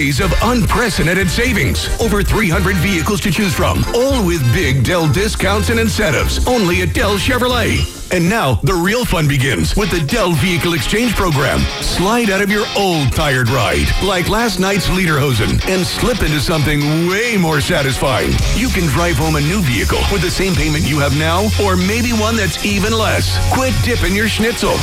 Days of unprecedented savings. Over 300 vehicles to choose from, all with big Dell discounts and incentives. Only at Dell Chevrolet. And now, the real fun begins with the Dell Vehicle Exchange Program. Slide out of your old tired ride, like last night's Lederhosen, and slip into something way more satisfying. You can drive home a new vehicle with the same payment you have now, or maybe one that's even less. Quit dipping your schnitzel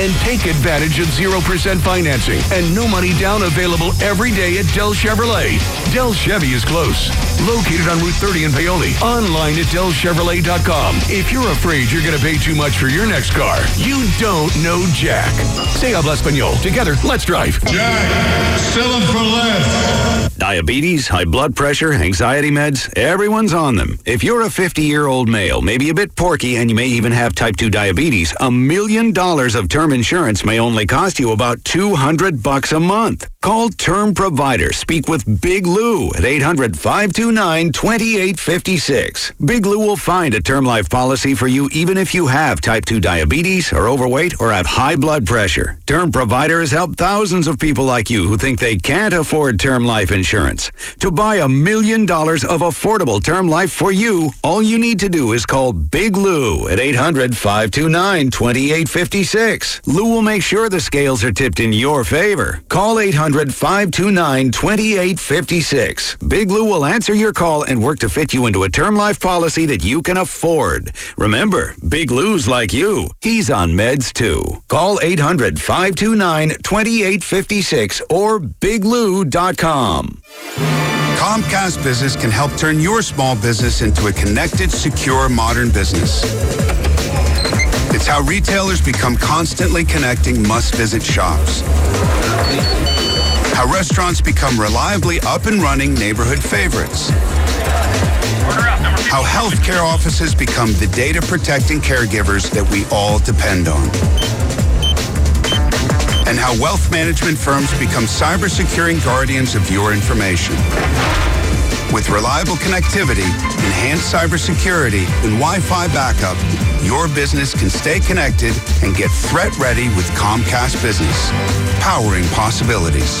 and take advantage of 0% financing and no money down available every day at Dell Chevrolet. Dell Chevy is close. Located on Route 30 in Paoli. Online at DellChevrolet.com. If you're afraid you're going to pay too much for your next car, you don't know Jack. Say habla español. Together, let's drive. Jack, sell them for less. Diabetes, high blood pressure, anxiety meds, everyone's on them. If you're a 50 year old male, maybe a bit porky, and you may even have type 2 diabetes, a million dollars of term insurance may only cost you about 200 bucks a month. Call Term Provider. Speak with Big Lou at 800 529 2856. Big Lou will find a term life policy for you even if you have type 2 diabetes, are overweight, or have high blood pressure. Term Provider has helped thousands of people like you who think they can't afford term life insurance. To buy a million dollars of affordable term life for you, all you need to do is call Big Lou at 800 529 2856. Lou will make sure the scales are tipped in your favor. Call 800 529 2856. Big Lou will answer your call and work to fit you into a term life policy that you can afford. Remember, Big Lou's like you. He's on meds too. Call 800 529 2856 or biglou.com. Comcast Business can help turn your small business into a connected, secure, modern business. It's how retailers become constantly connecting must-visit shops. How restaurants become reliably up and running neighborhood favorites. How healthcare offices become the data protecting caregivers that we all depend on. And how wealth management firms become cyber securing guardians of your information. With reliable connectivity, enhanced cybersecurity, and Wi-Fi backup, your business can stay connected and get threat ready with Comcast Business, powering possibilities.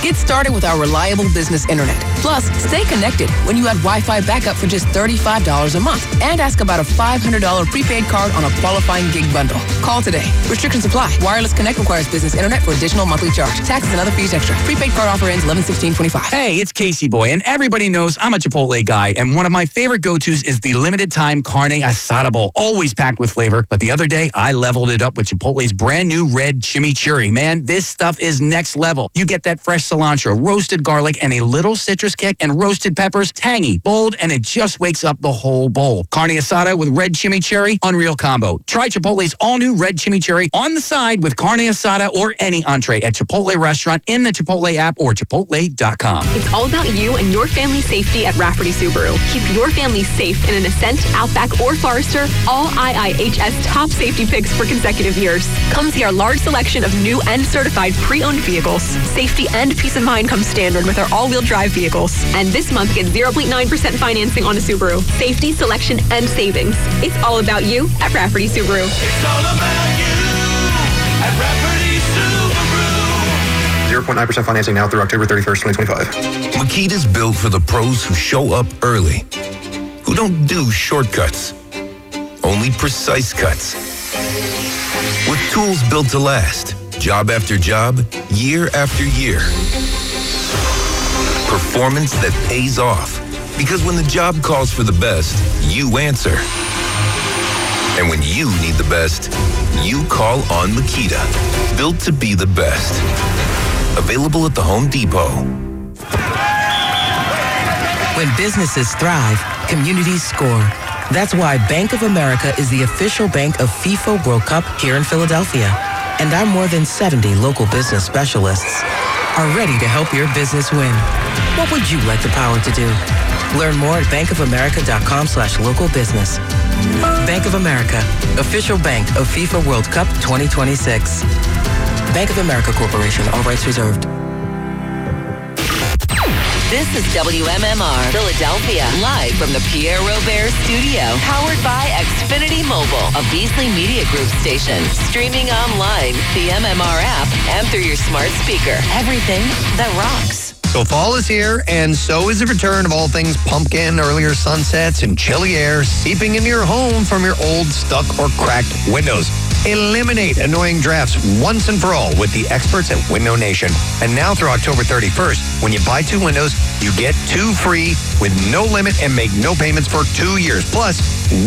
Get started with our reliable business internet. Plus, stay connected when you add Wi-Fi backup for just $35 a month and ask about a $500 prepaid card on a qualifying gig bundle. Call today. Restrictions apply. Wireless Connect requires business internet for additional monthly charge. Taxes and other fees extra. Prepaid card offer ends 11 16 25 Hey, it's Casey Boy, and everybody knows I'm a Chipotle guy, and one of my favorite go-tos is the limited time carne asada bowl, always packed with flavor. But the other day, I leveled it up with Chipotle's brand new red chimichurri. Man, this stuff is next level. You get that fresh cilantro, roasted garlic, and a little citrus kick, and roasted peppers, tangy, bold, and it just wakes up the whole bowl. Carne asada with red chimichurri, unreal combo. Try Chipotle's all-new red chimichurri on the side with carne asada or any entree at Chipotle restaurant in the Chipotle app or chipotle.com. It's all about you and your family's safety at Rafferty Subaru. Keep your family safe in an Ascent, Outback, or Forester, all IIHS top safety picks for consecutive years. Come see our large selection of new and certified pre-owned vehicles. Safety and peace of mind come standard with our all-wheel drive vehicles. And this month, get 0.9% financing on a Subaru. Safety, selection, and savings. It's all about you at Rafferty Subaru. It's all about you at Rafferty Subaru. 0.9% financing now through October 31st, 2025. Makita's built for the pros who show up early, who don't do shortcuts, only precise cuts. With tools built to last, job after job, year after year. Performance that pays off. Because when the job calls for the best, you answer. And when you need the best, you call on Makita. Built to be the best. Available at the Home Depot. When businesses thrive, communities score. That's why Bank of America is the official bank of FIFA World Cup here in Philadelphia. And our more than 70 local business specialists are ready to help your business win. What would you like the power to do? Learn more at bankofamerica.com slash local business. Bank of America, official bank of FIFA World Cup 2026. Bank of America Corporation, all rights reserved. This is WMMR Philadelphia, live from the Pierre Robert Studio, powered by Xfinity Mobile, a Beasley Media Group station. Streaming online, the MMR app, and through your smart speaker. Everything that rocks. So fall is here, and so is the return of all things pumpkin, earlier sunsets, and chilly air seeping into your home from your old, stuck, or cracked windows. Eliminate annoying drafts once and for all with the experts at Window Nation. And now through October 31st, when you buy two windows, you get two free with no limit and make no payments for two years. Plus,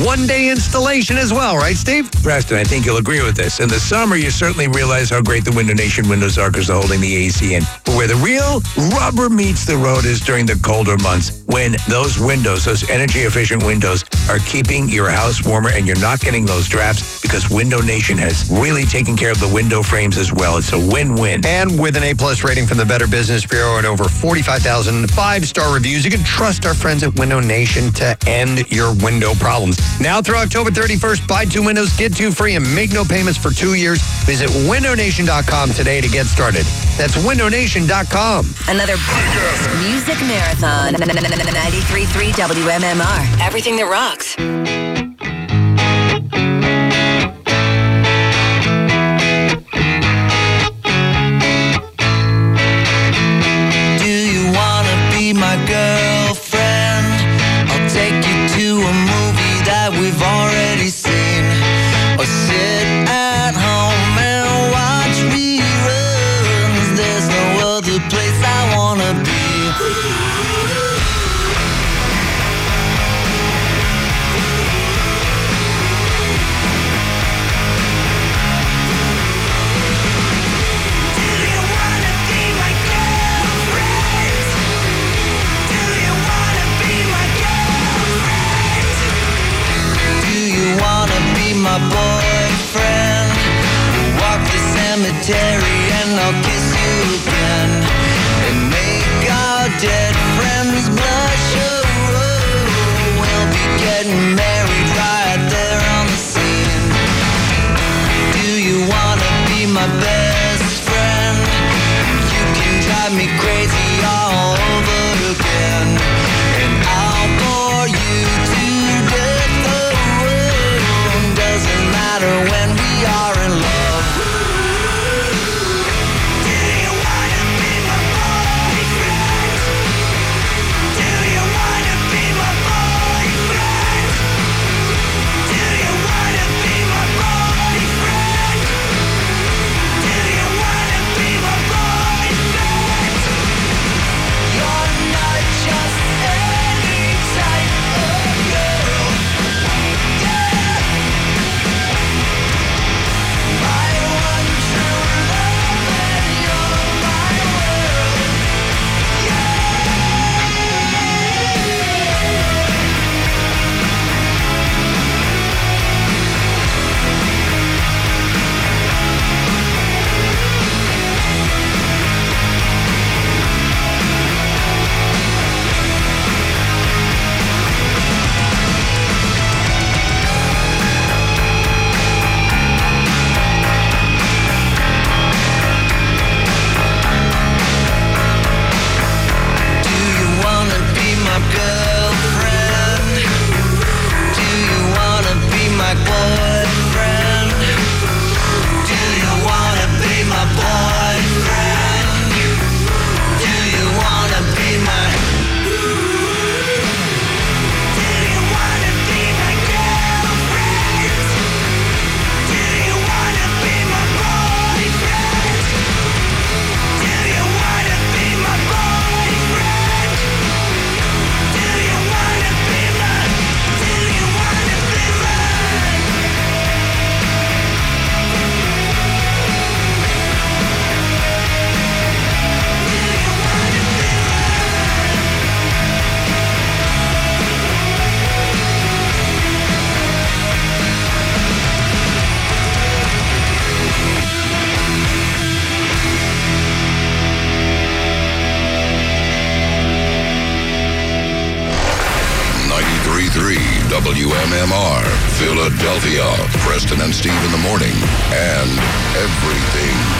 one day installation as well, right, Steve? Preston, I think you'll agree with this. In the summer, you certainly realize how great the Window Nation windows are because they're holding the AC in. But where the real rubber meets the road is during the colder months when those windows, those energy efficient windows, are keeping your house warmer and you're not getting those drafts because Window Nation has really taken care of the window frames as well. It's a win-win. And with an A-plus rating from the Better Business Bureau and over 45,000 five-star reviews, you can trust our friends at Window Nation to end your window problems. Now through October 31st, buy two windows, get two free, and make no payments for two years. Visit windownation.com today to get started. That's windownation.com. Another music marathon. 93.3 WMMR. Everything that rocks. Philadelphia. Preston and Steve in the morning. And everything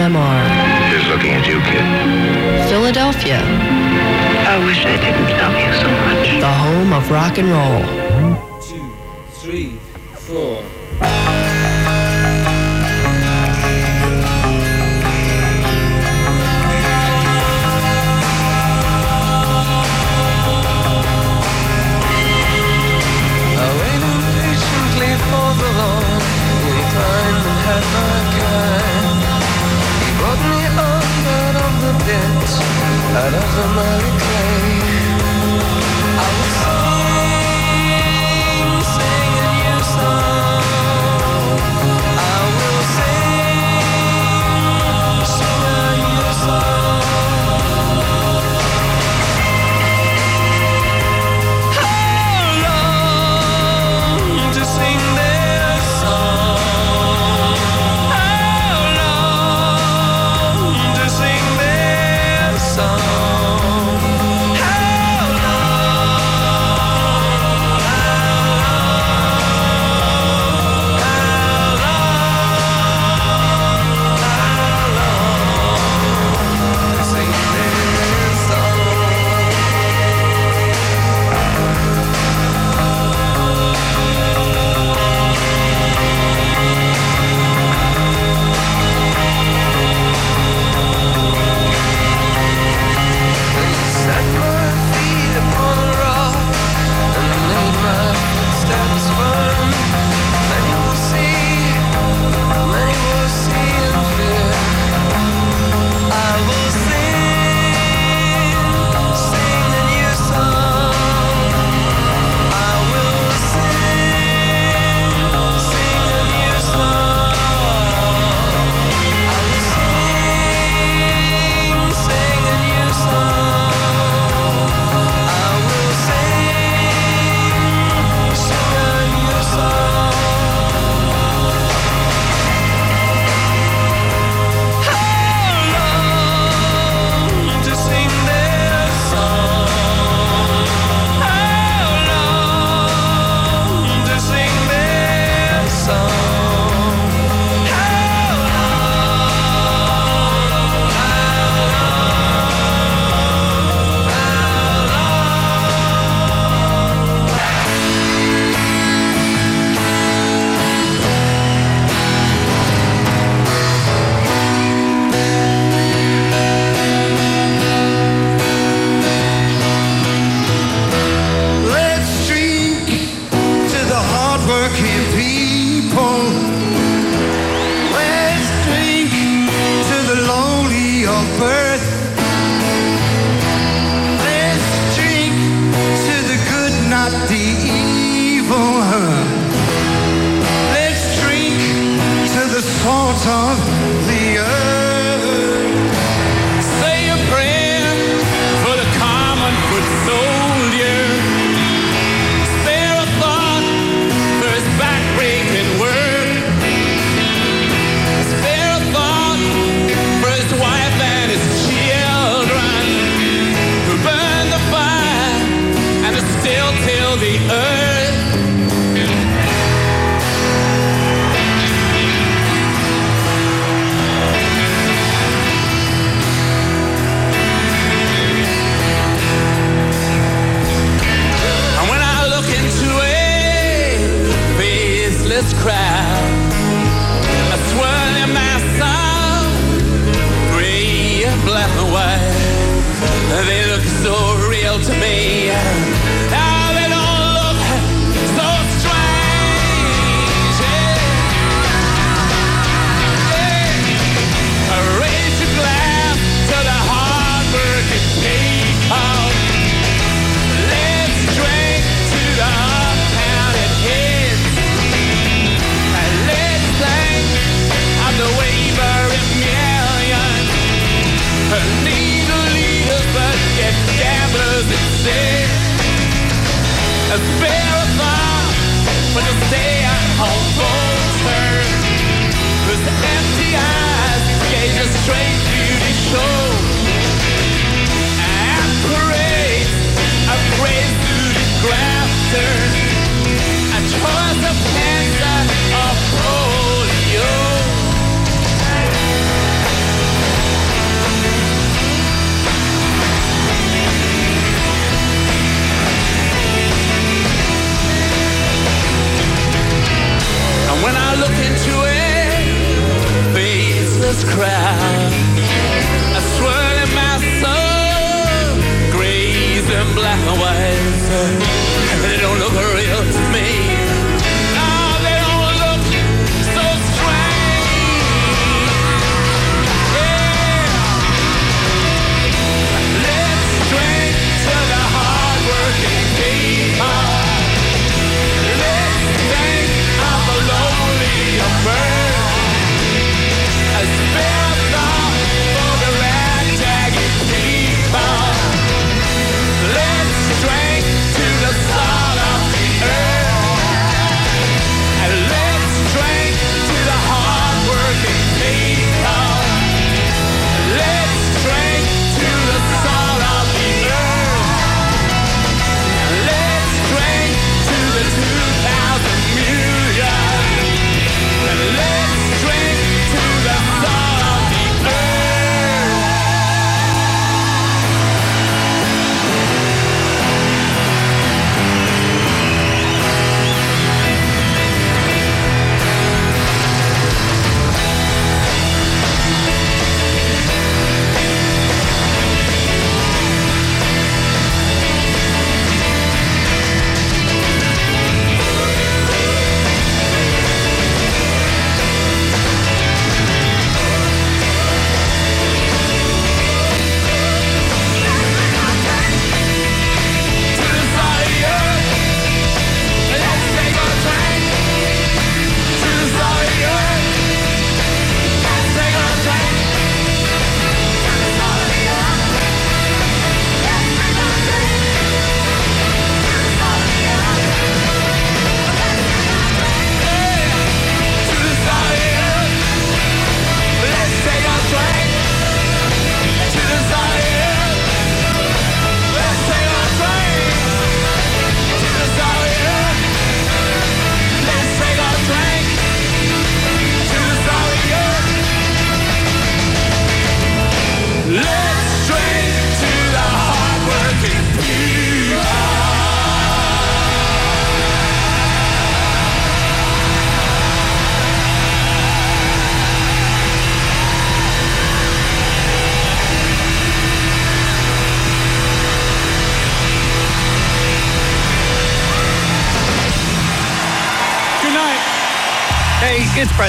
Who's looking at you, kid? Philadelphia. I wish I didn't love you so much. The home of rock and roll. One, two, three, four. I don't know.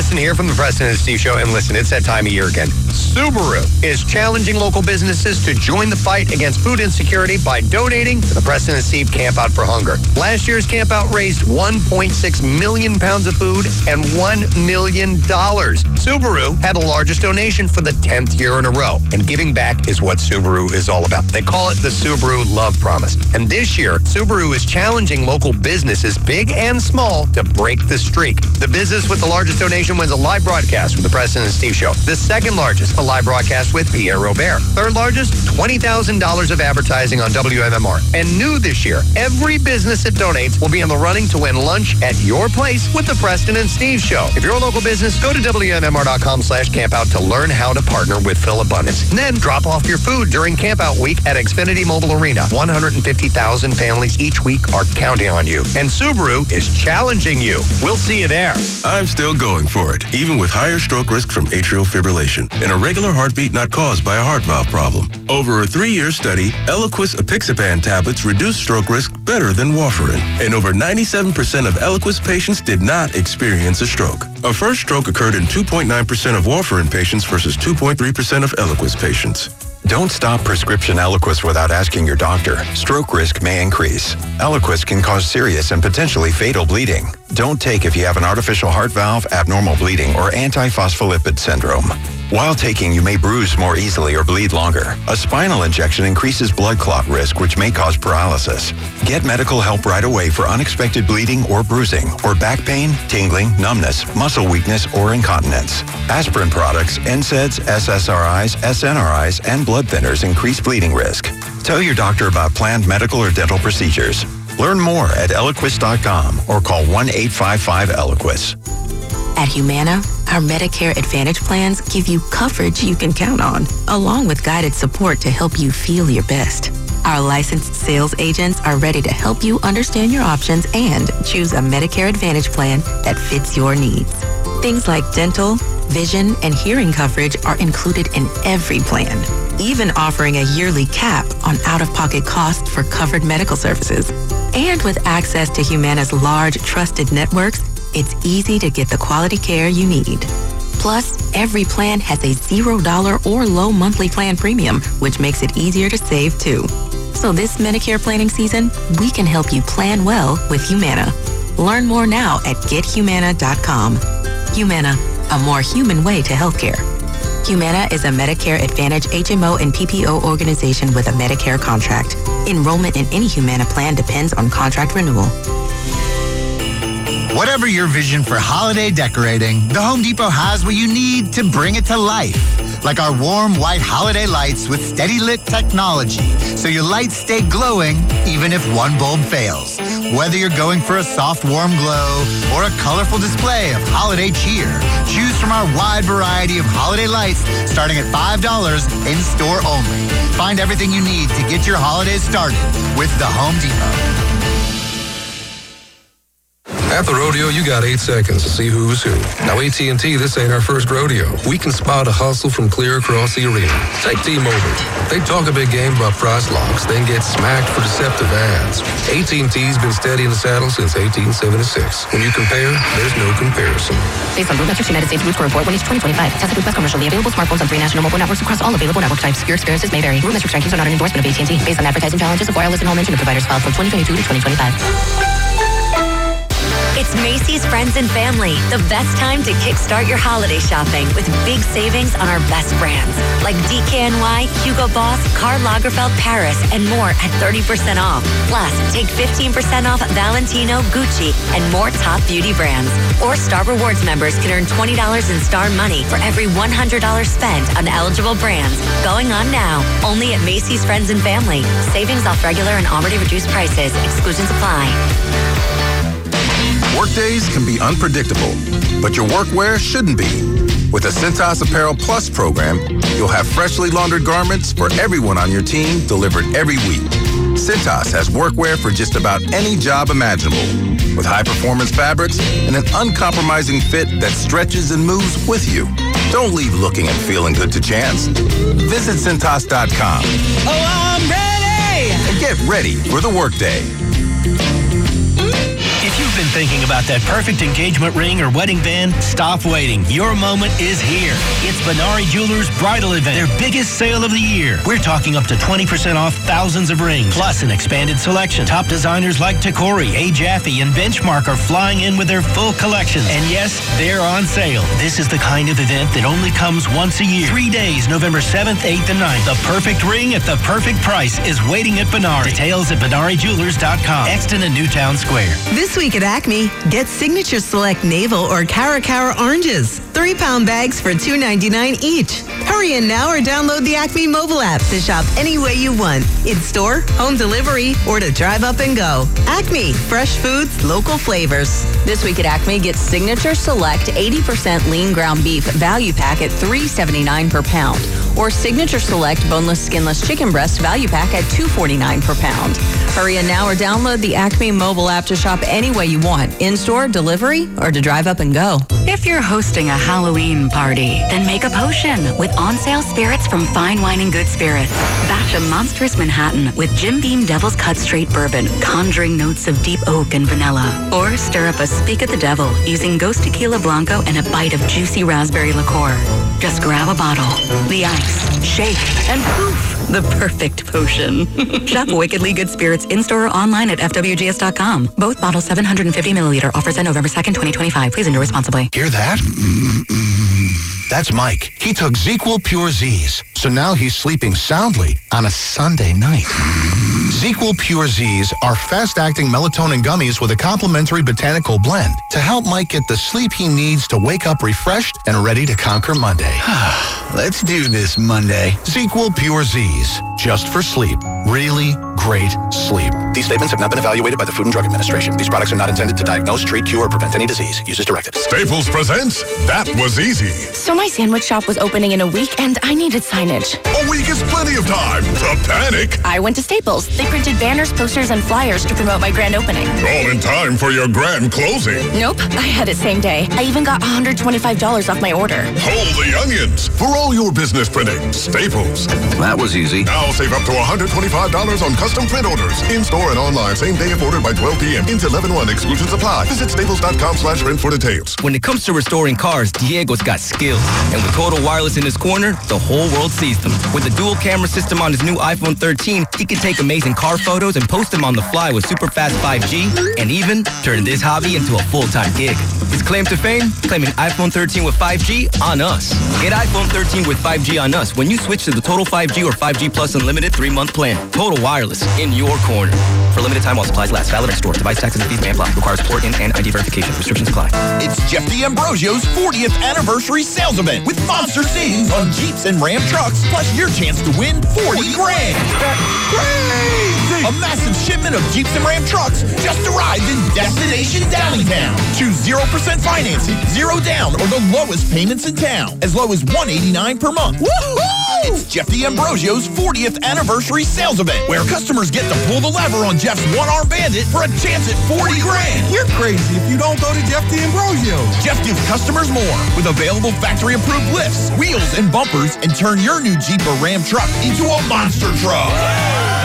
Preston here from the Preston and Steve Show. And listen, it's that time of year again. Subaru is challenging local businesses to join the fight against food insecurity by donating to the Preston and Steve Camp Out for Hunger. Last year's Camp Out raised 1.6 million pounds of food and $1 million. Subaru had the largest donation for the 10th year in a row. And giving back is what Subaru is all about. They call it the Subaru Love Promise. And this year, Subaru is challenging local businesses, big and small, to break the streak. The business with the largest donation wins a live broadcast from the Preston and Steve Show. The second largest, a live broadcast with Pierre Robert. Third largest, $20,000 of advertising on WMMR. And new this year, every business that donates will be in the running to win lunch at your place with the Preston and Steve Show. If you're a local business, go to WMMR.com slash campout to learn how to partner with Philabundance. Then drop off your food during Campout Week at Xfinity Mobile Arena. 150,000 families each week are counting on you. And Subaru is challenging you. We'll see you there. I'm still going for it, even with higher stroke risk from atrial fibrillation. and a regular heartbeat not caused by a heart valve problem. Over a three-year study, Eliquis apixaban tablets reduce stroke risk better than warfarin. And over 97% of Eliquis patients did not experience a stroke. A first stroke occurred in 2.9% of warfarin patients versus 2.3% of Eliquis patients. Don't stop prescription Eliquis without asking your doctor. Stroke risk may increase. Eliquis can cause serious and potentially fatal bleeding. Don't take if you have an artificial heart valve, abnormal bleeding, or antiphospholipid syndrome. While taking, you may bruise more easily or bleed longer. A spinal injection increases blood clot risk, which may cause paralysis. Get medical help right away for unexpected bleeding or bruising, or back pain, tingling, numbness, muscle weakness, or incontinence. Aspirin products, NSAIDs, SSRIs, SNRIs, and blood thinners increase bleeding risk. Tell your doctor about planned medical or dental procedures. Learn more at eliquis.com or call 1-855-ELIQUIS. At Humana, our Medicare Advantage plans give you coverage you can count on, along with guided support to help you feel your best. Our licensed sales agents are ready to help you understand your options and choose a Medicare Advantage plan that fits your needs. Things like dental, vision, and hearing coverage are included in every plan, even offering a yearly cap on out-of-pocket costs for covered medical services. And with access to Humana's large trusted networks, it's easy to get the quality care you need. Plus, every plan has a $0 or low monthly plan premium, which makes it easier to save too. So this Medicare planning season, we can help you plan well with Humana. Learn more now at gethumana.com. Humana, a more human way to healthcare. Humana is a Medicare Advantage HMO and PPO organization with a Medicare contract. Enrollment in any Humana plan depends on contract renewal. Whatever your vision for holiday decorating, the Home Depot has what you need to bring it to life. Like our warm white holiday lights with steady lit technology, so your lights stay glowing even if one bulb fails. Whether you're going for a soft warm glow or a colorful display of holiday cheer, choose from our wide variety of holiday lights starting at $5 in store only. Find everything you need to get your holidays started with the Home Depot. At the rodeo, you got eight seconds to see who's who. Now, AT&T, this ain't our first rodeo. We can spot a hustle from clear across the arena. Take T-Mobile. They talk a big game about price locks, then get smacked for deceptive ads. AT&T's been steady in the saddle since 1876. When you compare, there's no comparison. Based on Root Metrics United States Root Score Report 1H 2025. Tested with best commercially available smartphones on three national mobile networks across all available network types. Your experiences may vary. Root Metrics rankings are not an endorsement of AT&T. Based on advertising challenges of wireless and home internet providers filed from 2022 to 2025. It's Macy's Friends and Family, the best time to kickstart your holiday shopping with big savings on our best brands like DKNY, Hugo Boss, Karl Lagerfeld Paris, and more at 30% off. Plus, take 15% off Valentino, Gucci, and more top beauty brands. Or Star Rewards members can earn $20 in Star Money for every $100 spent on eligible brands. Going on now, only at Macy's Friends and Family. Savings off regular and already reduced prices. Exclusions apply. Workdays can be unpredictable, but your workwear shouldn't be. With the Cintas Apparel Plus program, you'll have freshly laundered garments for everyone on your team delivered every week. Cintas has workwear for just about any job imaginable, with high-performance fabrics and an uncompromising fit that stretches and moves with you. Don't leave looking and feeling good to chance. Visit Cintas.com Oh, I'm ready! and get ready for the workday. Been thinking about that perfect engagement ring or wedding band, stop waiting. Your moment is here. It's Benari Jewelers Bridal Event, their biggest sale of the year. We're talking up to 20% off thousands of rings, plus an expanded selection. Top designers like Tacori, A. Jaffe, and Benchmark are flying in with their full collections. And yes, they're on sale. This is the kind of event that only comes once a year. Three days, November 7th, 8th, and 9th. The perfect ring at the perfect price is waiting at Benari. Details at BenariJewelers.com. Exton and Newtown Square. This week at Acme, get Signature Select Navel or Cara Cara oranges. Three pound bags for $2.99 each. Hurry in now or download the Acme mobile app to shop any way you want. In store, home delivery, or to drive up and go. Acme, fresh foods, local flavors. This week at Acme, get Signature Select 80% lean ground beef value pack at $3.79 per pound. or Signature Select boneless skinless chicken breast value pack at $2.49 per pound. Hurry in now or download the Acme mobile app to shop any way you want, in-store, delivery, or to drive up and go. If you're hosting a Halloween party, then make a potion with on-sale spirits from Fine Wine and Good Spirits. Batch a monstrous Manhattan with Jim Beam Devil's Cut Straight Bourbon, conjuring notes of deep oak and vanilla. Or stir up a Speak of the Devil using Ghost Tequila Blanco and a bite of juicy raspberry liqueur. Just grab a bottle, the ice, shake, and poof, the perfect potion. Shop Wickedly Good Spirits in-store or online at FWGS.com. Both bottles 750 milliliter. Offers end November 2nd, 2025. Please enjoy responsibly. Hear that? That's Mike. He took ZzzQuil Pure Z's, so now he's sleeping soundly on a Sunday night. ZzzQuil Pure Z's are fast-acting melatonin gummies with a complementary botanical blend to help Mike get the sleep he needs to wake up refreshed and ready to conquer Monday. Let's do this Monday. ZzzQuil Pure Z's, just for sleep. Really great sleep. These statements have not been evaluated by the Food and Drug Administration. These products are not intended to diagnose, treat, cure, or prevent any disease. Use as directed. Staples presents That Was Easy. So my sandwich shop was opening in a week and I needed signage. A week is plenty of time to panic. I went to Staples. They printed banners, posters, and flyers to promote my grand opening. All in time for your grand closing. Nope, I had it same day. I even got $125 off my order. Hold the onions for all your business printing. Staples. That was easy. Now save up to $125 on custom print orders. In store and online, same day if ordered by 12 p.m. Into 11-1 exclusions apply. Visit staples.com slash print for details. When it comes to restoring cars, Diego's got skills. And with Total Wireless in his corner, the whole world sees them. With the dual camera system on his new iPhone 13, he can take amazing car photos and post them on the fly with super fast 5G and even turn this hobby into a full-time gig. His claim to fame? Claiming iPhone 13 with 5G on us. Get iPhone 13 with 5G on us when you switch to the Total 5G or 5G Plus Unlimited three-month plan. Total Wireless in your corner. For limited time while supplies last. Valid at store. Device taxes and fees may apply. Requires port in and ID verification. Restrictions apply. It's Jeff D'Ambrosio's 40th anniversary sales event with monster savings on Jeeps and Ram trucks, plus your chance to win 40 grand. A massive shipment of Jeeps and Ram trucks just arrived in Destination Downingtown. Choose 0% financing, zero down, or the lowest payments in town, as low as 189 per month. Woohoo! It's Jeff D'Ambrosio's 40th anniversary sales event, where customers get to pull the lever on Jeff's one-arm bandit for a chance at 40 grand. You're crazy if you don't go to Jeff D'Ambrosio. Jeff gives customers more with available factory-approved lifts, wheels, and bumpers, and turn your new Jeep or Ram truck into a monster truck.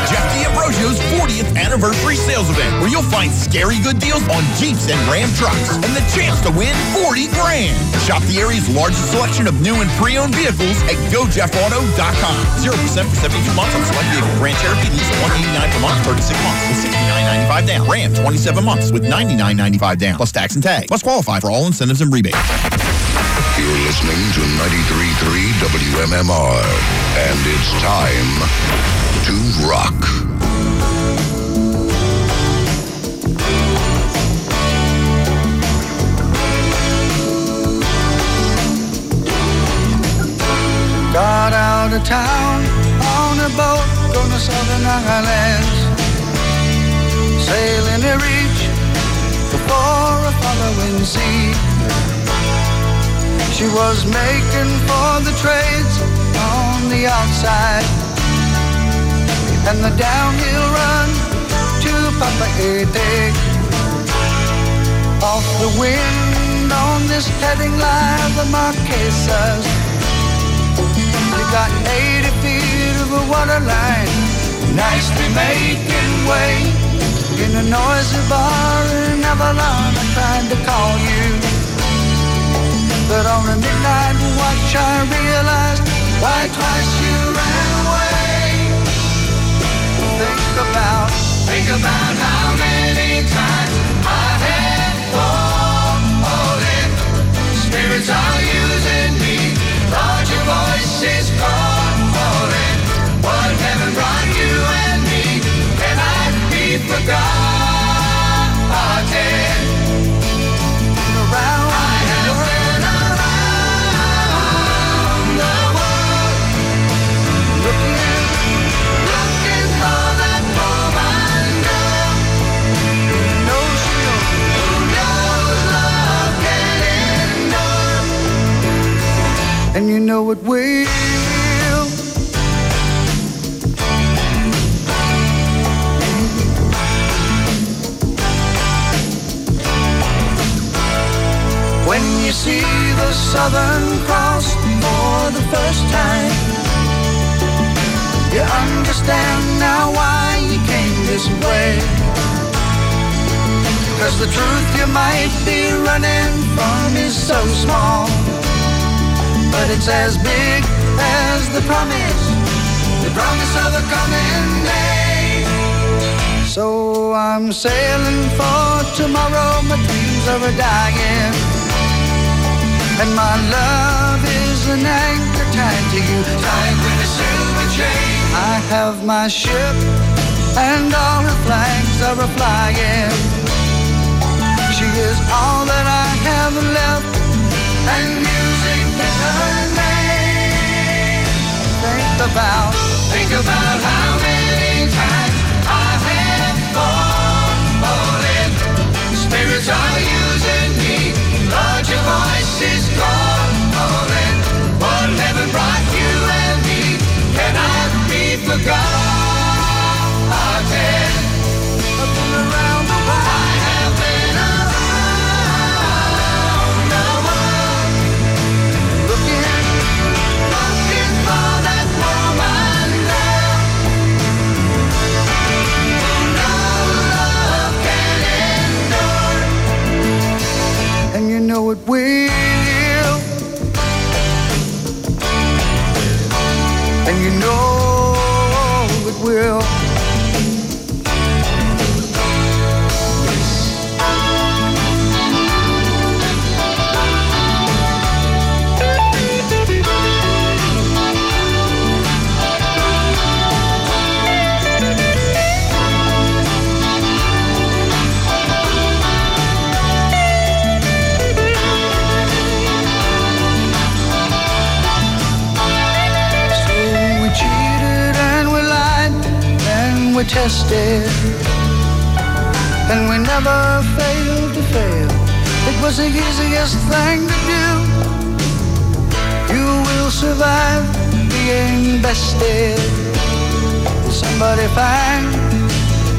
Jeff D'Ambrosio's 40th anniversary sales event, where you'll find scary good deals on Jeeps and Ram trucks and the chance to win 40 grand. Shop the area's largest selection of new and pre-owned vehicles at GoJeffAuto.com. 0% for 72 months on select vehicle. Grand Cherokee lease 189 per month, 36 months with 69.95 down. Ram 27 months with 99.95 down, plus tax and tag. Must qualify for all incentives and rebates. You're listening to 93.3 WMMR, and it's time to rock. Got out of town on a boat going to Southern Islands. Sailing to reach before a following sea. She was making for the trades on the outside. And the downhill run to Papeete. Off the wind on this heading line, the Marquesas. Got 80 feet of a water line, nicely making way. In a noisy bar in Avalon, I tried to call you. But on a midnight watch, I realized why twice you ran away. Think about, think about how many times I had fallen. Spirits are. Thought your voice is calling. What heaven brought you and me cannot be forgotten. know it will. When you see the Southern Cross for the first time, you understand now why you came this way. Cause the truth you might be running from is so small but it's as big as the promise, the promise of the coming day. So I'm sailing for tomorrow, my dreams are a dying. And my love is an anchor tied to you, tied with a silver chain. I have my ship, and all her flags are a flying. She is all that I have left, and music Think about, think about how many times I have fallen. Spirits are using me, Lord, your voice is calling. What heaven brought you and me cannot be forgotten. Know it will. And you know it will. And we tested. And we never failed to fail. It was the easiest thing to do. You will survive being bested. Somebody fine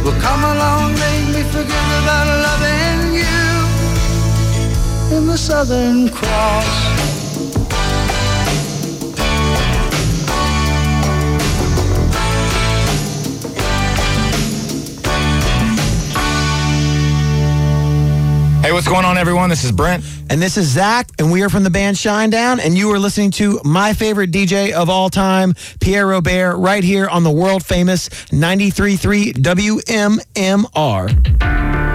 will come along, make me forget about loving you. In the Southern Cross. Hey, what's going on, everyone? This is Brent. And this is Zach, and we are from the band Shinedown, and you are listening to my favorite DJ of all time, Pierre Robert, right here on the world famous 93.3 WMMR.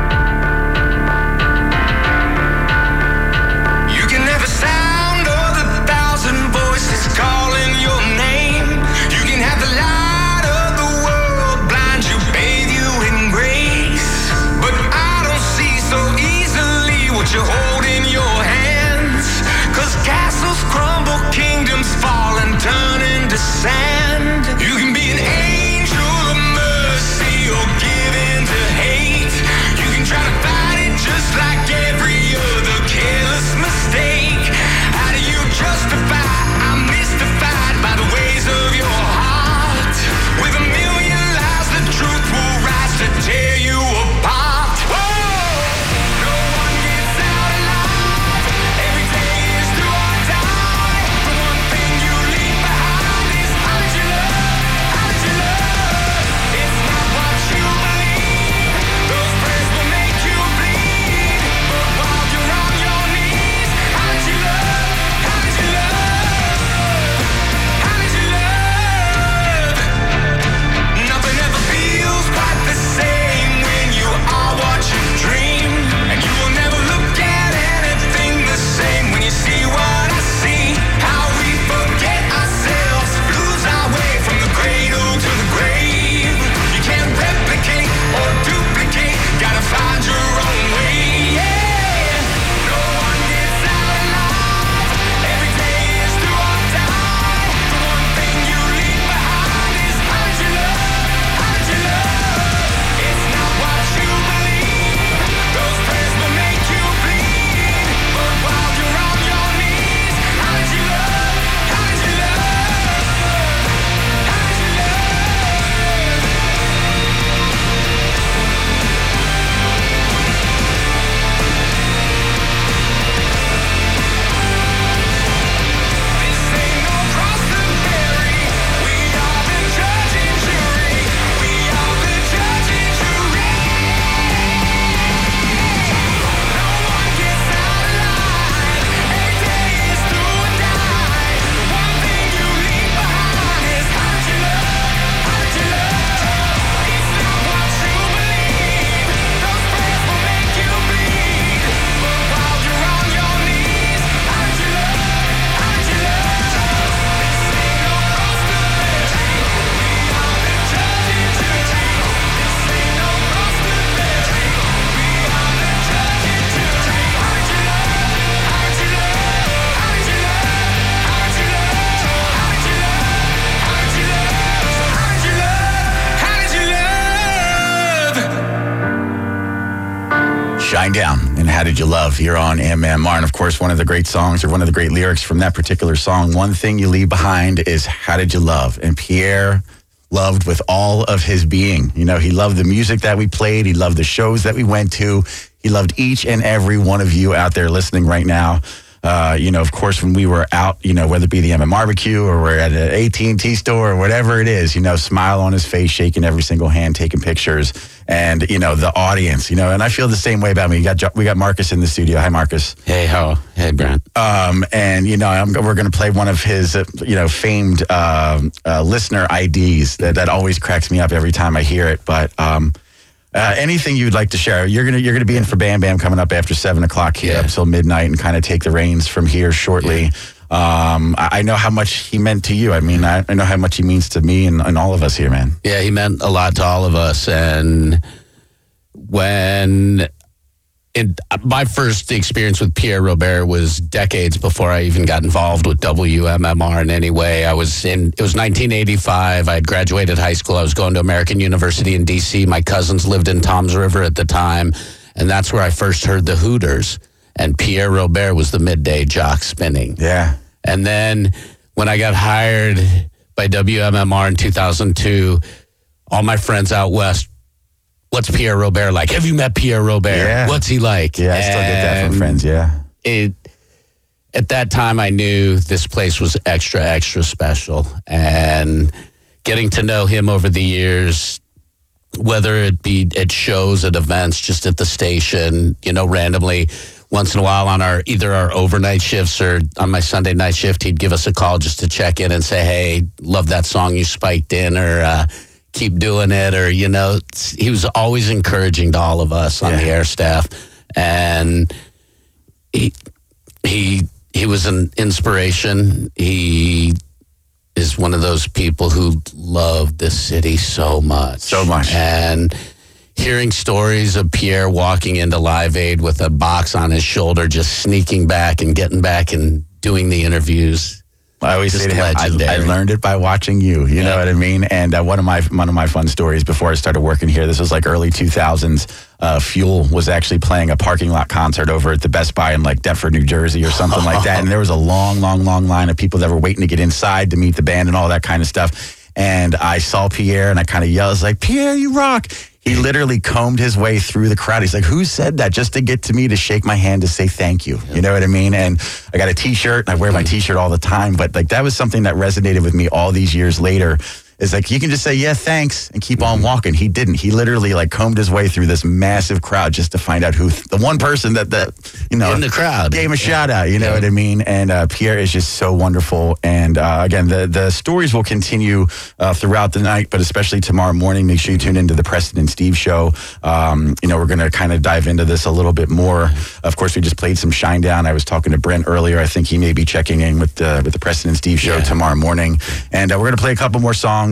Did You Love here on MMR. And of course, one of the great songs or one of the great lyrics from that particular song, One Thing You Leave Behind is How Did You Love? And Pierre loved with all of his being. You know, he loved the music that we played, he loved the shows that we went to, he loved each and every one of you out there listening right now. Uh, you know, of course, when we were out, you know, whether it be the MM barbecue or we're at an AT&T store or whatever it is, you know, smile on his face, shaking every single hand, taking pictures, and you know, the audience, you know, and I feel the same way about me. We got we got Marcus in the studio. Hi, Marcus. Hey, how? Hey, Brent. Um, and you know, I'm, we're going to play one of his, uh, you know, famed um uh, listener IDs that that always cracks me up every time I hear it. But um, uh, anything you'd like to share? You're gonna you're gonna be in for Bam Bam coming up after seven o'clock here up till midnight and kind of take the reins from here shortly. Um, I, I know how much he meant to you. I mean, I, I know how much he means to me and, and all of us here, man. Yeah, he meant a lot to all of us. And when in, my first experience with Pierre Robert was decades before I even got involved with WMMR in any way. I was in, it was 1985. I had graduated high school. I was going to American University in DC. My cousins lived in Toms River at the time. And that's where I first heard the Hooters. And Pierre Robert was the midday jock spinning. Yeah. And then when I got hired by WMMR in 2002, all my friends out west, what's Pierre Robert like? Have you met Pierre Robert? Yeah. What's he like? Yeah, I still get that from friends. Yeah. It, at that time, I knew this place was extra, extra special. And getting to know him over the years, whether it be at shows, at events, just at the station, you know, randomly, once in a while on our either our overnight shifts or on my Sunday night shift, he'd give us a call just to check in and say, "Hey, love that song you spiked in," or uh, "Keep doing it," or you know, he was always encouraging to all of us on the air staff, and he he he was an inspiration. He is one of those people who love this city so much. So much. And hearing stories of Pierre walking into Live Aid with a box on his shoulder, just sneaking back and getting back and doing the interviews. I always Just say to him, I, I learned it by watching you. You know what I mean? And uh, one of my one of my fun stories before I started working here, this was like early 2000s. Uh, Fuel was actually playing a parking lot concert over at the Best Buy in like Deptford, New Jersey, or something like that. And there was a long, long, long line of people that were waiting to get inside to meet the band and all that kind of stuff. And I saw Pierre, and I kind of yelled, I was like, "Pierre, you rock!" He literally combed his way through the crowd. He's like, "Who said that?" Just to get to me to shake my hand to say thank you. You know what I mean? And I got a T-shirt, and I wear my T-shirt all the time. But like that was something that resonated with me all these years later. Is like you can just say yeah, thanks, and keep on walking. He didn't. He literally like combed his way through this massive crowd just to find out who the one person that that you know In the crowd. gave him a shout out. You know what I mean? And uh, Pierre is just so wonderful. And uh, again, the the stories will continue uh, throughout the night, but especially tomorrow morning. Make sure you tune into the Preston and Steve show. Um, you know, we're going to kind of dive into this a little bit more. Of course, we just played some Shinedown. I was talking to Brent earlier. I think he may be checking in with the with the Preston and Steve show tomorrow morning. And uh, we're going to play a couple more songs.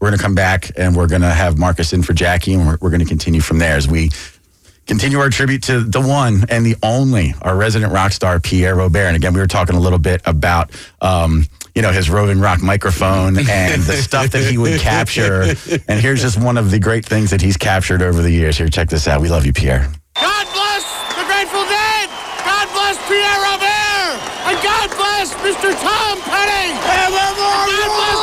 We're going to come back and we're going to have Marcus in for Jackie, and we're, we're going to continue from there as we continue our tribute to the one and the only, our resident rock star, Pierre Robert. And again, we were talking a little bit about, um, you know, his roving rock microphone and the stuff that he would capture. And here's just one of the great things that he's captured over the years. Here, check this out. We love you, Pierre. God bless the Grateful Dead. God bless Pierre Robert. And God bless Mr. Tom Petty. And God bless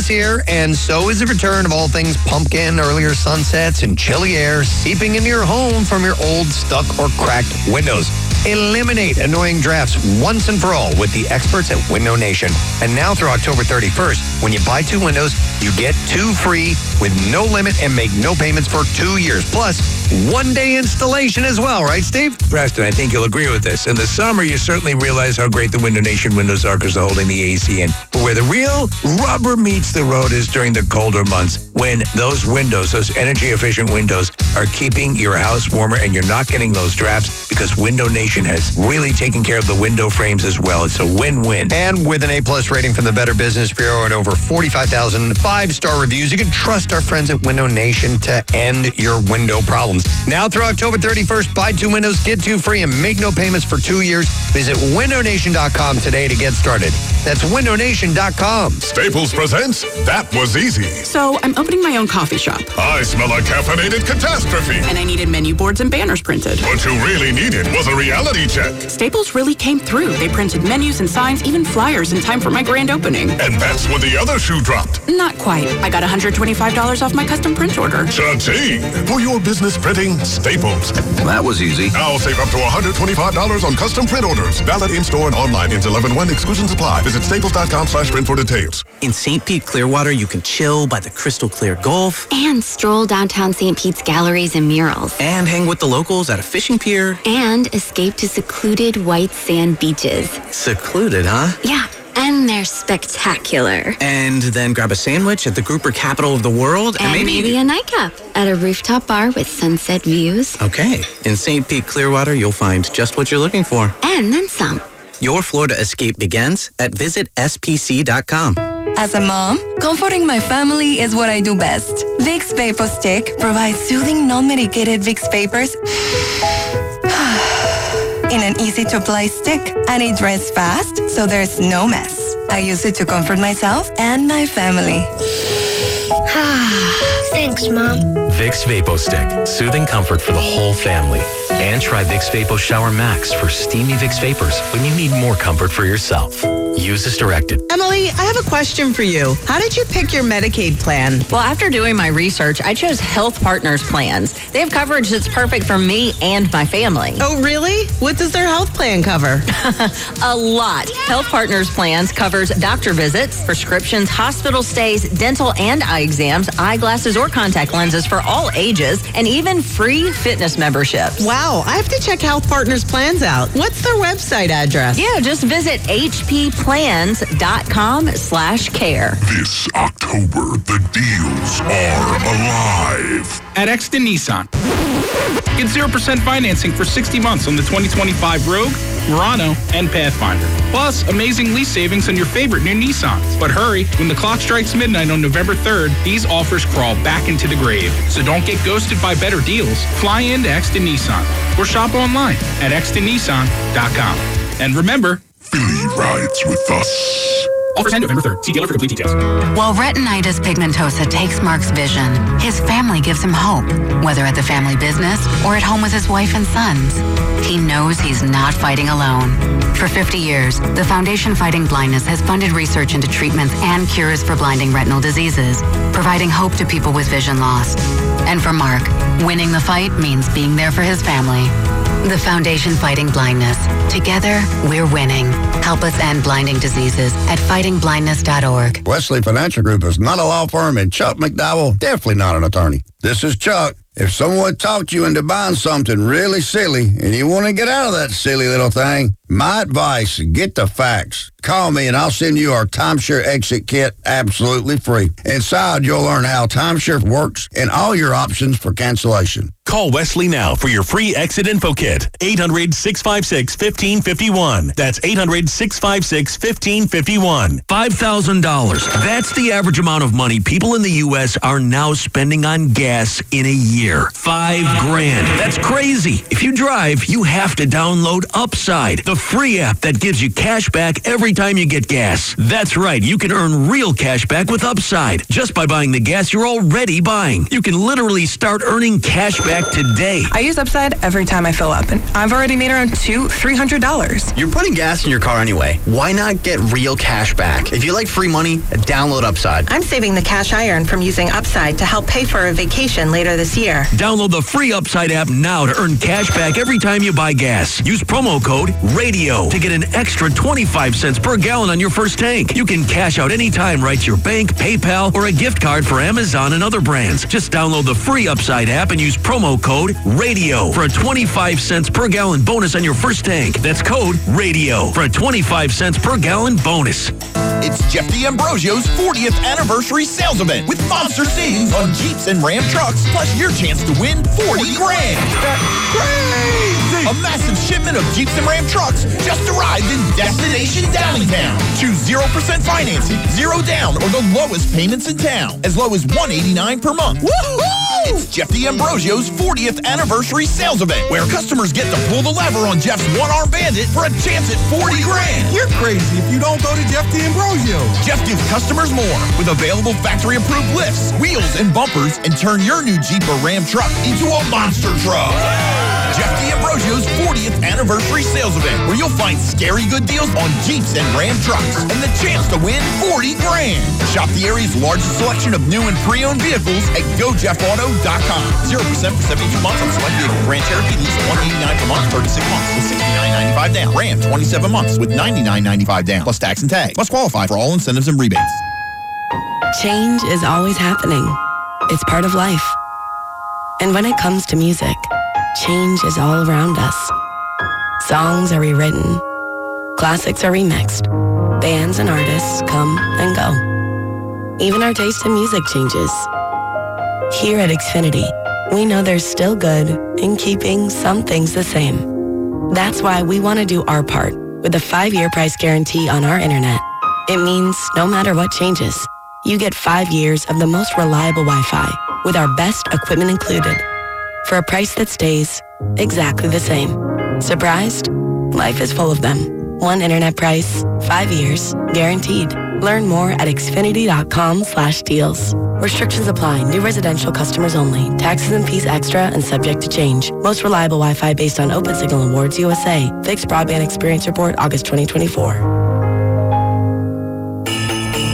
is here, and so is the return of all things pumpkin, earlier sunsets, and chilly air seeping into your home from your old, stuck, or cracked windows. Eliminate annoying drafts once and for all with the experts at Window Nation. And now through October 31st, when you buy two windows, you get two free with no limit and make no payments for two years. Plus, one day installation as well, right, Steve? Preston, I think you'll agree with this. In the summer, you certainly realize how great the Window Nation windows are because they're holding the AC in. Where the real rubber meets the road is during the colder months when those windows, those energy efficient windows, are keeping your house warmer and you're not getting those drafts because Window Nation has really taken care of the window frames as well. It's a win-win. And with an A-plus rating from the Better Business Bureau and over 45,000 five-star reviews, you can trust our friends at Window Nation to end your window problems. Now through October 31st, buy two windows, get two free, and make no payments for two years. Visit windownation.com today to get started. That's windownation.com. Staples presents That Was Easy. So I'm opening my own coffee shop. I smell a caffeinated catastrophe. And I needed menu boards and banners printed. What you really needed was a reality check. Staples really came through. They printed menus and signs, even flyers in time for my grand opening. And that's when the other shoe dropped. Not quite. I got $125 off my custom print order. Cha-ching! For your business printing, Staples. That was easy. Now save up to $125 on custom print orders. Valid in-store and online into 11-1. Exclusions apply. Visit staples.com slash print for details. In St. Pete, Clearwater, you can chill by the crystal clear Gulf And stroll downtown St. Pete's galleries and murals. and hang with the locals at a fishing pier. And escape to secluded white sand beaches. Secluded, huh? Yeah, and they're spectacular. And then grab a sandwich at the grouper capital of the world And maybe a nightcap at a rooftop bar with sunset views. Okay. In St. Pete, Clearwater, you'll find just what you're looking for. And then some. Your Florida escape begins at visitspc.com. As a mom, comforting my family is what I do best. Vicks Vapor Stick provides soothing, non-medicated Vicks vapors in an easy-to-apply stick, and it dries fast, so there's no mess. I use it to comfort myself and my family. Thanks, Mom. Vicks Vapo Stick, soothing comfort for the whole family. And try Vicks Vapo Shower Max for steamy Vicks Vapors when you need more comfort for yourself. Use as directed. Emily, I have a question for you. How did you pick your Medicaid plan? Well, after doing my research, I chose Health Partners plans. They have coverage that's perfect for me and my family. Oh, really? What does their health plan cover? a lot. Health Partners plans covers doctor visits, prescriptions, hospital stays, dental and eye exams, eyeglasses or contact lenses for all ages, and even free fitness memberships. Wow, I have to check Health Partners plans out. What's their website address? Yeah, just visit hpplans.com slash care. This October, the deals are alive. At Exton Nissan. Get 0% financing for 60 months on the 2025 Rogue, Murano, and Pathfinder. Plus, amazing lease savings on your favorite new Nissans. But hurry, when the clock strikes midnight on November 3rd, these offers crawl back into the grave. So don't get ghosted by better deals. Fly into Exton Nissan or shop online at extonnissan.com. And remember, Philly rides with us. offers end November 3rd. See dealer for complete details. While retinitis pigmentosa takes Mark's vision, his family gives him hope, whether at the family business or at home with his wife and sons. He knows he's not fighting alone. For 50 years, the Foundation Fighting Blindness has funded research into treatments and cures for blinding retinal diseases, providing hope to people with vision loss. And for Mark, winning the fight means being there for his family. The Foundation Fighting Blindness. Together, we're winning. Help us end blinding diseases at fightingblindness.org. Wesley Financial Group is not a law firm, and Chuck McDowell definitely not an attorney. This is Chuck. If someone talked you into buying something really silly and you want to get out of that silly little thing, my advice, get the facts. Call me and I'll send you our timeshare exit kit absolutely free. Inside, you'll learn how timeshare works and all your options for cancellation. Call Wesley now for your free exit info kit. 800 656 1551. That's 800 656 1551. $5,000. That's the average amount of money people in the U.S. are now spending on gas in a year. Year. Five grand. That's crazy. If you drive, you have to download Upside, the free app that gives you cash back every time you get gas. That's right. You can earn real cash back with Upside just by buying the gas you're already buying. You can literally start earning cash back today. I use Upside every time I fill up, and I've already made around two, three hundred dollars. You're putting gas in your car anyway. Why not get real cash back? If you like free money, download Upside. I'm saving the cash I earn from using Upside to help pay for a vacation later this year. Download the free Upside app now to earn cash back every time you buy gas. Use promo code RADIO to get an extra 25 cents per gallon on your first tank. You can cash out anytime right to your bank, PayPal, or a gift card for Amazon and other brands. Just download the free Upside app and use promo code RADIO for a 25 cents per gallon bonus on your first tank. That's code RADIO for a 25 cents per gallon bonus. It's Jeff D'Ambrosio's 40th anniversary sales event with monster savings on Jeeps and Ram trucks, plus your chance to win 40 grand. Crazy! A massive shipment of Jeeps and Ram trucks just arrived in Destination Downingtown. Choose 0% financing, zero down, or the lowest payments in town, as low as 189 per month. Woohoo! It's Jeff D'Ambrosio's 40th anniversary sales event, where customers get to pull the lever on Jeff's one-arm bandit for a chance at 40 grand. You're crazy if you don't go to Jeff D'Ambrosio. Jeff gives customers more with available factory-approved lifts, wheels, and bumpers, and turn your new Jeep or Ram truck into a monster truck. Jeff D'Ambrosio's 40th anniversary sales event, where you'll find scary good deals on Jeeps and Ram trucks, and the chance to win 40 grand. Shop the area's largest selection of new and pre-owned vehicles at GoJeffAuto.com. 0% for 72 months on select vehicle. Grand Cherokee lease 189 per month, 36 months with 69.95 down. Ram 27 months with 99.95 down, plus tax and tag. Must qualify for all incentives and rebates. Change is always happening. It's part of life. And when it comes to music, change is all around us. Songs are rewritten, classics are remixed, bands and artists come and go. Even our taste in music changes. Here at Xfinity, we know there's still good in keeping some things the same. That's why we want to do our part with a five-year price guarantee on our internet. It means no matter what changes, you get five years of the most reliable Wi-Fi with our best equipment included for a price that stays exactly the same. Surprised? Life is full of them. One internet price, five years, guaranteed. Learn more at xfinity.com slash deals. Restrictions apply. New residential customers only. Taxes and fees extra and subject to change. Most reliable Wi-Fi based on Open Signal Awards USA. Fixed Broadband Experience Report, August 2024.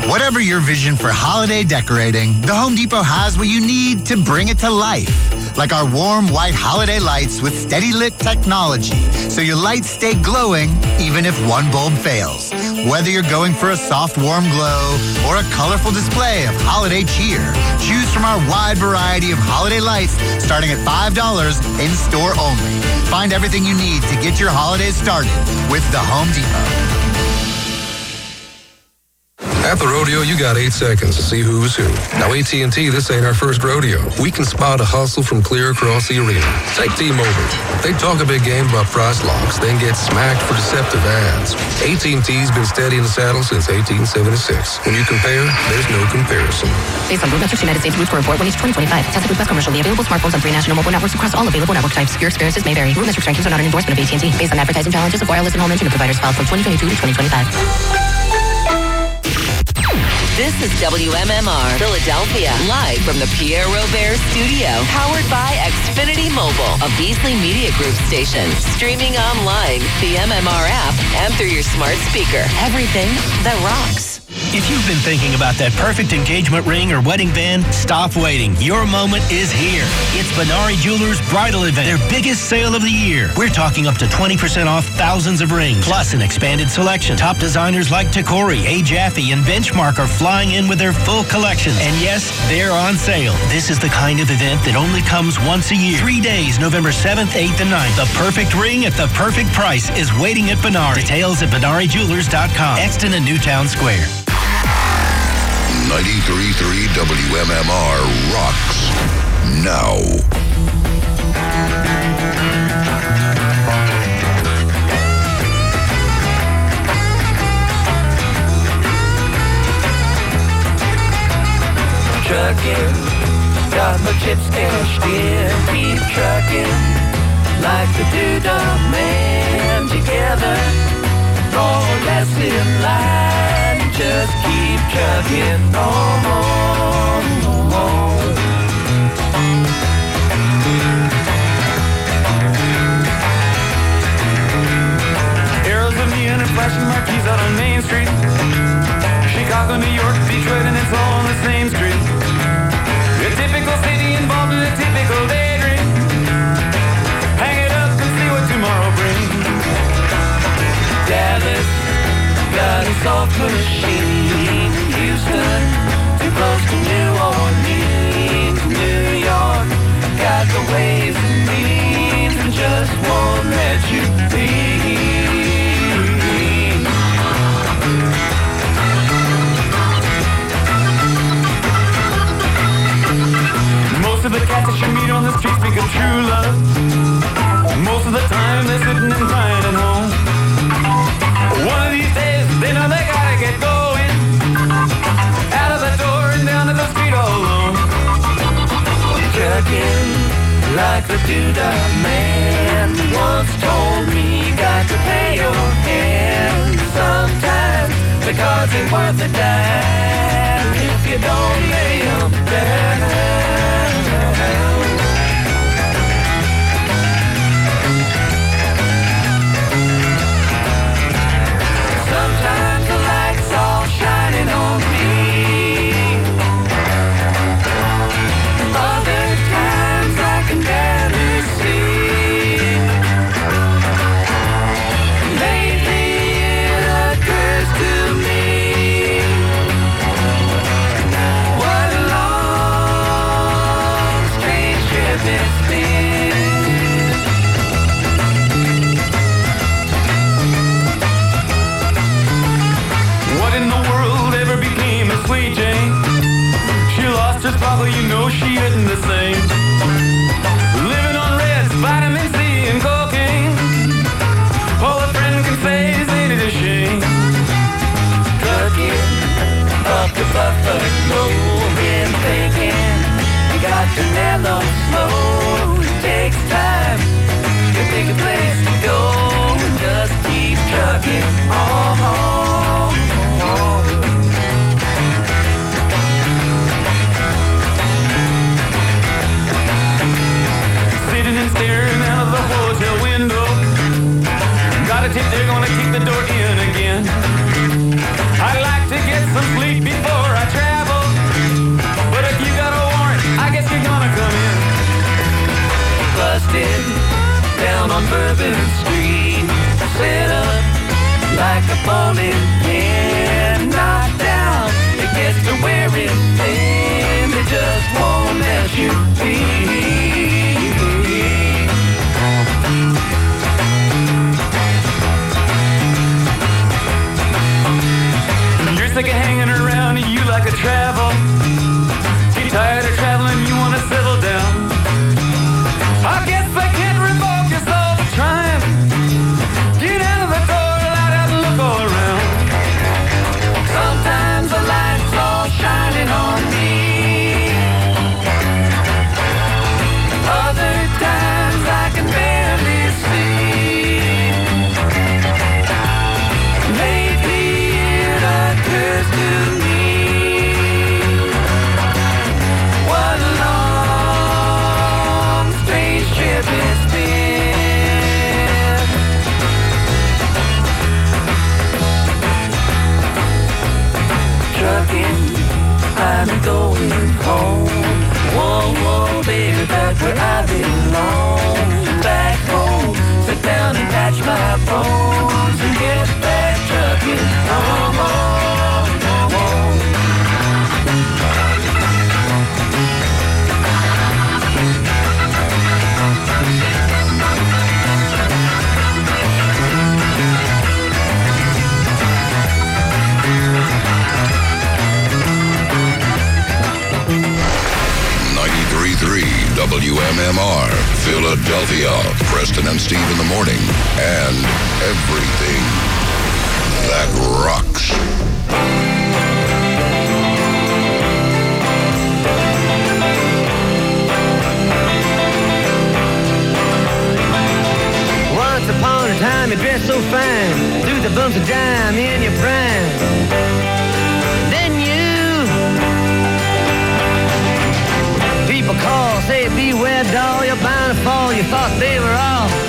Whatever your vision for holiday decorating, the Home Depot has what you need to bring it to life. Like our warm white holiday lights with steady lit technology, so your lights stay glowing even if one bulb fails. Whether you're going for a soft, warm glow or a colorful display of holiday cheer, choose from our wide variety of holiday lights starting at $5 in store only. Find everything you need to get your holidays started with the Home Depot. At the rodeo, you got eight seconds to see who's who. Now, AT&T, this ain't our first rodeo. We can spot a hustle from clear across the arena. Take T-Mobile. They talk a big game about price locks, then get smacked for deceptive ads. AT&T's been steady in the saddle since 1876. When you compare, there's no comparison. Based on Blue United States Root Score Report 1H 2025. Tested with Best commercially available smartphones on three national mobile networks across all available network types. Your experiences may vary. Root Metrics rankings are not an endorsement of AT&T. Based on advertising challenges of wireless and home internet providers filed from 2022 to 2025. This is WMMR Philadelphia, live from the Pierre Robert Studio, powered by Xfinity Mobile, a Beasley Media Group station. Streaming online, the MMR app, and through your smart speaker. Everything that rocks. If you've been thinking about that perfect engagement ring or wedding band, stop waiting. Your moment is here. It's Benari Jewelers Bridal Event, their biggest sale of the year. We're talking up to 20% off thousands of rings, plus an expanded selection. Top designers like Tacori, A. Jaffe, and Benchmark are flying in with their full collections. And yes, they're on sale. This is the kind of event that only comes once a year. Three days, November 7th, 8th, and 9th. The perfect ring at the perfect price is waiting at Benari. Details at BenariJewelers.com. Exton and Newtown Square. 93.3 WMMR rocks now. Trucking, Got my chips cashed in, keep trucking like the doodah man together. More or less in line, just keep trucking on, on, on. Arizona and flashing marquees out on Main Street. Chicago, New York, Detroit, and it's all on the same street. Soft machine. Houston, too close to New Orleans. New York got the ways and means and just won't let you be. Most of the cats that you meet on the street speak of true love. Most of the time they're sitting and crying at home. Days they gotta get going. Out of the door and down to the street all alone. Like the man once told me got to pay your hand sometimes because it's worth a dime if you don't lay 'em down. Pick a place Bourbon Street. Set up like a bowling pin. Knocked down, it gets to wearing thin. They just won't let you WMMR, Philadelphia, Preston and Steve in the morning, and everything that rocks. Once upon a time, you dressed so fine, through the bumps of dime in your prime. wear doll, you're bound to fall. You thought they were all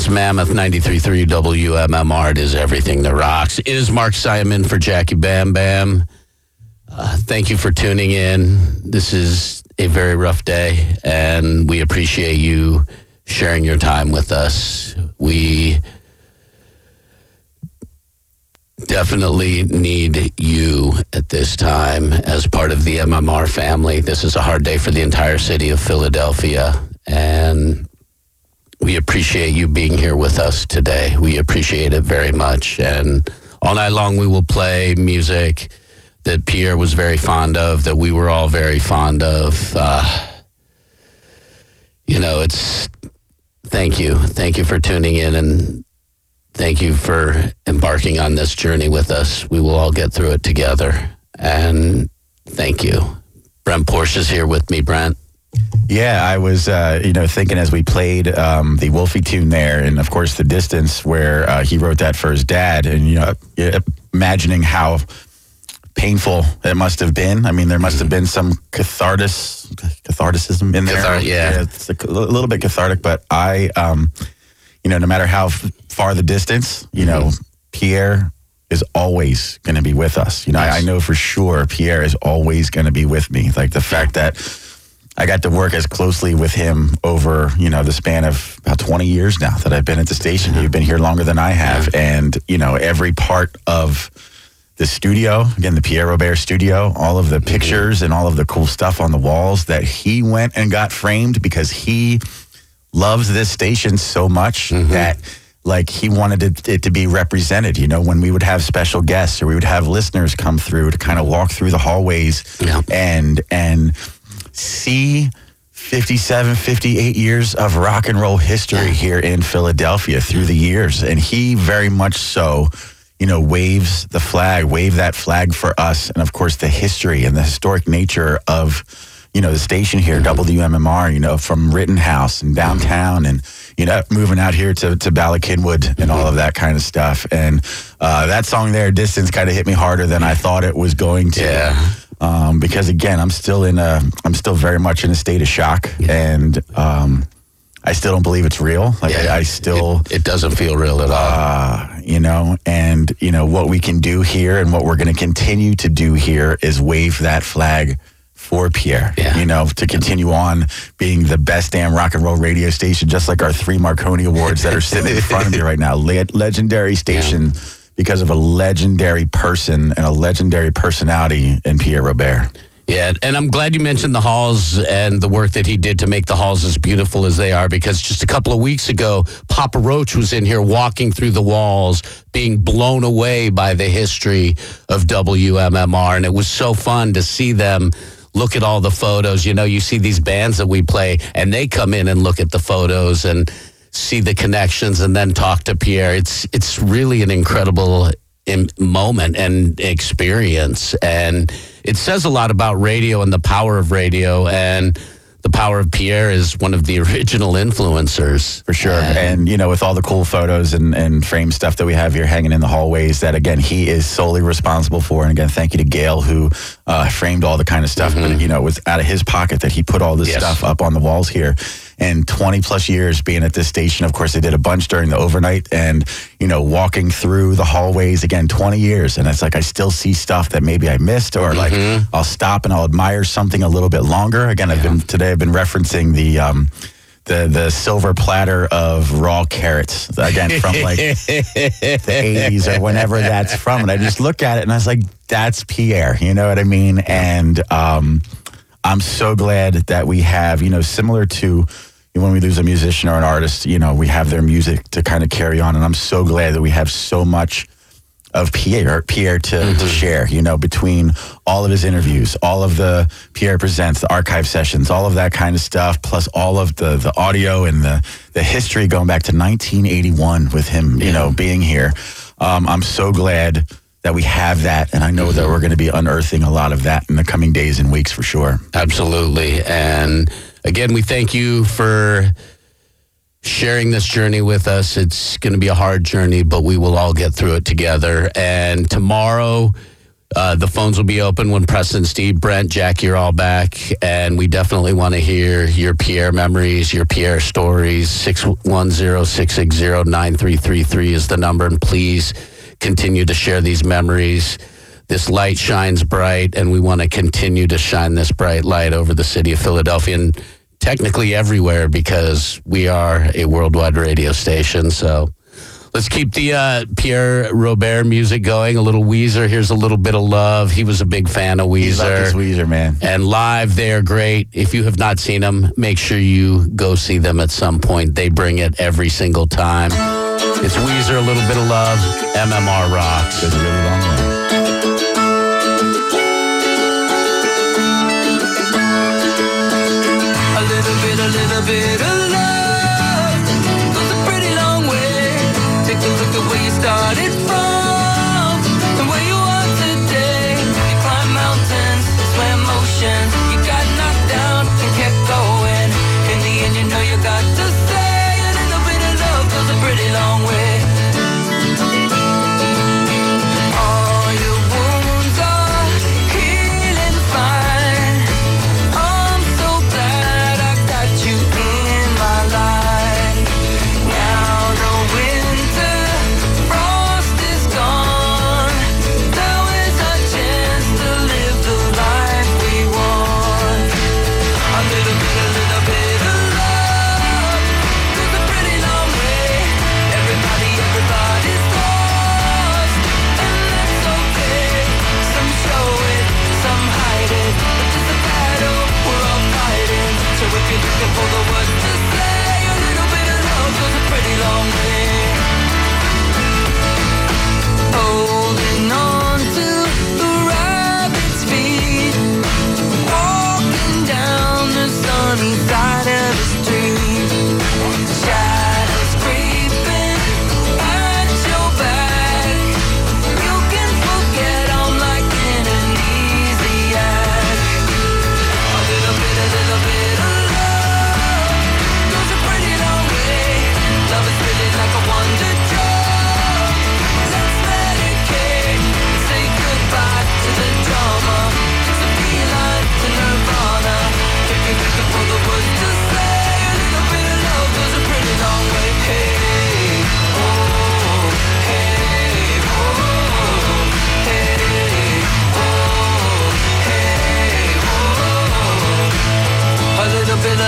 is Mammoth 93.3 WMMR. It is everything that rocks. It is Mark Simon for Jackie Bam Bam. Uh, thank you for tuning in. This is a very rough day, and we appreciate you sharing your time with us. We definitely need you at this time as part of the MMR family. This is a hard day for the entire city of Philadelphia appreciate you being here with us today. We appreciate it very much. And all night long, we will play music that Pierre was very fond of, that we were all very fond of. Uh, you know, it's thank you. Thank you for tuning in and thank you for embarking on this journey with us. We will all get through it together. And thank you. Brent Porsche is here with me, Brent. Yeah, I was, uh, you know, thinking as we played um, the Wolfie tune there, and of course the distance where uh, he wrote that for his dad, and you know, imagining how painful it must have been. I mean, there must have been some catharsis, catharticism in there. Cathar- yeah. it's a, a little bit cathartic, but I, um, you know, no matter how f- far the distance, you know, Pierre is always going to be with us. You know, I, I know for sure Pierre is always going to be with me. Like the fact that I got to work as closely with him over, you know, the span of about 20 years now that I've been at the station. You've been here longer than I have. And, you know, every part of the studio, again, the Pierre Robert studio, all of the mm-hmm. pictures and all of the cool stuff on the walls that he went and got framed because he loves this station so much mm-hmm. that like he wanted it, it to be represented. You know when we would have special guests or we would have listeners come through to kind of walk through the hallways and and see 57 58 years of rock and roll history here in Philadelphia through the years. And he very much so you know waves the flag wave that flag for us. And of course the history and the historic nature of you know the station here mm-hmm. WMMR you know from Rittenhouse and mm-hmm. downtown and you know moving out here to to Bala Cynwyd and all mm-hmm. of that kind of stuff. And uh, that song there distance kind of hit me harder than I thought it was going to. Yeah. Um, because again I'm still in a I'm still very much in a state of shock and um, I still don't believe it's real. Like I, I still it, doesn't feel real at all. Uh, you know and you know what we can do here and what we're going to continue to do here is wave that flag for Pierre, you know, to continue on being the best damn rock and roll radio station, just like our three Marconi Awards that are sitting in front of me right now. Le- legendary station because of a legendary person and a legendary personality in Pierre Robert. Yeah, and I'm glad you mentioned the halls and the work that he did to make the halls as beautiful as they are because just a couple of weeks ago, Papa Roach was in here walking through the walls, being blown away by the history of WMMR. And it was so fun to see them look at all the photos. You know, you see these bands that we play, and they come in and look at the photos and see the connections and then talk to Pierre. It's, it's really an incredible moment and experience. And it says a lot about radio and the power of radio. And the power of Pierre is one of the original influencers. For sure. And, you know, with all the cool photos and, and frame stuff that we have here hanging in the hallways, that again, he is solely responsible for. And again, thank you to Gail who uh, framed all the kind of stuff. But, you know, it was out of his pocket that he put all this Yes. stuff up on the walls here. And 20 plus years being at this station, of course, they did a bunch during the overnight and, you know, walking through the hallways again, 20 years. And it's like I still see stuff that maybe I missed or like I'll stop and I'll admire something a little bit longer. Again, I've been today, I've been referencing the, um, the the silver platter of raw carrots. Again from like the 80s or whenever that's from. And I just look at it and I was like that's Pierre you know what I mean? And um I'm so glad that we have you know similar to when we lose a musician or an artist you know we have their music to kind of carry on and I'm so glad that we have so much of Pierre Pierre to, to share, you know, between all of his interviews, all of the Pierre presents, the archive sessions, all of that kind of stuff, plus all of the the audio and the the history going back to 1981 with him, you know, being here. Um, I'm so glad that we have that, and I know that we're going to be unearthing a lot of that in the coming days and weeks for sure. Absolutely. And again, we thank you for sharing this journey with us. It's going to be a hard journey, but we will all get through it together. And tomorrow, uh, the phones will be open when Preston, Steve, Brent, Jack, you're all back. And we definitely want to hear your Pierre memories, your Pierre stories. 610 660 9333 is the number. And please continue to share these memories. This light shines bright, and we want to continue to shine this bright light over the city of Philadelphia and technically everywhere because we are a worldwide radio station. So let's keep the uh, Pierre Robert music going. A little Weezer. Here's a little bit of love. He was a big fan of Weezer. Weezer, man. And live, they are great. If you have not seen them, make sure you go see them at some point. They bring it every single time. It's Weezer, a little bit of love. MMR rocks. little bit of love goes a pretty long way. Take a look at where you started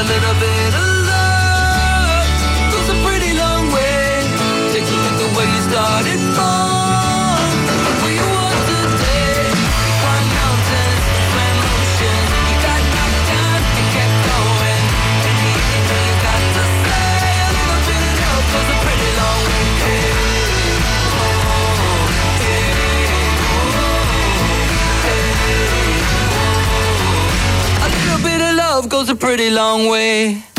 a little bit goes a pretty long way.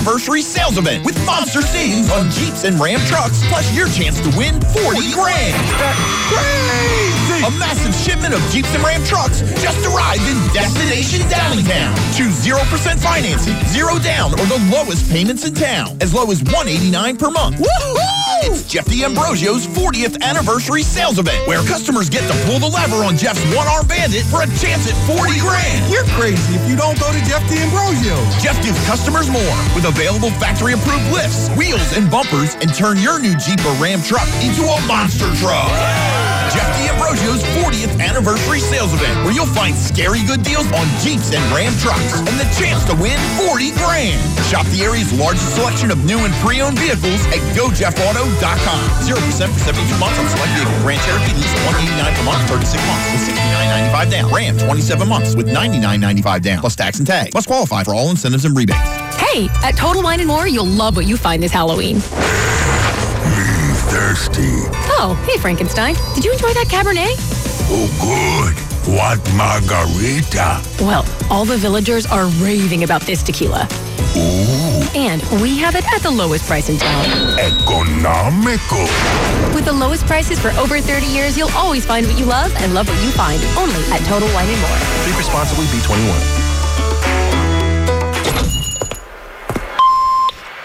Anniversary sales event with monster savings on Jeeps and Ram trucks, plus your chance to win 40 grand. Crazy! A massive shipment of Jeeps and Ram trucks just arrived in Destination Downingtown. Choose 0% financing, zero down, or the lowest payments in town, as low as 189 per month. Woohoo! It's Jeff D'Ambrosio's 40th anniversary sales event, where customers get to pull the lever on Jeff's one-arm bandit for a chance at 40 grand. You're crazy if you don't go to Jeff D'Ambrosio. Jeff gives customers more with available factory-approved lifts, wheels, and bumpers, and turn your new Jeep or Ram truck into a monster truck. Jeff D'Ambrosio's 40th anniversary sales event, where you'll find scary good deals on Jeeps and Ram trucks and the chance to win 40 grand. Shop the area's largest selection of new and pre-owned vehicles at GoJeffAuto.com. 0% for 72 months on select vehicle. Grand Cherokee lease 189 per month, 36 months with 69.95 down. Ram 27 months with 99.95 down, plus tax and tag. Must qualify for all incentives and rebates. Hey, at Total Wine and More, you'll love what you find this Halloween. Thirsty. Oh, hey, Frankenstein. Did you enjoy that Cabernet? Oh, good. What margarita? Well, all the villagers are raving about this tequila. Ooh, And we have it at the lowest price in town. economical. With the lowest prices for over 30 years, you'll always find what you love and love what you find only at Total Wine and More. Drink responsibly, B21.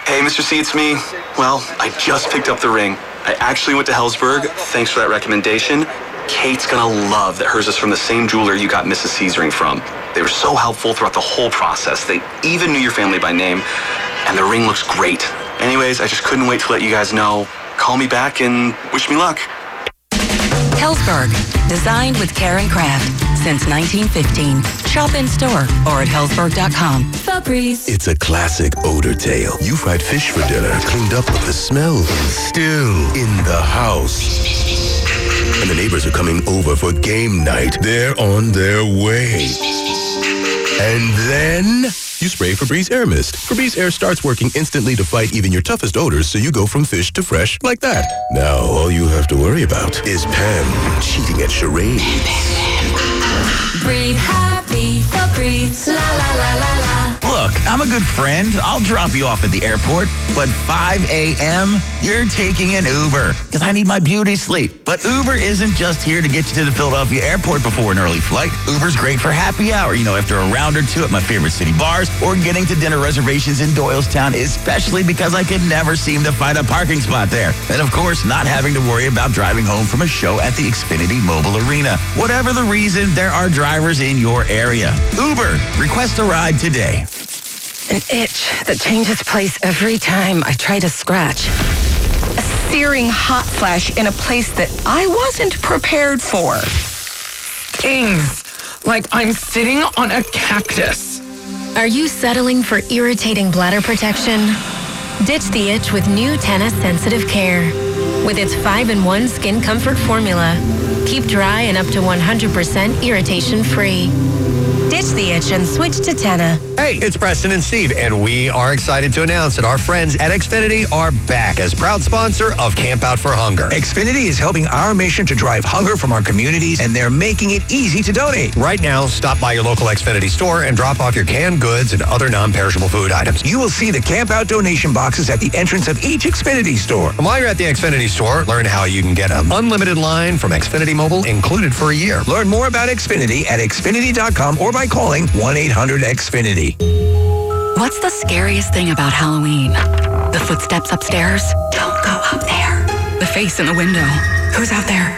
Hey, Mr. C, it's me. Well, I just picked up the ring. I actually went to Hellberg's. Thanks for that recommendation. Kate's gonna love that hers is from the same jeweler you got Mrs. Caesaring from. They were so helpful throughout the whole process. They even knew your family by name, and the ring looks great. Anyways, I just couldn't wait to let you guys know. Call me back and wish me luck. Hellberg's, designed with care and craft since 1915. Shop in store or at hellbergs.com. Febreze. It's a classic odor tale. You fried fish for dinner, cleaned up, but the smell is still in the house. And the neighbors are coming over for game night. They're on their way. And then you spray Febreze Air Mist. Febreze Air starts working instantly to fight even your toughest odors, so you go from fish to fresh like that. Now all you have to worry about is Pam cheating at charades. Breathe happy, Febreze. La la la la la. Look, I'm a good friend. I'll drop you off at the airport, but 5 a.m., you're taking an Uber because I need my beauty sleep. But Uber isn't just here to get you to the Philadelphia airport before an early flight. Uber's great for happy hour, you know, after a round or two at my favorite city bars or getting to dinner reservations in Doylestown, especially because I could never seem to find a parking spot there. And of course, not having to worry about driving home from a show at the Xfinity Mobile Arena. Whatever the reason, there are drivers in your area. Uber, request a ride today. An itch that changes place every time I try to scratch. A searing hot flash in a place that I wasn't prepared for. Stings like I'm sitting on a cactus. Are you settling for irritating bladder protection? Ditch the itch with new TENA Sensitive Care. With its 5-in-1 skin comfort formula, keep dry and up to 100% irritation free. Ditch the itch and switch to TENA. Hey, it's Preston and Steve, and we are excited to announce that our friends at Xfinity are back as proud sponsor of Camp Out for Hunger. Xfinity is helping our mission to drive hunger from our communities, and they're making it easy to donate. Right now, stop by your local Xfinity store and drop off your canned goods and other non-perishable food items. You will see the Camp Out donation boxes at the entrance of each Xfinity store. And while you're at the Xfinity store, learn how you can get an unlimited line from Xfinity Mobile included for a year. Learn more about Xfinity at Xfinity.com or by calling 1-800-XFINITY. What's the scariest thing about Halloween? The footsteps upstairs? Don't go up there. The face in the window? Who's out there?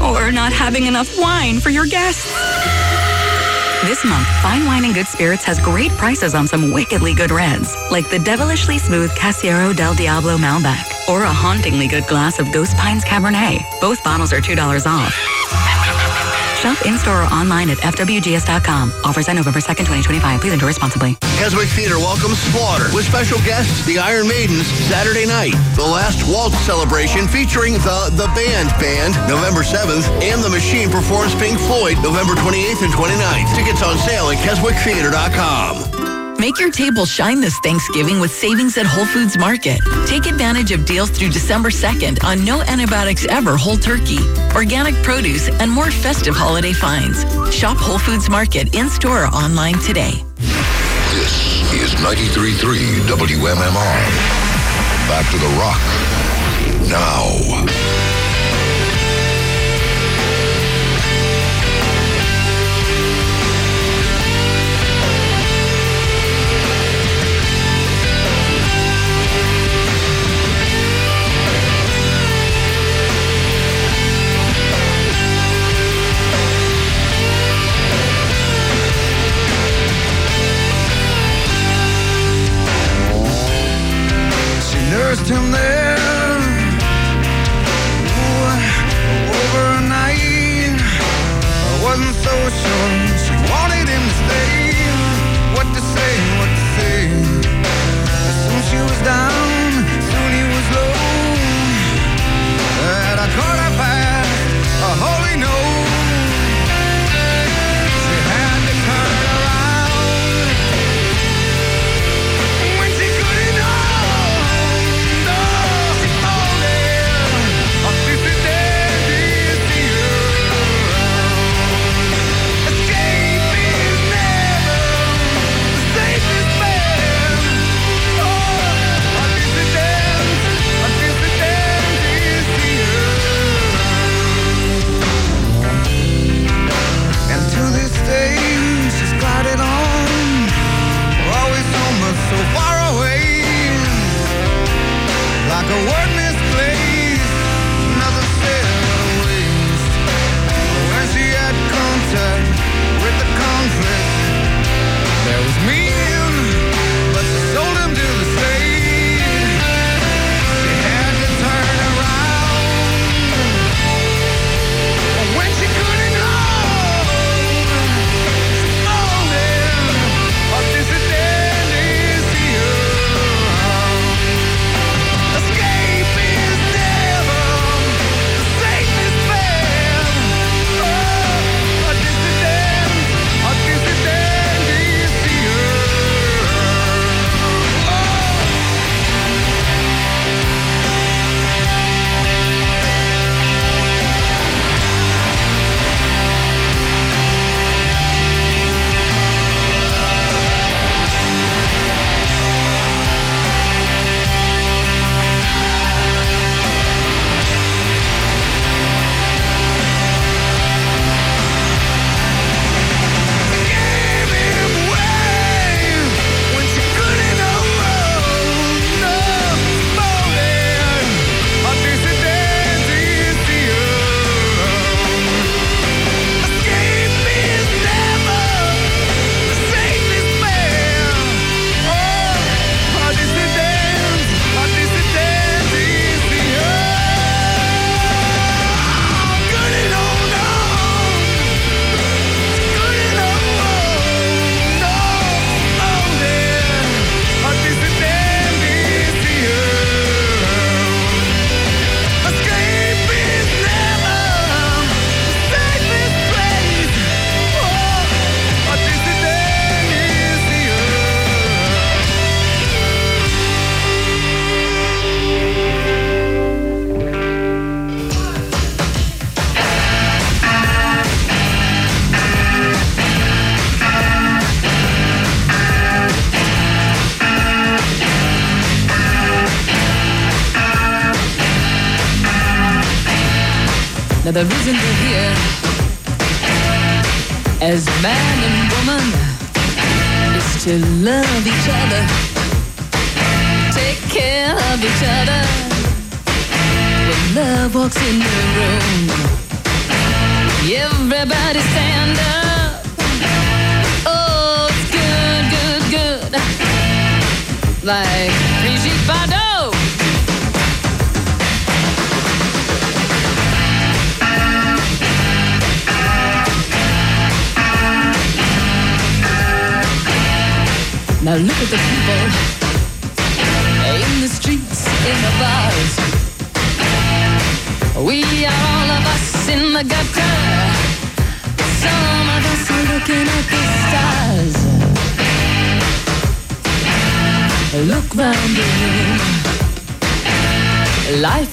Or not having enough wine for your guests? This month, Fine Wine and Good Spirits has great prices on some wickedly good reds, like the devilishly smooth Casillero del Diablo Malbec, or a hauntingly good glass of Ghost Pines Cabernet. Both bottles are $2 off. Shop in-store or online at FWGS.com. Offers end November 2nd, 2025. Please enjoy responsibly. Keswick Theater welcomes Slaughter with special guests, the Iron Maidens, Saturday night. The Last Waltz celebration featuring the The Band Band, November 7th, and The Machine performs Pink Floyd, November 28th and 29th. Tickets on sale at KeswickTheater.com. Make your table shine this Thanksgiving with savings at Whole Foods Market. Take advantage of deals through December 2nd on no antibiotics ever whole turkey, organic produce, and more festive holiday finds. Shop Whole Foods Market in store or online today. This is 93.3 WMMR. Back to the rock. Now. first him they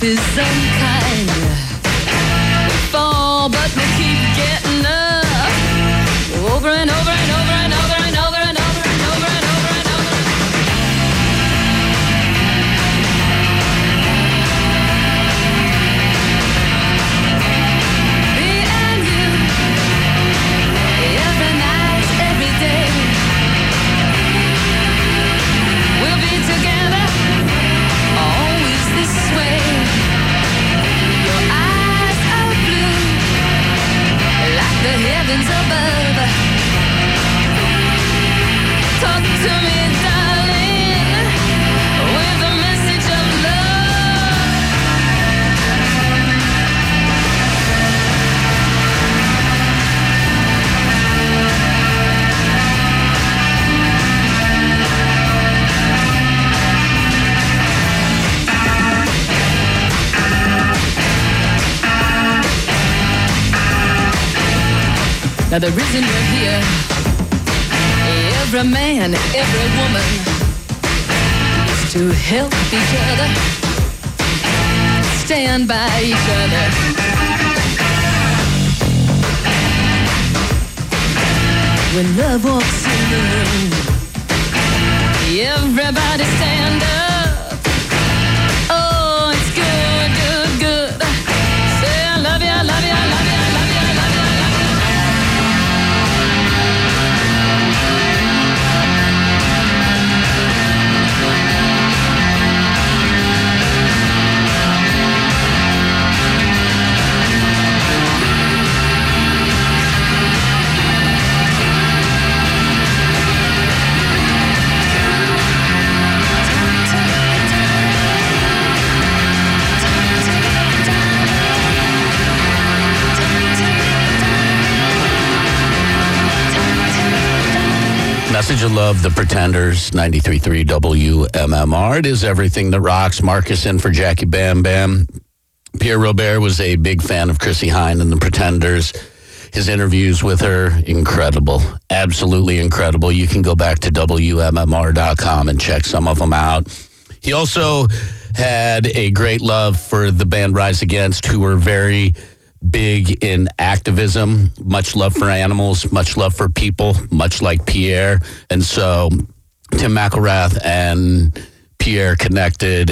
is on. Of the Pretenders, 93.3 WMMR. It is everything that rocks. Marcus in for Jackie Bam Bam. Pierre Robert was a big fan of Chrissie Hynde and the Pretenders. His interviews with her, incredible. Absolutely incredible. You can go back to WMMR.com and check some of them out. He also had a great love for the band Rise Against, who were very big in activism, much love for animals, much love for people, much like Pierre. And so Tim McIlrath and Pierre connected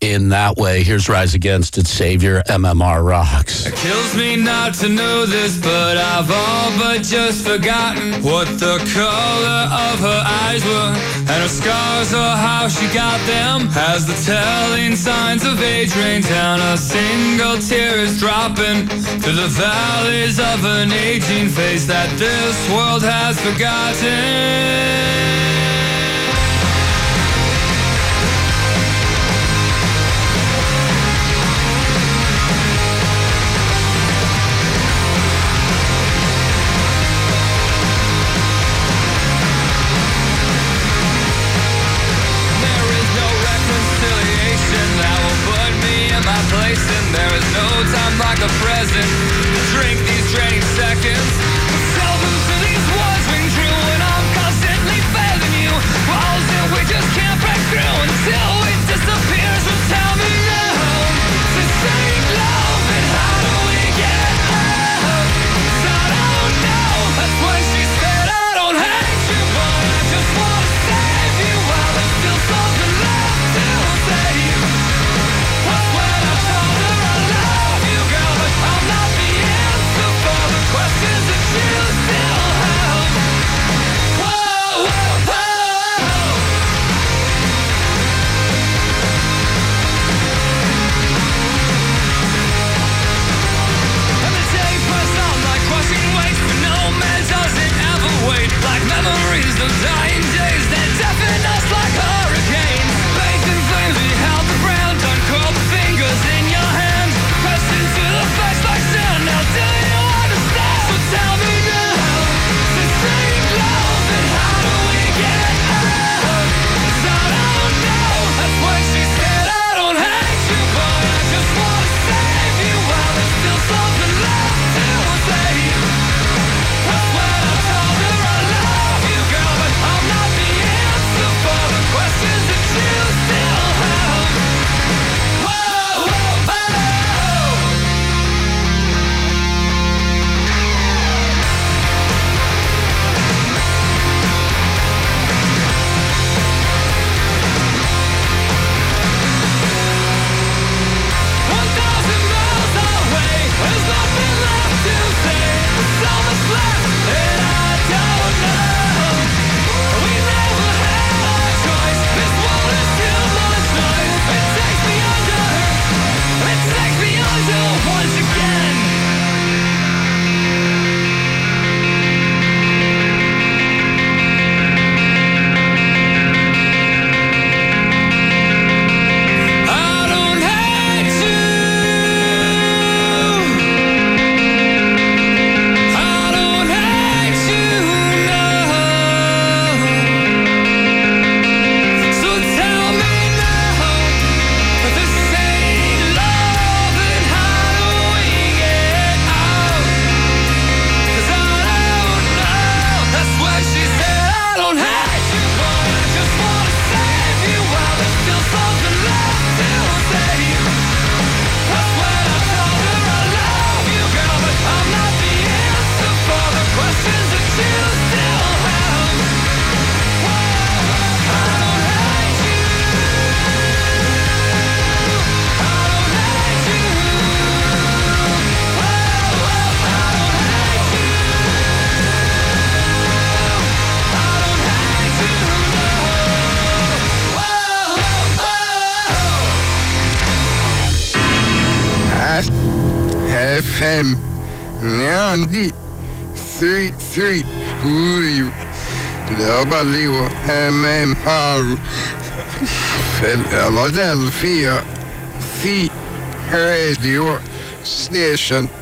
in that way. Here's Rise Against its savior, MMR Rocks. It kills me not to know this, but I've all but just forgotten what the color of her eyes were, and her scars or how she got them. As the telling signs of age rain down, a single tear is dropping through the valleys of an aging face that this world has forgotten. The present Philadelphia C Radio Station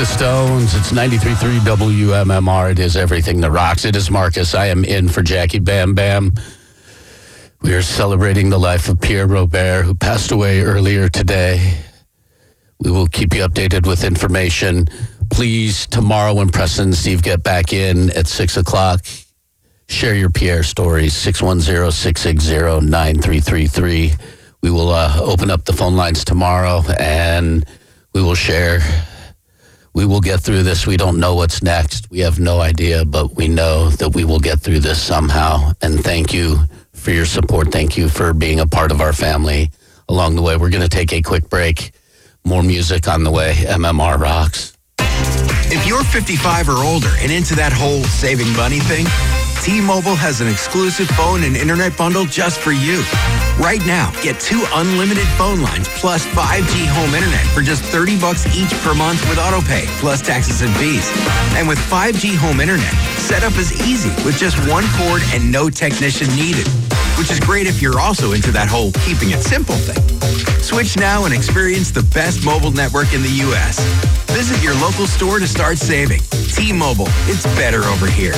the Stones. It's 93.3 WMMR. It is everything that rocks. It is Marcus. I am in for Jackie Bam Bam. We are celebrating the life of Pierre Robert, who passed away earlier today. We will keep you updated with information. Please, tomorrow when Preston and Steve get back in at 6 o'clock, share your Pierre stories, 610-660-9333. We will uh, open up the phone lines tomorrow and we will share. We will get through this. We don't know what's next. We have no idea, but we know that we will get through this somehow. And thank you for your support. Thank you for being a part of our family along the way. We're going to take a quick break. More music on the way. MMR rocks. If you're 55 or older and into that whole saving money thing, T-Mobile has an exclusive phone and internet bundle just for you. Right now, get two unlimited phone lines plus 5G home internet for just 30 bucks each per month with autopay, plus taxes and fees. And with 5G home internet, setup is easy with just one cord and no technician needed, which is great if you're also into that whole keeping it simple thing. Switch now and experience the best mobile network in the U.S. Visit your local store to start saving. T-Mobile, it's better over here.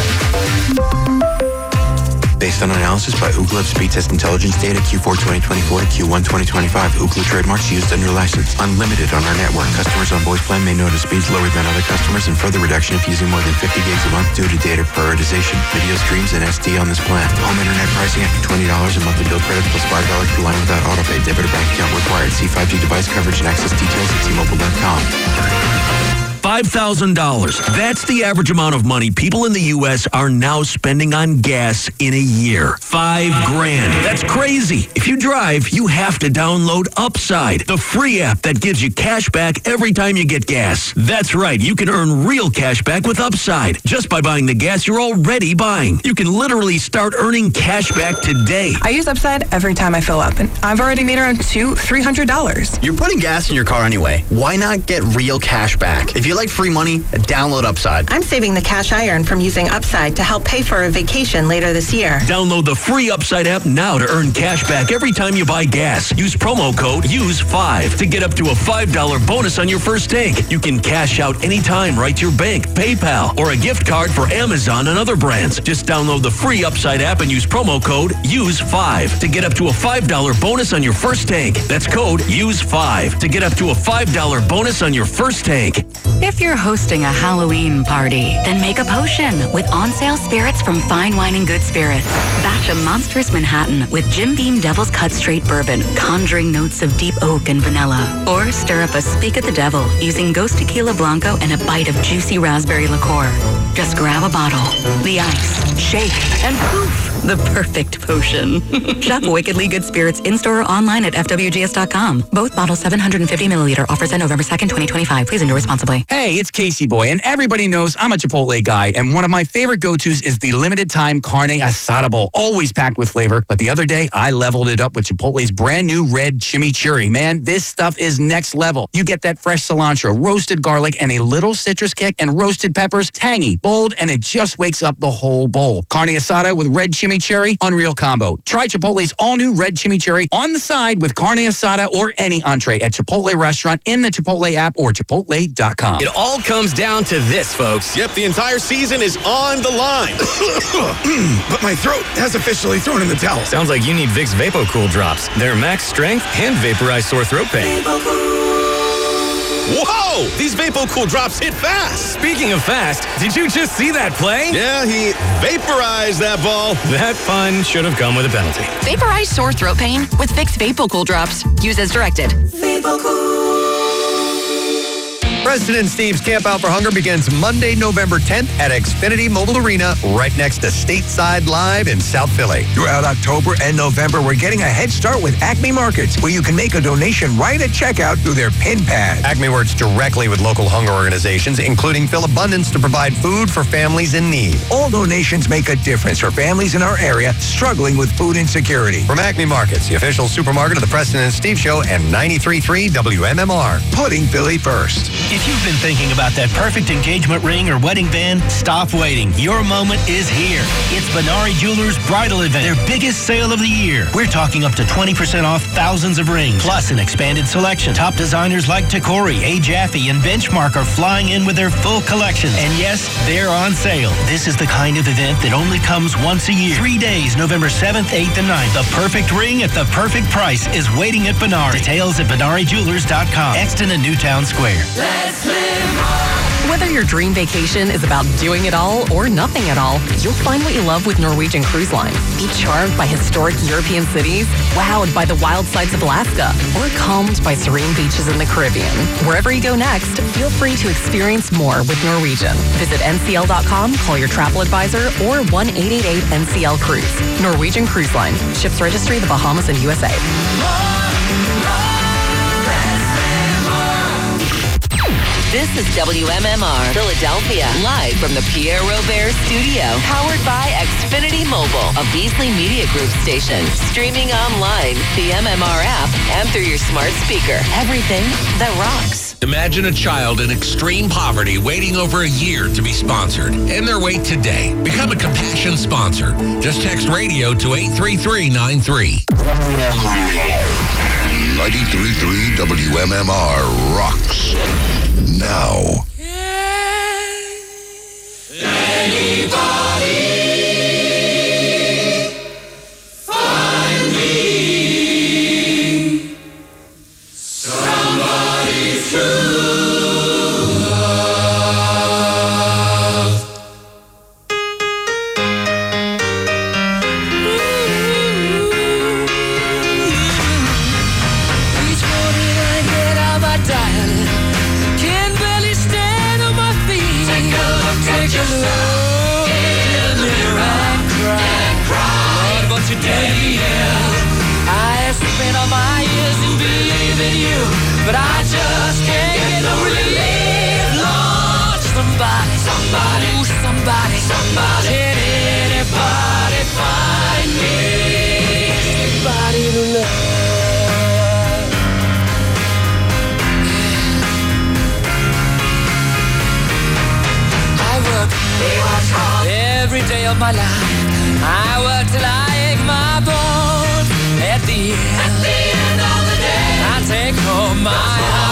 Based on analysis by Ookla of speed test intelligence data Q4 2024 to Q1 2025, Ookla trademarks used under license. Unlimited on our network. Customers on voice plan may notice speeds lower than other customers and further reduction if using more than 50 gigs a month due to data prioritization, video streams, and SD on this plan. Home internet pricing after $20 a monthly bill credit plus $5 per line without autopay. Debit or bank account required. See 5G device coverage and access details at T-Mobile.com. $5,000. That's the average amount of money people in the U.S. are now spending on gas in a year. Five grand. That's crazy. If you drive, you have to download Upside, the free app that gives you cash back every time you get gas. That's right. You can earn real cash back with Upside just by buying the gas you're already buying. You can literally start earning cash back today. I use Upside every time I fill up, and I've already made around two, three hundred dollars. You're putting gas in your car anyway. Why not get real cash back? If you like free money, download Upside. I'm saving the cash I earn from using Upside to help pay for a vacation later this year. Download the free Upside app now to earn cash back every time you buy gas. Use promo code USE5 to get up to a $5 bonus on your first tank. You can cash out anytime right to your bank, PayPal, or a gift card for Amazon and other brands. Just download the free Upside app and use promo code USE5 to get up to a $5 bonus on your first tank. That's code USE5 to get up to a $5 bonus on your first tank. If you're hosting a Halloween party, then make a potion with on-sale spirits from Fine Wine and Good Spirits. Batch a monstrous Manhattan with Jim Beam Devil's Cut Straight Bourbon, conjuring notes of deep oak and vanilla. Or stir up a Speak at the Devil using Ghost Tequila Blanco and a bite of juicy raspberry liqueur. Just grab a bottle, the ice, shake, and poof, the perfect potion. Shop Wickedly Good Spirits in-store or online at FWGS.com. Both bottles 750 milliliter. Offers end November 2nd, 2025. Please enjoy responsibly. Hey, it's Casey Boy, and everybody knows I'm a Chipotle guy, and one of my favorite go-tos is the limited time carne asada bowl, always packed with flavor. But the other day, I leveled it up with Chipotle's brand new red chimichurri. Man, this stuff is next level. You get that fresh cilantro, roasted garlic, and a little citrus kick, and roasted peppers, tangy, bold, and it just wakes up the whole bowl. Carne asada with red chimichurri, unreal combo. Try Chipotle's all-new red chimichurri on the side with carne asada or any entree at Chipotle restaurant in the Chipotle app or chipotle.com. It all comes down to this, folks. Yep, the entire season is on the line. but my throat has officially thrown in the towel. Sounds like you need Vicks VapoCool drops. They're max strength and vaporize sore throat pain. Whoa! These VapoCool drops hit fast. Speaking of fast, did you just see that play? Yeah, he vaporized that ball. That pun should have come with a penalty. Vaporize sore throat pain with Vicks VapoCool drops. Use as directed. Preston and Steve's Camp Out for Hunger begins Monday, November 10th at Xfinity Mobile Arena, right next to Stateside Live in South Philly. Throughout October and November, we're getting a head start with Acme Markets, where you can make a donation right at checkout through their pin pad. Acme works directly with local hunger organizations, including Philabundance, to provide food for families in need. All donations make a difference for families in our area struggling with food insecurity. From Acme Markets, the official supermarket of the Preston and Steve Show and 93.3 WMMR. Putting Philly first. If you've been thinking about that perfect engagement ring or wedding band, stop waiting. Your moment is here. It's Benari Jewelers Bridal Event, their biggest sale of the year. We're talking up to 20% off thousands of rings, plus an expanded selection. Top designers like Tacori, A. Jaffe, and Benchmark are flying in with their full collection. And yes, they're on sale. This is the kind of event that only comes once a year. Three days, November 7th, 8th, and 9th. The perfect ring at the perfect price is waiting at Benari. Details at BenariJewelers.com. Exton and Newtown Square. Whether your dream vacation is about doing it all or nothing at all, you'll find what you love with Norwegian Cruise Line. Be charmed by historic European cities, wowed by the wild sights of Alaska, or calmed by serene beaches in the Caribbean. Wherever you go next, feel free to experience more with Norwegian. Visit ncl.com, call your travel advisor, or 1-888-NCL Cruise. Norwegian Cruise Line. Ships registry the Bahamas and USA. This is WMMR Philadelphia, live from the Pierre Robert Studio, powered by Xfinity Mobile, a Beasley Media Group station. Streaming online, the MMR app, and through your smart speaker. Everything that rocks. Imagine a child in extreme poverty waiting over a year to be sponsored. End their wait today. Become a compassion sponsor. Just text radio to 83393. 93.3 WMMR rocks. Now. Anybody of my life. I work till I ache my bones. At the end, At the end of the day, I take home my holiday.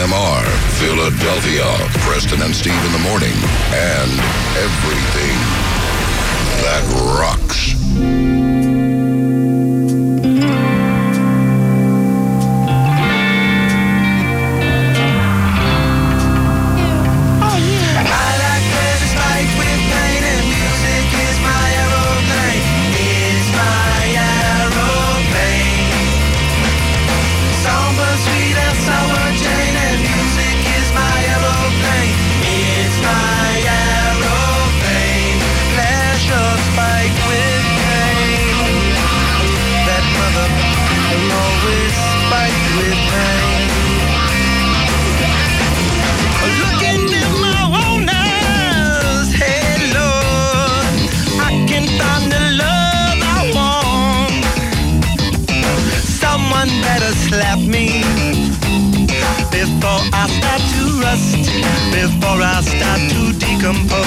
KMR, Philadelphia, Preston and Steve in the morning, and everything that rocks. before I start to decompose.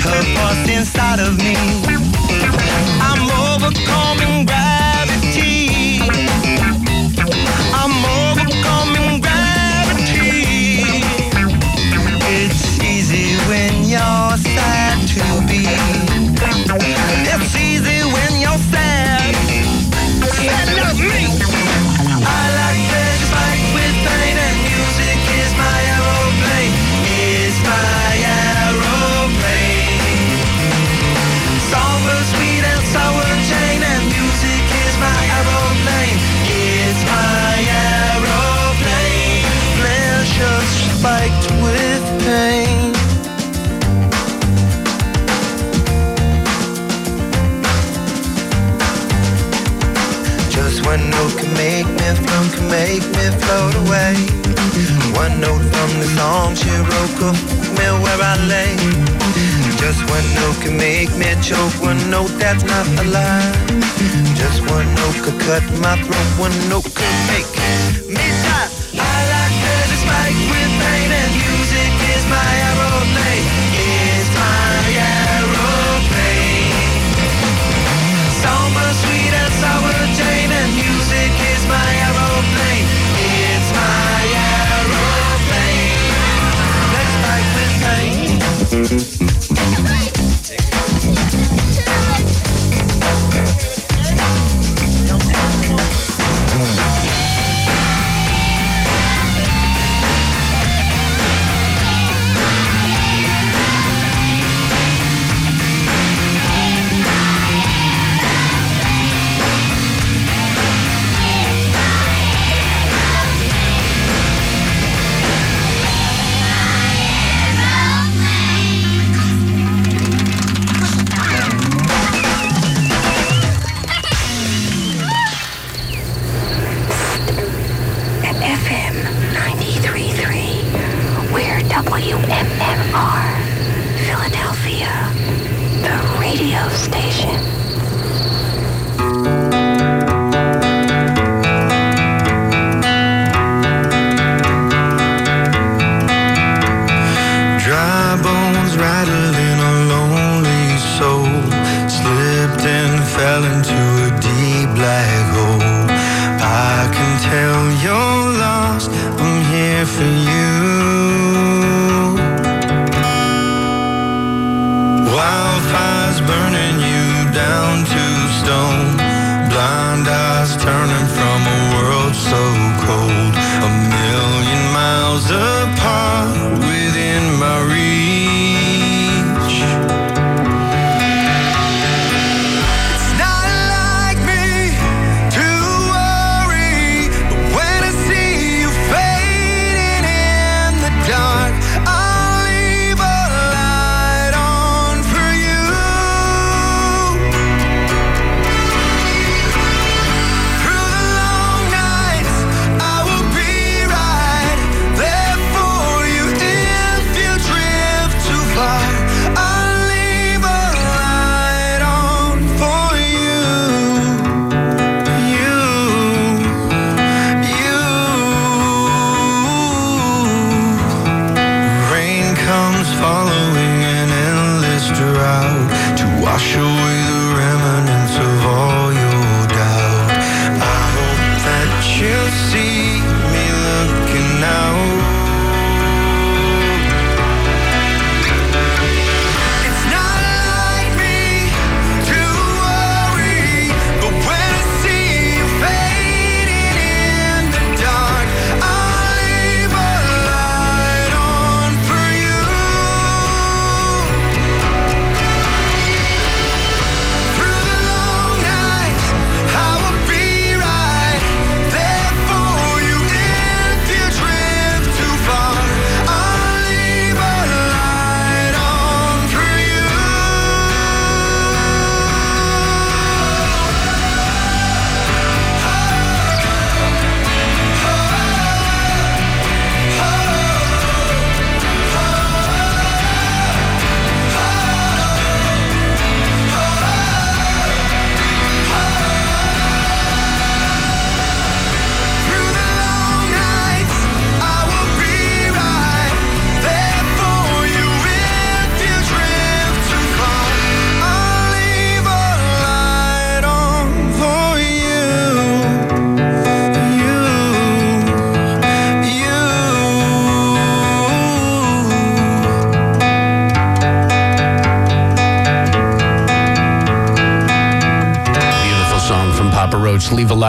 crush her force inside of me. lane. Just one note can make me choke. One note that's not a lie. Just one note could cut my throat. One note could make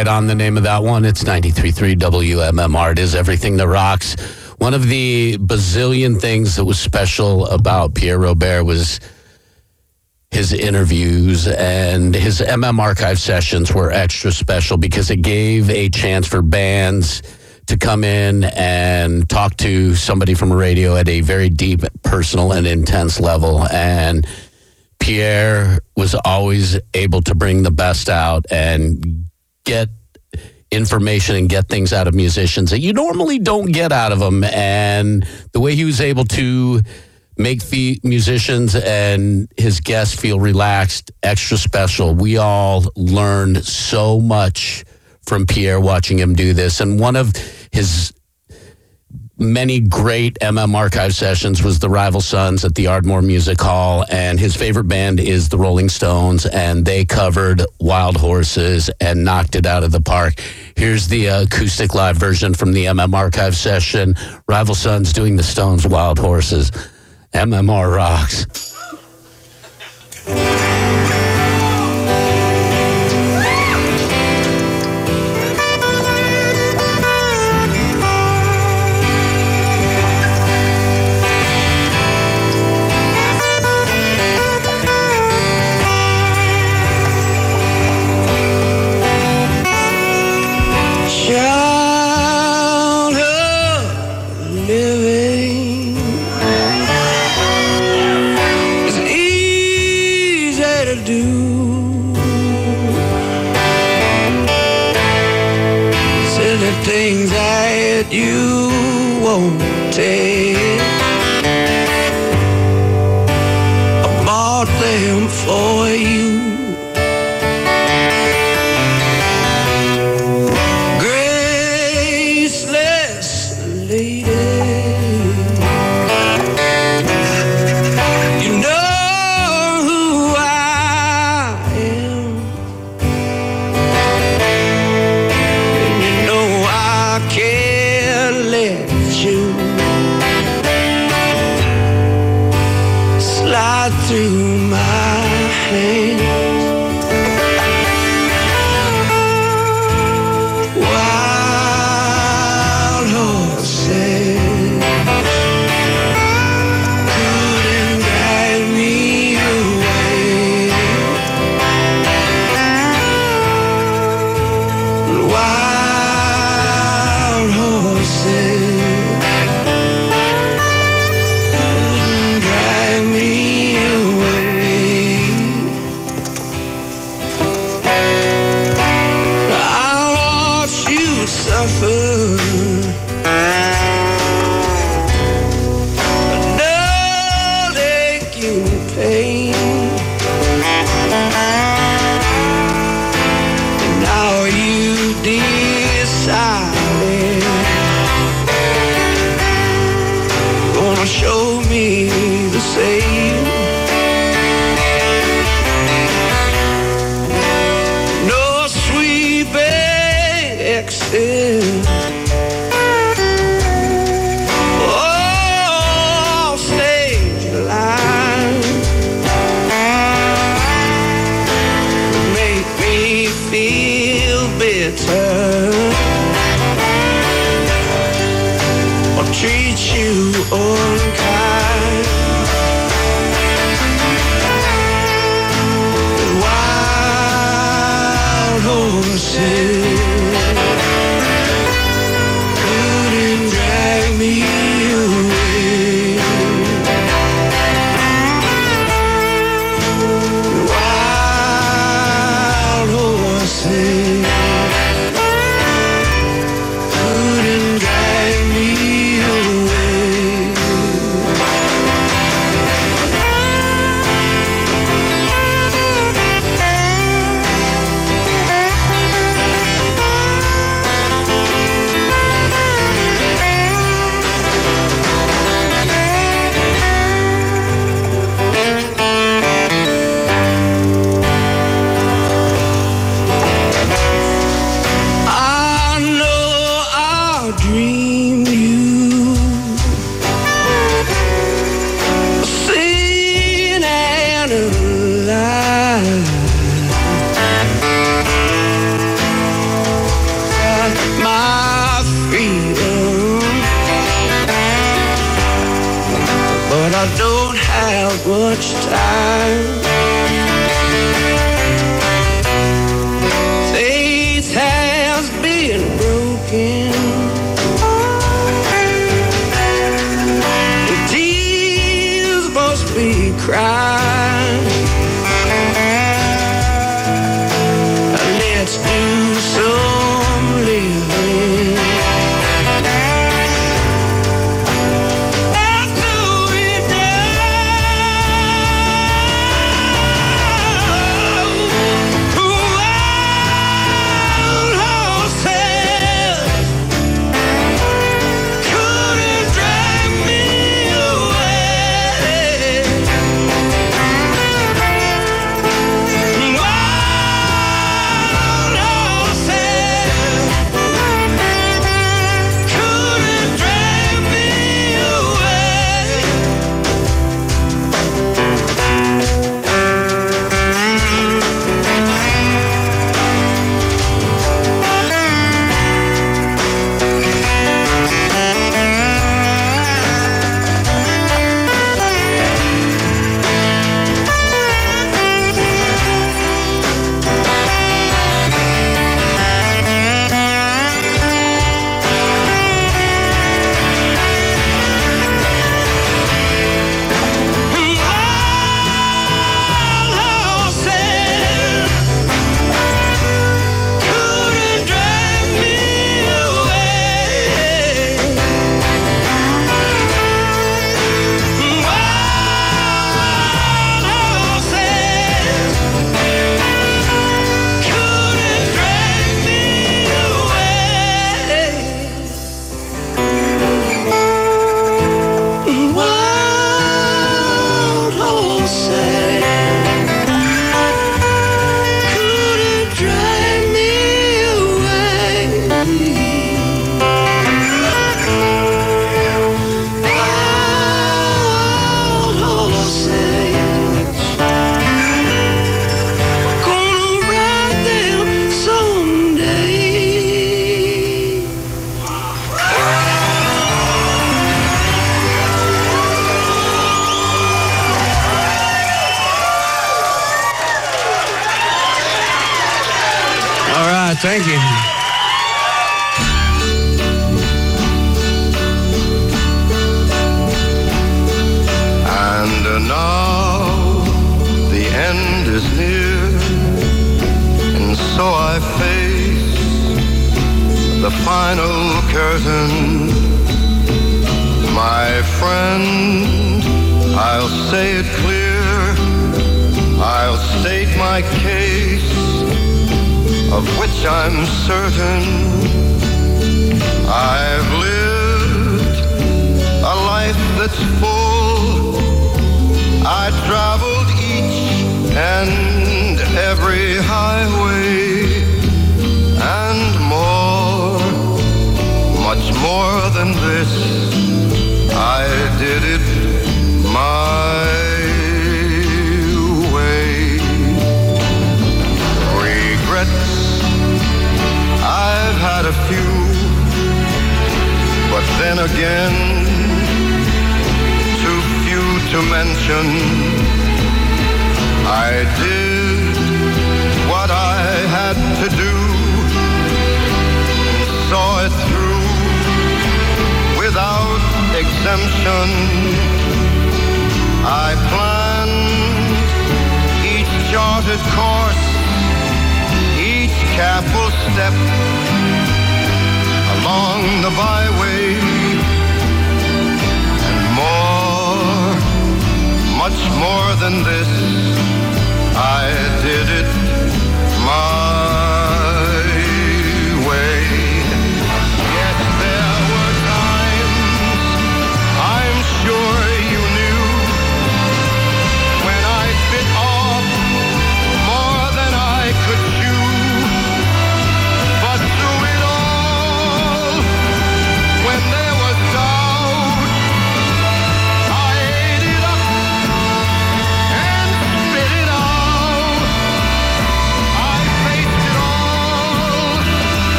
Light on the name of that one. It's 93.3 WMMR. It is everything that rocks. One of the bazillion things that was special about Pierre Robert was his interviews and his MM archive sessions were extra special because it gave a chance for bands to come in and talk to somebody from radio at a very deep, personal, and intense level. And Pierre was always able to bring the best out and get information and get things out of musicians that you normally don't get out of them. And the way he was able to make the musicians and his guests feel relaxed, extra special. We all learned so much from Pierre watching him do this. And one of his many great MM archive sessions was the Rival Sons at the Ardmore Music Hall, and his favorite band is the Rolling Stones, and they covered Wild Horses and knocked it out of the park. Here's the uh, acoustic live version from the MM archive session. Rival Sons doing the Stones Wild Horses. MMR rocks.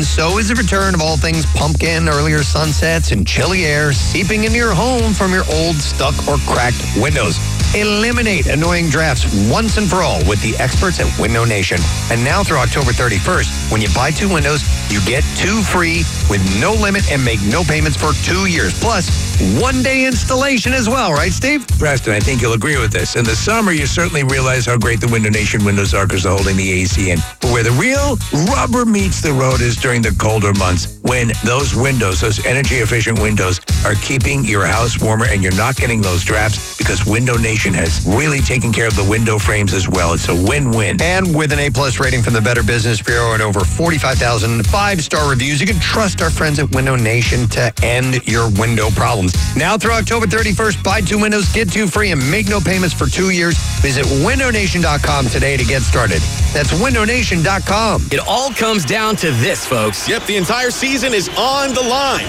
And so is the return of all things pumpkin, earlier sunsets, and chilly air seeping into your home from your old, stuck, or cracked windows. Eliminate annoying drafts once and for all with the experts at Window Nation. And now through October 31st, when you buy two windows, you get two free with no limit and make no payments for two years. Plus, one day installation as well, right, Steve? Preston, I think you'll agree with this. In the summer, you certainly realize how great the Window Nation windows are because they're holding the AC in. But where the real rubber meets the road is during the colder months when those windows, those energy efficient windows, are keeping your house warmer and you're not getting those drafts because Window Nation has really taken care of the window frames as well. It's a win-win. And with an A plus rating from the Better Business Bureau and over 45,000 five star reviews, you can trust our friends at Window Nation to end your window problems. Now through October 31st, buy two windows, get two free, and make no payments for two years. Visit windownation.com today to get started. That's windownation.com. It all comes down to this, folks. Yep, the entire season is on the line.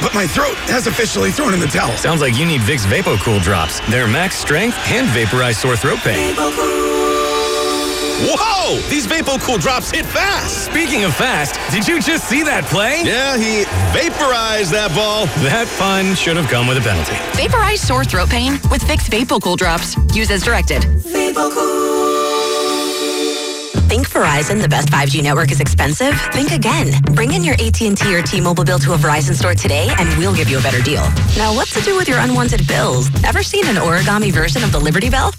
but my throat has officially thrown in the towel. Sounds like you need Vicks VapoCool Drops. They're max strength and vaporize sore throat pain. Whoa! These VapoCool drops hit fast. Speaking of fast, did you just see that play? Yeah, he vaporized that ball. That fun should have come with a penalty. Vaporize sore throat pain with Vicks VapoCool drops. Use as directed. Think Verizon, the best 5G network, is expensive? Think again. Bring in your AT&T or T-Mobile bill to a Verizon store today and we'll give you a better deal. Now, what to do with your unwanted bills? Ever seen an origami version of the Liberty Bell?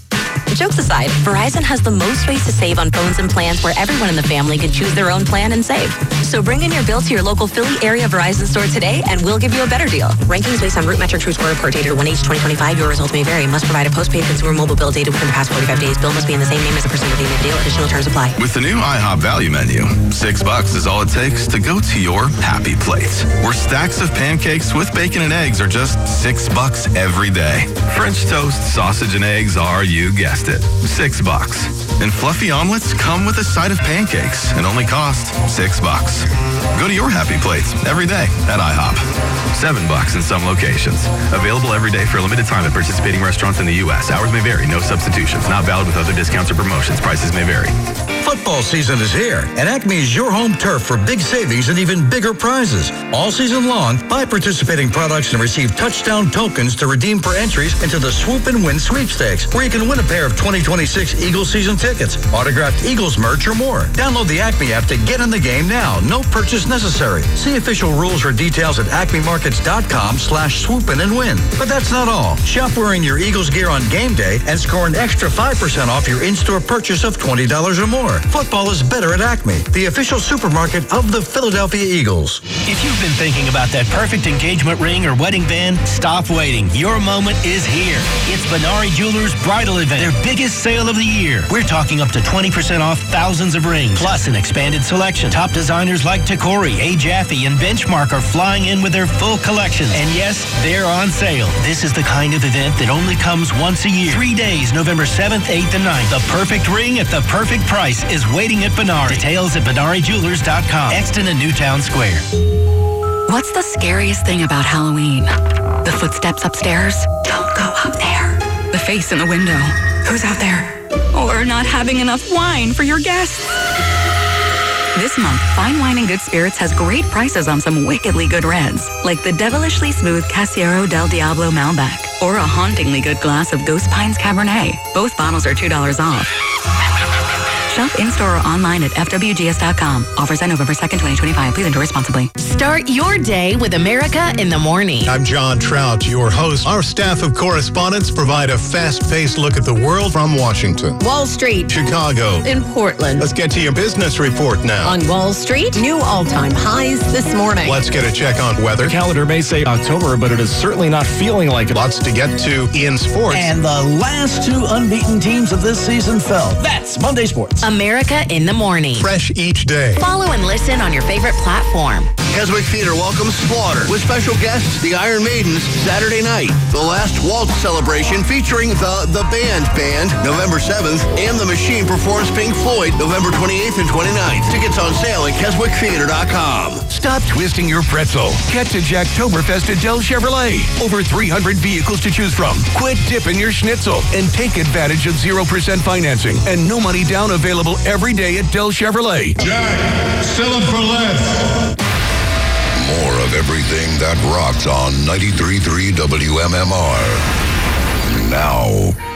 Jokes aside, Verizon has the most ways to save on phones and plans where everyone in the family can choose their own plan and save. So bring in your bill to your local Philly area Verizon store today and we'll give you a better deal. Rankings based on Root Metrics RootScore Report dated 1H 2025. Your results may vary. Must provide a postpaid consumer mobile bill dated within the past 45 days. Bill must be in the same name as the person receiving the deal. Additional terms apply. With the new IHOP value menu, six bucks is all it takes to go to your happy plate. Where stacks of pancakes with bacon and eggs are just six bucks every day. French toast, sausage, and eggs are, you guessed it, six bucks. And fluffy omelets come with a side of pancakes and only cost six bucks. Go to your happy plates every day at IHOP. Seven bucks in some locations. Available every day for a limited time at participating restaurants in the U.S. Hours may vary. No substitutions. Not valid with other discounts or promotions. Prices may vary. Football season is here, and Acme is your home turf for big savings and even bigger prizes. All season long, buy participating products and receive touchdown tokens to redeem for entries into the Swoop and Win sweepstakes, where you can win a pair of 2026 Eagles season tickets, autographed Eagles merch, or more. Download the Acme app to get in the game now. No purchase necessary. See official rules or details at acmemarkets.com slash swoopin' and win. But that's not all. Shop wearing your Eagles gear on game day and score an extra 5% off your in-store purchase of $20 or more. Football is better at Acme, the official supermarket of the Philadelphia Eagles. If you've been thinking about that perfect engagement ring or wedding band, stop waiting. Your moment is here. It's Benari Jewelers Bridal Event, their biggest sale of the year. We're talking up to 20% off thousands of rings, plus an expanded selection. Top designers like Tacori, A. Jaffe, and Benchmark are flying in with their full collections. And yes, they're on sale. This is the kind of event that only comes once a year. Three days, November 7th, 8th, and 9th. The perfect ring at the perfect price is waiting at Benari. Details at BenariJewelers.com. Exton and Newtown Square. What's the scariest thing about Halloween? The footsteps upstairs? Don't go up there. The face in the window? Who's out there? Or not having enough wine for your guests? This month, Fine Wine and Good Spirits has great prices on some wickedly good reds, like the devilishly smooth Casillero del Diablo Malbec, or a hauntingly good glass of Ghost Pines Cabernet. Both bottles are $2 off. Shop in-store or online at FWGS.com. Offers end November 2nd, 2025. Please enjoy responsibly. Start your day with America in the morning. I'm John Trout, your host. Our staff of correspondents provide a fast-paced look at the world from Washington, Wall Street, Chicago, in Portland. Let's get to your business report now. On Wall Street, new all-time highs this morning. Let's get a check on weather. The calendar may say October, but it is certainly not feeling like it. Lots to get to in sports. And the last two unbeaten teams of this season fell. That's Monday Sports. America in the morning. Fresh each day. Follow and listen on your favorite platform. Keswick Theater welcomes Slaughter with special guests, the Iron Maidens, Saturday night. The last waltz celebration featuring the The Band Band, November 7th, and The Machine performs Pink Floyd, November 28th and 29th. Tickets on sale at KeswickTheater.com. Stop twisting your pretzel. Get to Jacktoberfest at Dell Chevrolet. Over 300 vehicles to choose from. Quit dipping your schnitzel and take advantage of 0% financing and no money down available every day at Dell Chevrolet. Jack, sell it for less. More of everything that rocks on 93.3 WMMR. Now.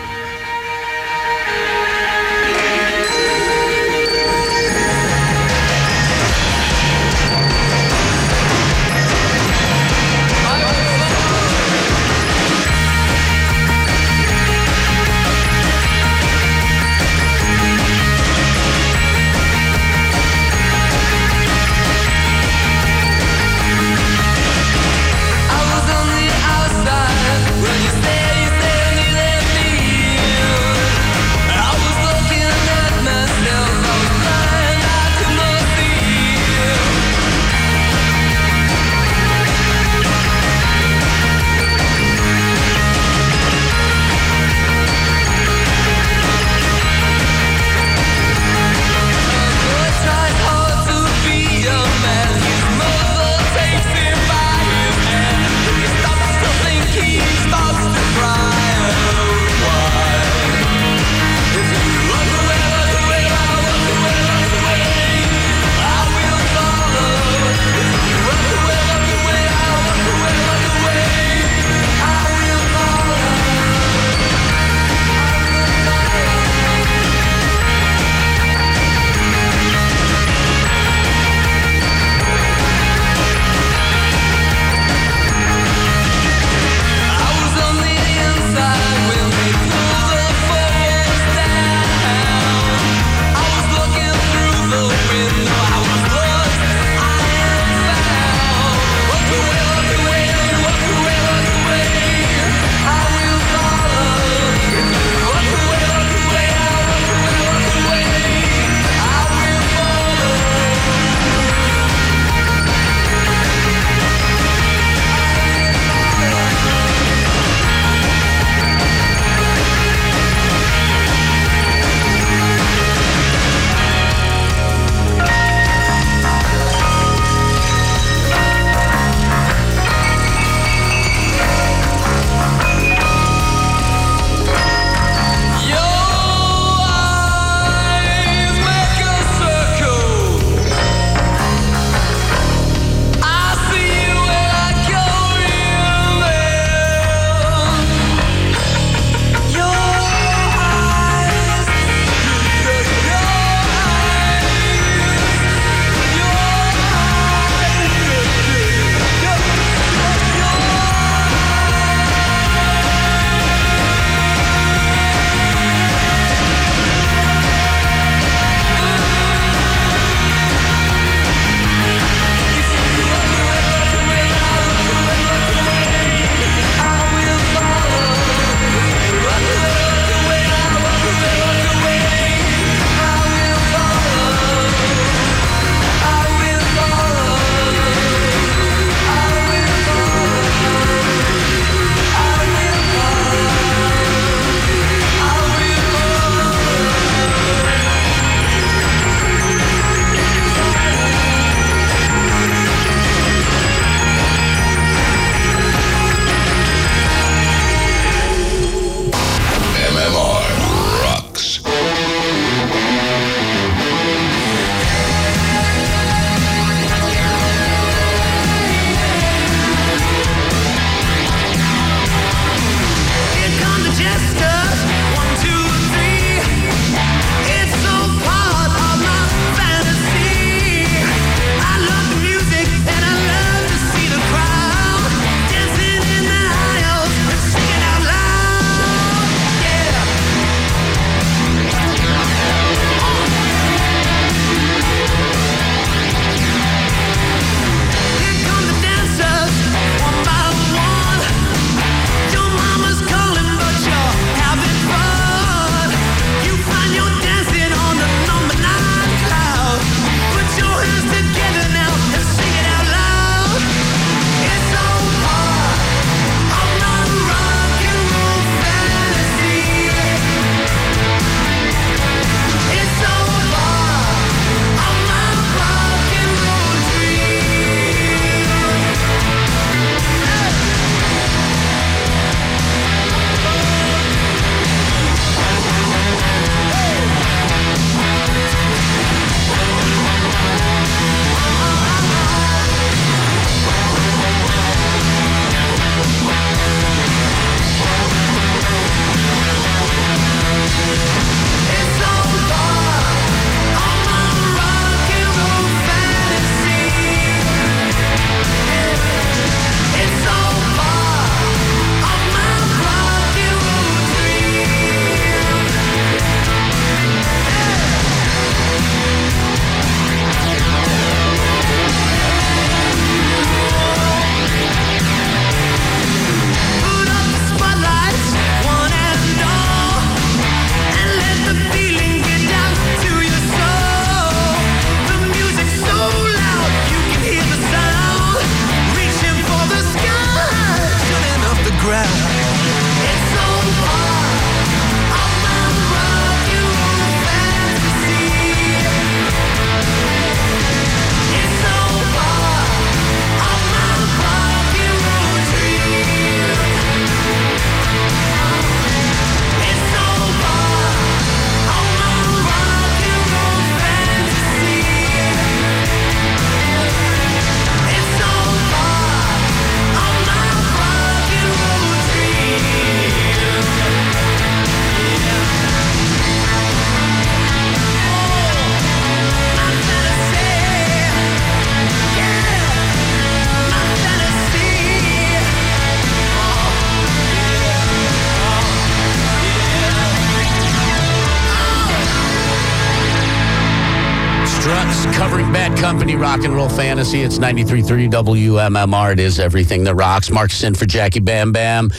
Fantasy. It's 93.3 WMMR. It is everything that rocks. Mark's in for Jackie Bam Bam.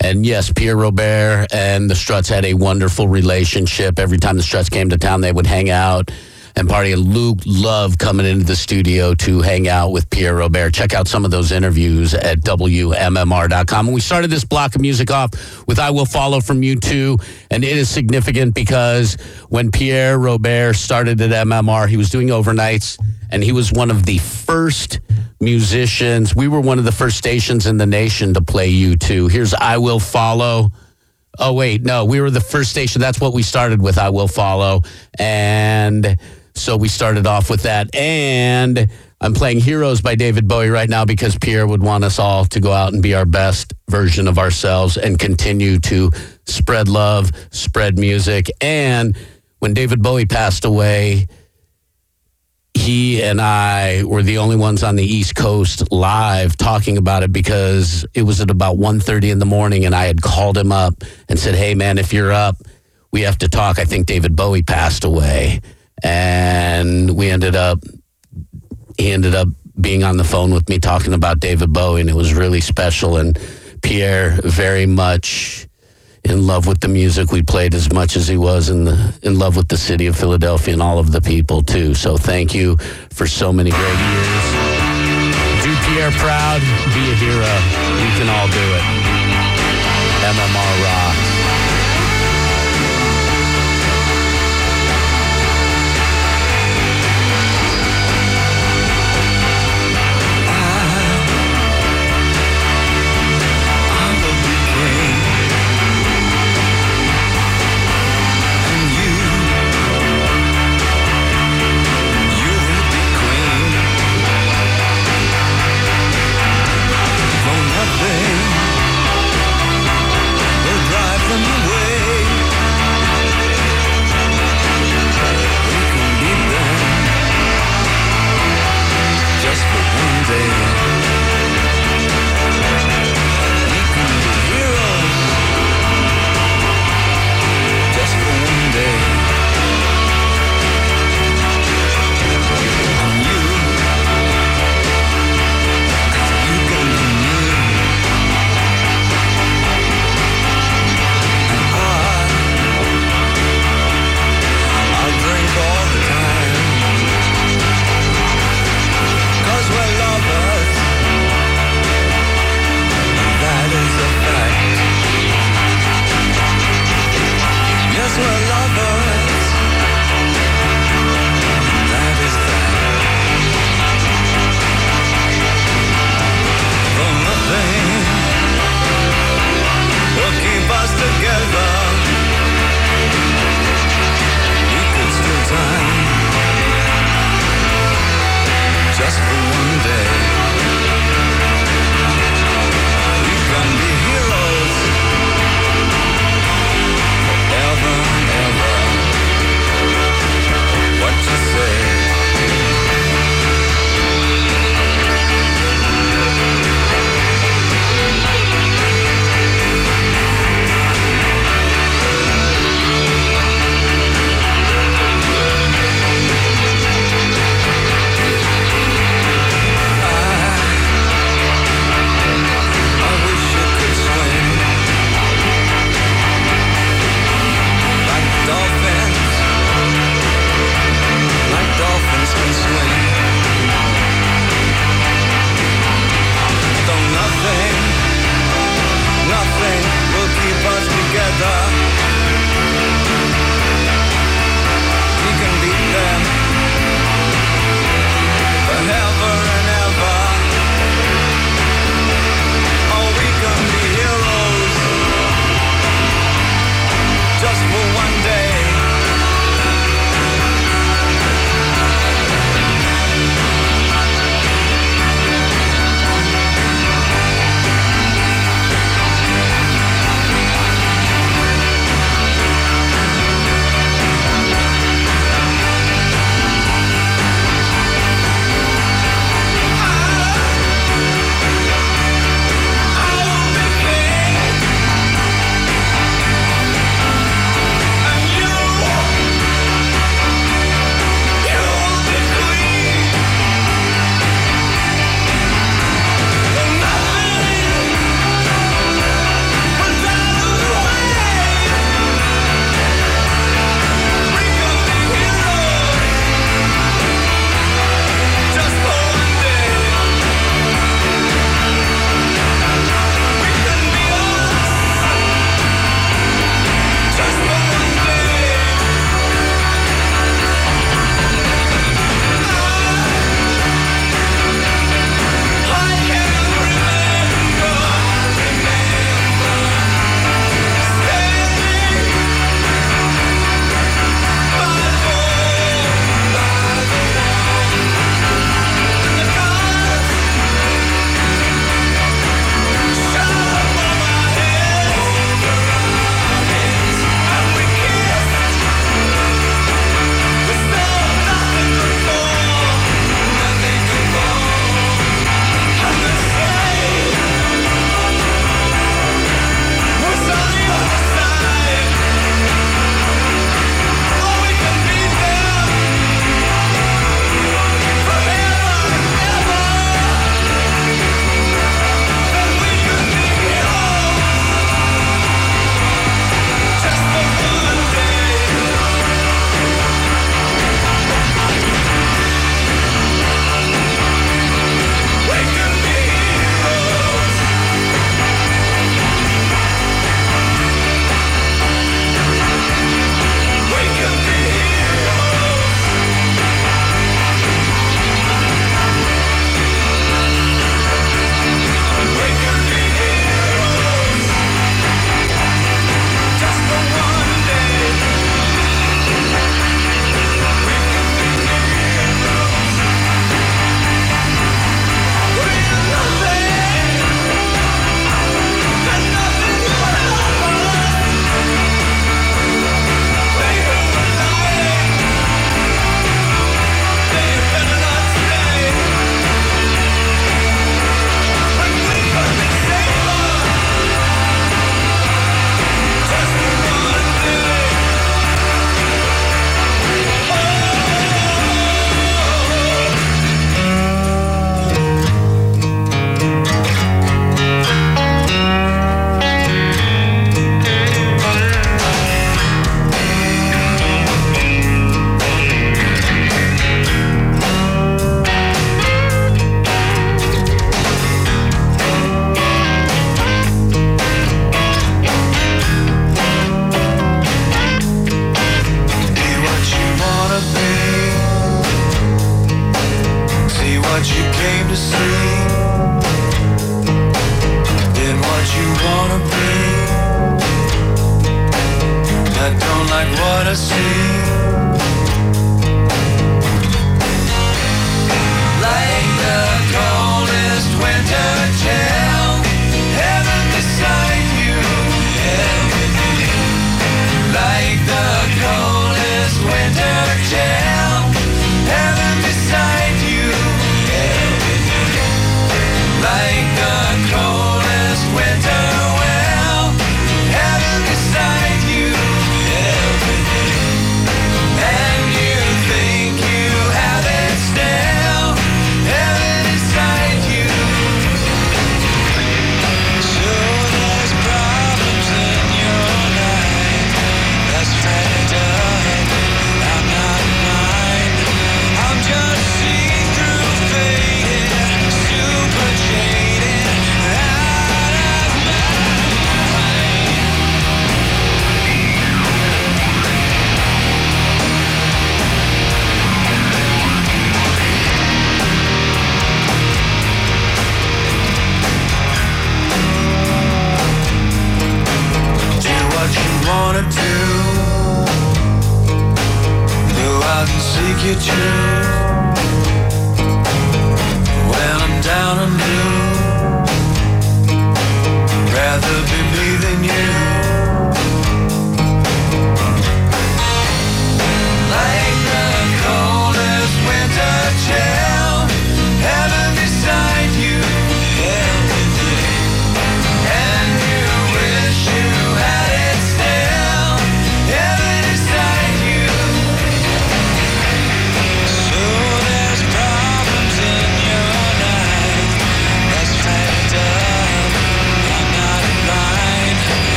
And yes, Pierre Robert and the Struts had a wonderful relationship. Every time the Struts came to town, they would hang out and party. And Luke loved coming into the studio to hang out with Pierre Robert. Check out some of those interviews at WMMR.com. And we started this block of music off with I Will Follow from U2. And it is significant because when Pierre Robert started at MMR, he was doing overnights and he was one of the first musicians. We were one of the first stations in the nation to play U2. Here's I Will Follow. Oh, wait, no, we were the first station. That's what we started with, I Will Follow. And so we started off with that. And I'm playing Heroes by David Bowie right now because Pierre would want us all to go out and be our best version of ourselves and continue to spread love, spread music. And when David Bowie passed away, he and I were the only ones on the East Coast live talking about it because it was at about 1.30 in the morning and I had called him up and said, hey, man, if you're up, we have to talk. I think David Bowie passed away. And we ended up, he ended up being on the phone with me talking about David Bowie and it was really special. And Pierre very much in love with the music we played as much as he was in the in love with the city of Philadelphia and all of the people too. So thank you for so many great years. Do Pierre proud, be a hero. We can all do it. MMR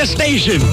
radio station.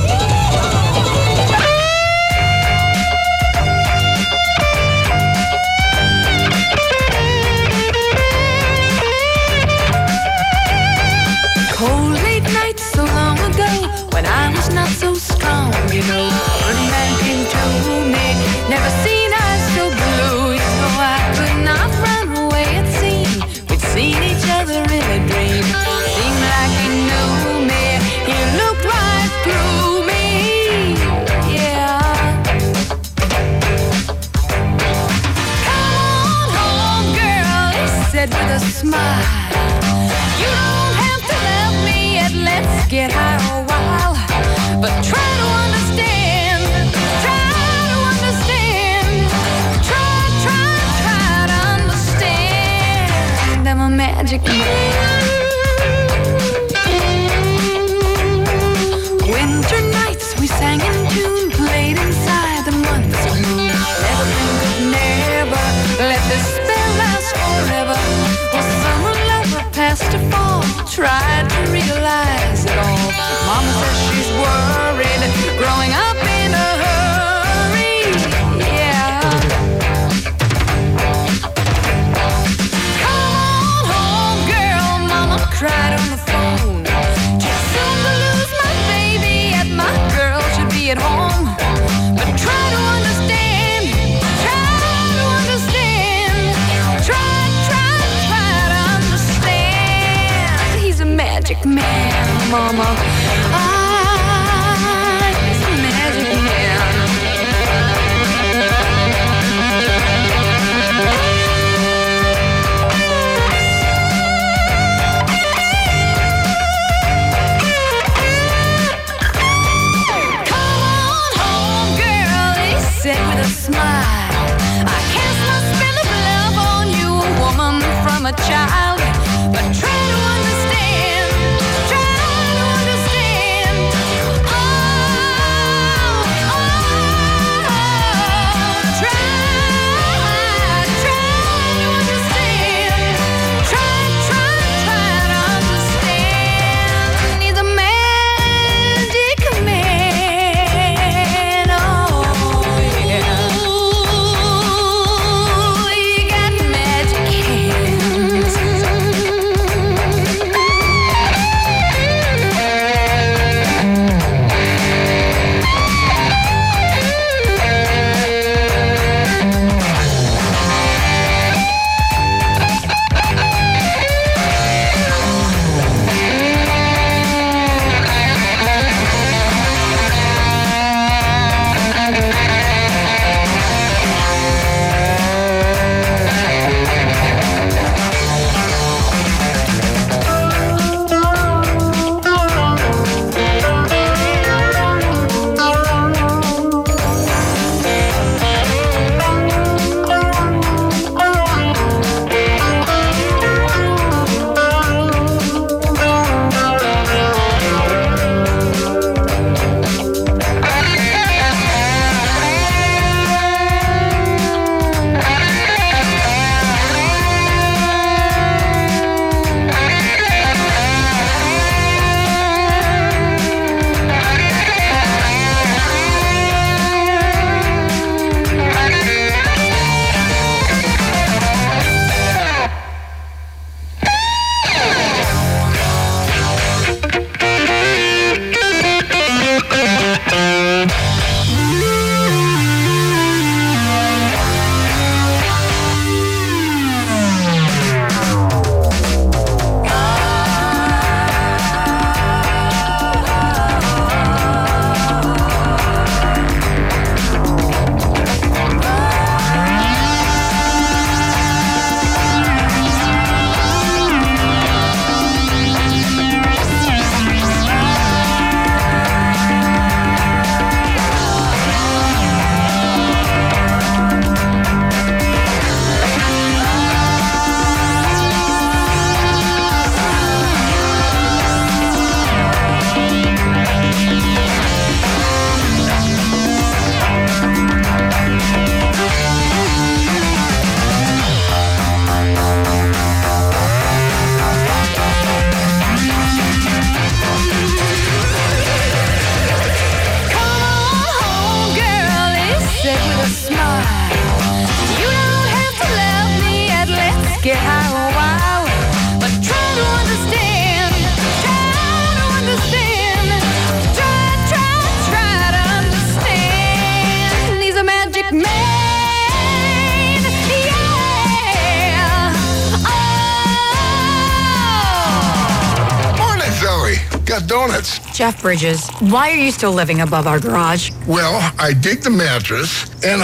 Jeff Bridges, why are you still living above our garage? Well, I dig the mattress, and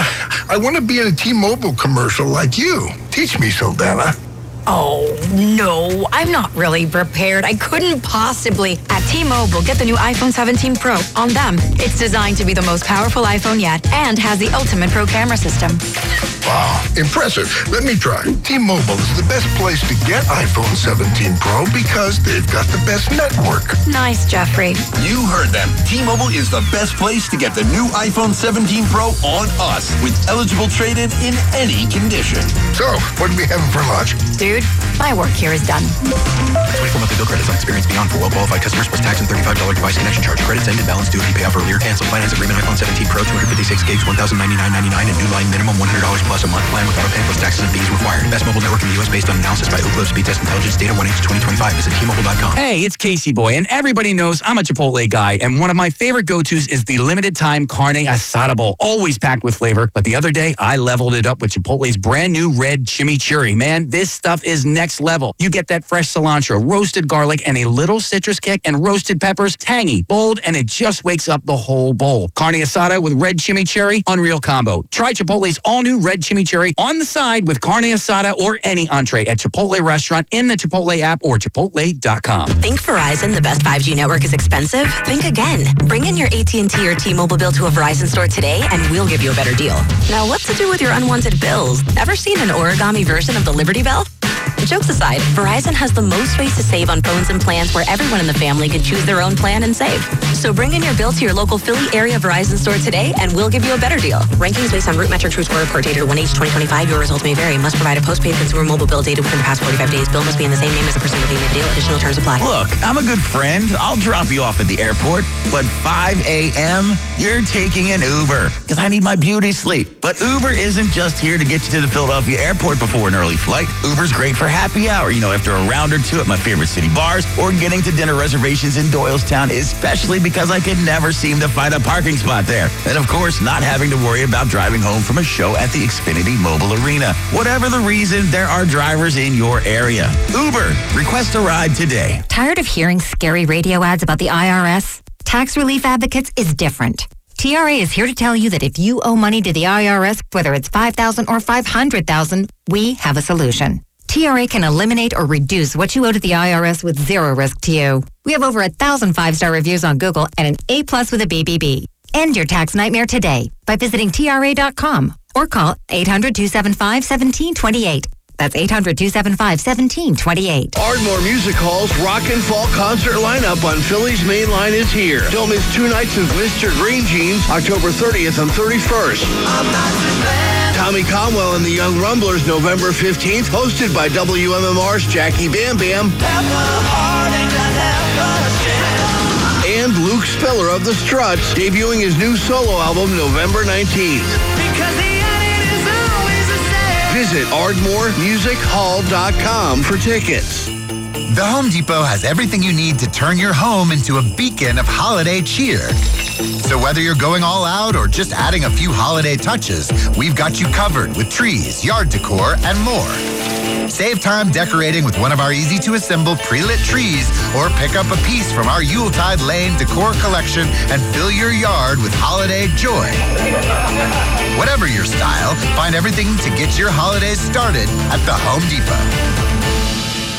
I want to be in a T-Mobile commercial like you. Teach me, Saldana. Oh, no, I'm not really prepared. I couldn't possibly. At T-Mobile, get the new iPhone 17 Pro on them. It's designed to be the most powerful iPhone yet and has the ultimate pro camera system. Wow, impressive. Let me try. T-Mobile is the best place to get iPhone 17 Pro because they've got the best network. Nice, Jeffrey. You heard them. T-Mobile is the best place to get the new iPhone 17 Pro on us with eligible trade-in in any condition. So, what do we have for lunch? Dude, my work here is done. 24 monthly bill credits on experience beyond for well-qualified customers plus tax and $35 device connection charge. Credits end and balance due if you pay off earlier. Cancel finance agreement iPhone 17 Pro 256 gigs, $1,099.99 and new line minimum $100 plus a month plan without a pay plus taxes and fees required. Best mobile network in the U.S. based on analysis by Ookla Speed Test Intelligence data 1H 2025. Visit T-Mobile.com. Hey, it's Casey Boy, and everybody knows I'm a Chipotle guy, and one of my favorite go-tos is the limited time carne asada bowl, always packed with flavor. But the other day, I leveled it up with Chipotle's brand new red chimichurri. Man, this stuff is next level. You get that fresh cilantro, roasted garlic, and a little citrus kick, and roasted peppers, tangy, bold, and it just wakes up the whole bowl. Carne asada with red chimichurri, unreal combo. Try Chipotle's all-new red chimichurri on the side with carne asada or any entree at Chipotle restaurant in the Chipotle app or chipotle.com. Think Verizon, the best 5G network, is expensive? Think again. Bring in your AT&T or T-Mobile bill to a Verizon store today and we'll give you a better deal. Now, what to do with your unwanted bills? Ever seen an origami version of the Liberty Bell? Jokes aside, Verizon has the most ways to save on phones and plans where everyone in the family can choose their own plan and save. So bring in your bill to your local Philly area Verizon store today and we'll give you a better deal. Rankings based on Root Metrics RootScore report dated 1H 2025. Your results may vary. Must provide a postpaid consumer mobile bill dated within the past 45 days. Bill must be in the same name as the person receiving the deal. Additional terms apply. Look, I'm a good friend. I'll drop you off at the airport. But 5 a.m., you're taking an Uber because I need my beauty sleep. But Uber isn't just here to get you to the Philadelphia airport before an early flight. Uber's great for happy hour, you know, after a round or two at my favorite city bars or getting to dinner reservations in Doylestown, especially because I could never seem to find a parking spot there. And of course, not having to worry about driving home from a show at the Xfinity Mobile Arena. Whatever the reason, there are drivers in your area. Uber, request a ride today. Tired of hearing scary radio ads about the IRS? Tax Relief Advocates is different. TRA is here to tell you that if you owe money to the IRS, whether it's 5000 or 500000 we have a solution. TRA can eliminate or reduce what you owe to the IRS with zero risk to you. We have over a thousand five-star reviews on Google and an A plus with a BBB. End your tax nightmare today by visiting TRA.com or call 800-275-1728. That's 800-275-1728. Ardmore Music Hall's Rock and Fall concert lineup on Philly's Main Line is here. Don't miss two nights of Mr. Greengenes, October 30th and 31st. Tommy Conwell and the Young Rumblers, November 15th, hosted by WMMR's Jackie Bam Bam. And Luke Spiller of The Struts, debuting his new solo album November 19th. Visit ArdmoreMusicHall.com for tickets. The Home Depot has everything you need to turn your home into a beacon of holiday cheer. So whether you're going all out or just adding a few holiday touches, we've got you covered with trees, yard decor, and more. Save time decorating with one of our easy to assemble pre-lit trees or pick up a piece from our Yuletide Lane decor collection and fill your yard with holiday joy. Whatever your style, find everything to get your holidays started at the Home Depot.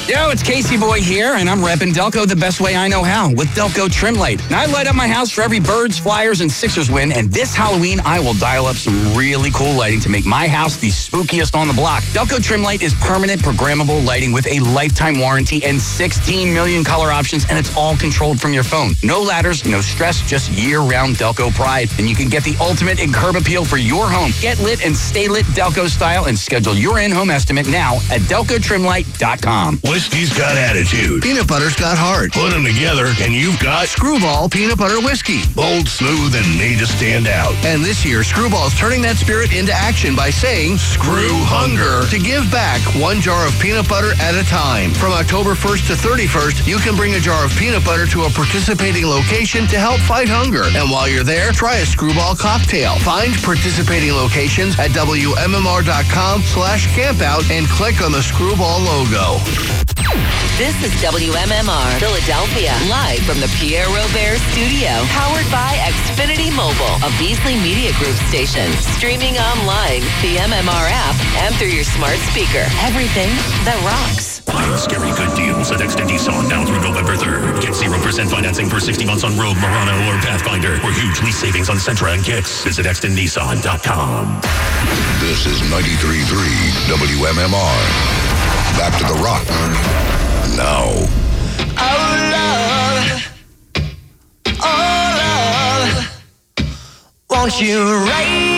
Yo, it's Casey Boy here, and I'm repping Delco the best way I know how with Delco Trim Light. Now, I light up my house for every Birds, Flyers, and Sixers win, and this Halloween, I will dial up some really cool lighting to make my house the spookiest on the block. Delco Trim Light is permanent programmable lighting with a lifetime warranty and 16 million color options, and it's all controlled from your phone. No ladders, no stress, just year-round Delco pride. And you can get the ultimate in curb appeal for your home. Get lit and stay lit Delco style and schedule your in-home estimate now at delcotrimlight.com. Whiskey's got attitude. Peanut butter's got heart. Put them together, and you've got Screwball Peanut Butter Whiskey. bold, smooth, and made to stand out. And this year, Screwball's turning that spirit into action by saying, Screw Hunger, to give back one jar of peanut butter at a time. From October 1st to 31st, you can bring a jar of peanut butter to a participating location to help fight hunger. And while you're there, try a Screwball cocktail. Find participating locations at WMMR.com slash campout and click on the Screwball logo. This is WMMR Philadelphia, live from the Pierre Robert Studio, powered by Xfinity Mobile, a Beasley Media Group station. Streaming online, the MMR app, and through your smart speaker. Everything that rocks. Find scary good deals at Exton Nissan now through November 3rd. Get 0% financing for 60 months on Rogue, Murano, or Pathfinder, or huge lease savings on Sentra and Kicks. Visit ExtonNissan.com. This is 93.3 WMMR. Back to the rock. Now. Oh, love. Oh, love. Won't you rain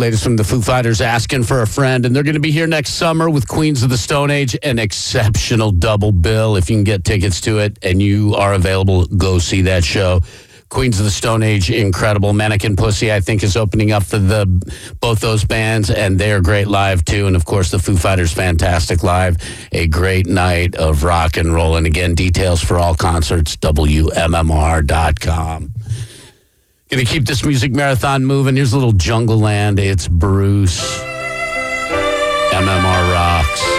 Latest from the Foo Fighters asking for a friend, and they're going to be here next summer with Queens of the Stone Age, an exceptional double bill. If you can get tickets to it and you are available, go see that show. Queens of the Stone Age, incredible. Mannequin Pussy, I think, is opening up for the both those bands, and they are great live too. And of course, the Foo Fighters, fantastic live. A great night of rock and roll. And again, details for all concerts, WMMR.com. Gonna keep this music marathon moving. Here's a little Jungleland. It's Bruce. MMR rocks.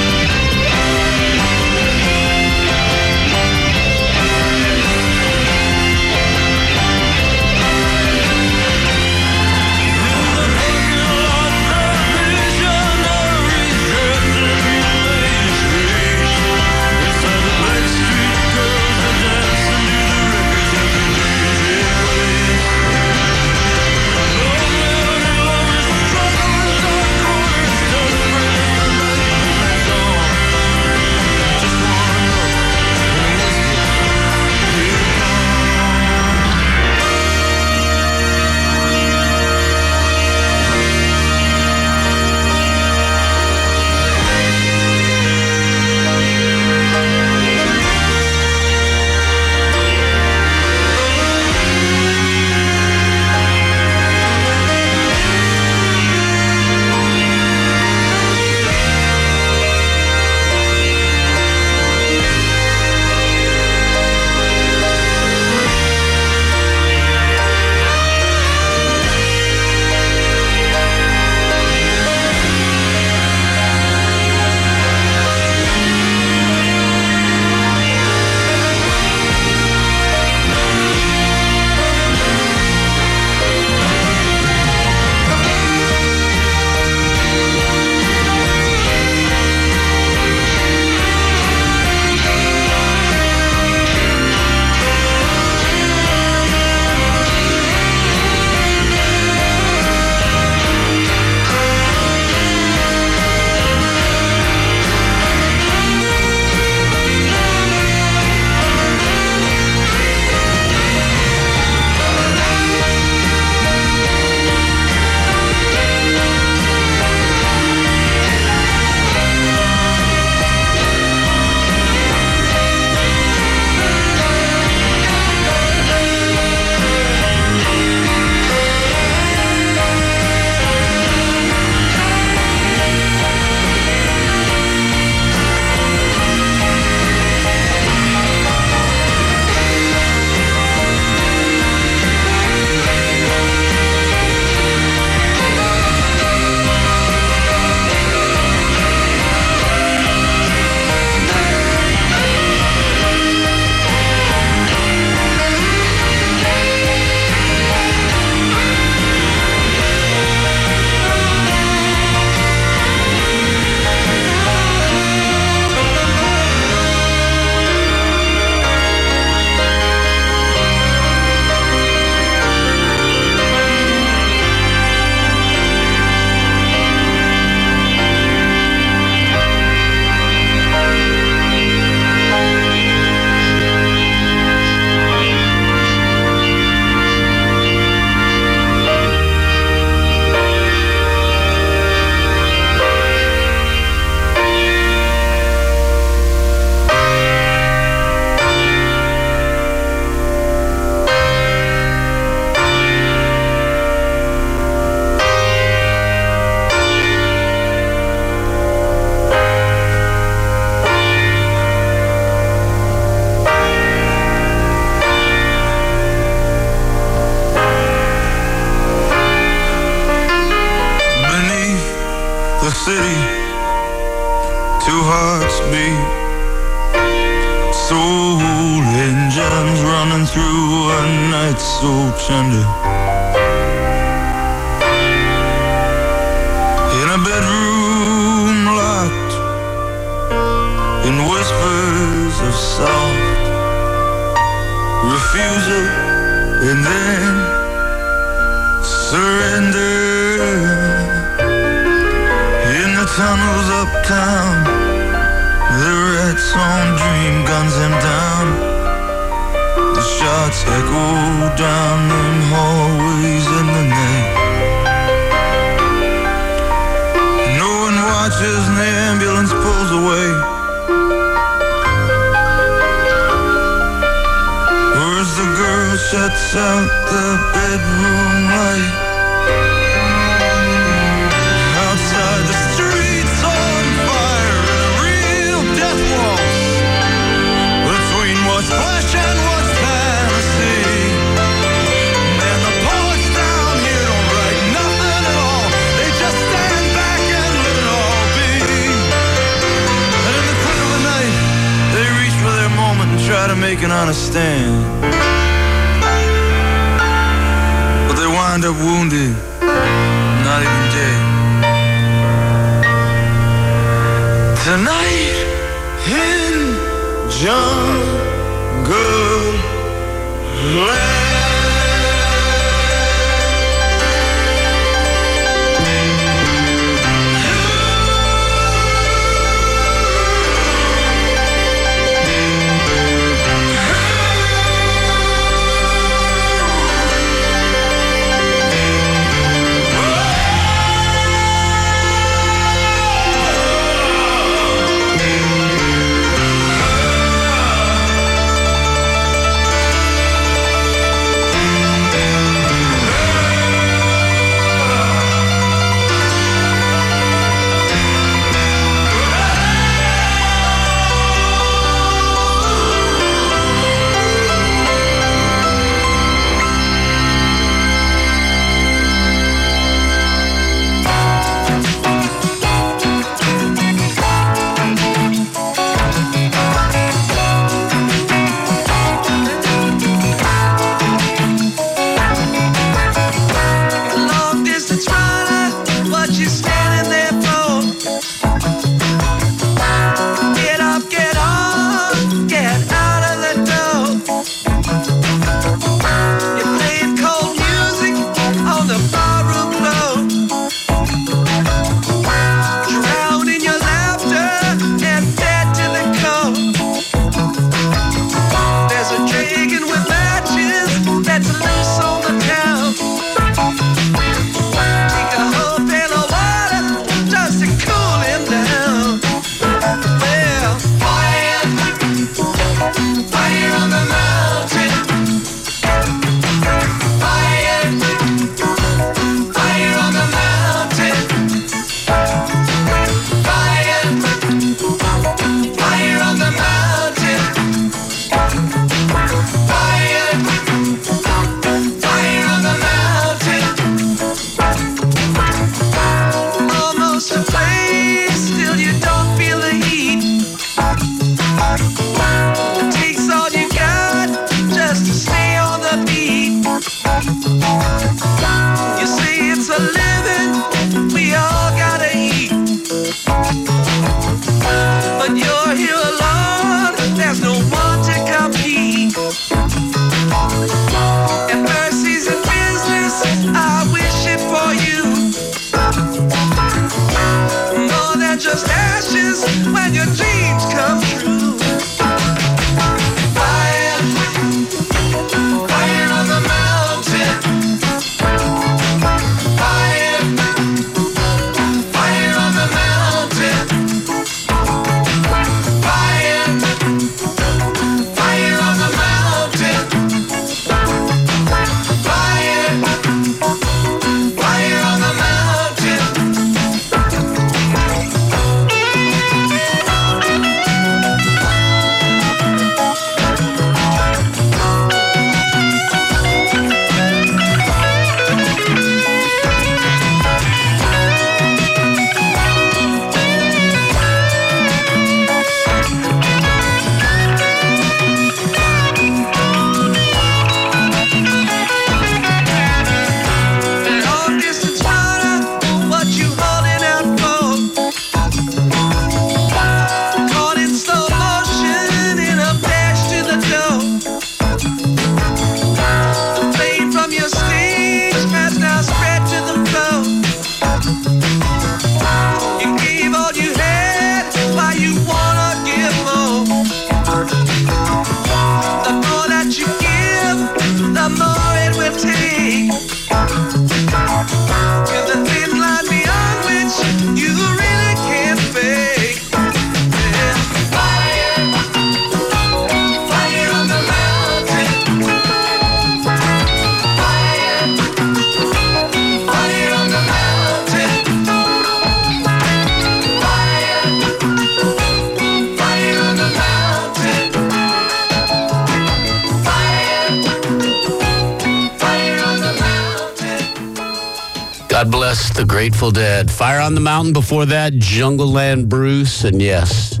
Grateful Dead. Fire on the Mountain before that, Jungleland Bruce, and yes.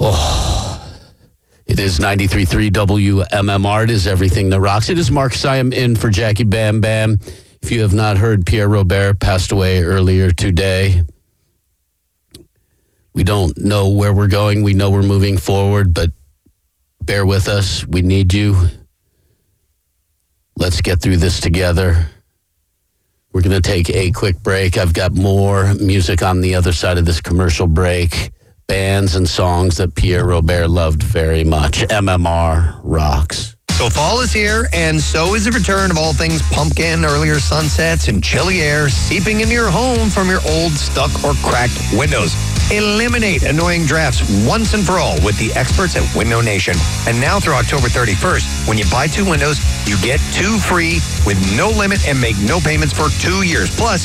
Oh, it is 93.3 WMMR. It is everything that rocks. It is Mark Siam in for Jackie Bam Bam. If you have not heard, Pierre Robert passed away earlier today. We don't know where we're going. We know we're moving forward, but bear with us. We need you. Let's get through this together. Going to take a quick break. I've got more music on the other side of this commercial break. Bands and songs that Pierre Robert loved very much. MMR rocks. So fall is here, and so is the return of all things pumpkin, earlier sunsets, and chilly air seeping into your home from your old, stuck, or cracked windows. Eliminate annoying drafts once and for all with the experts at Window Nation. And now through October 31st, when you buy two windows, you get two free with no limit and make no payments for two years. Plus,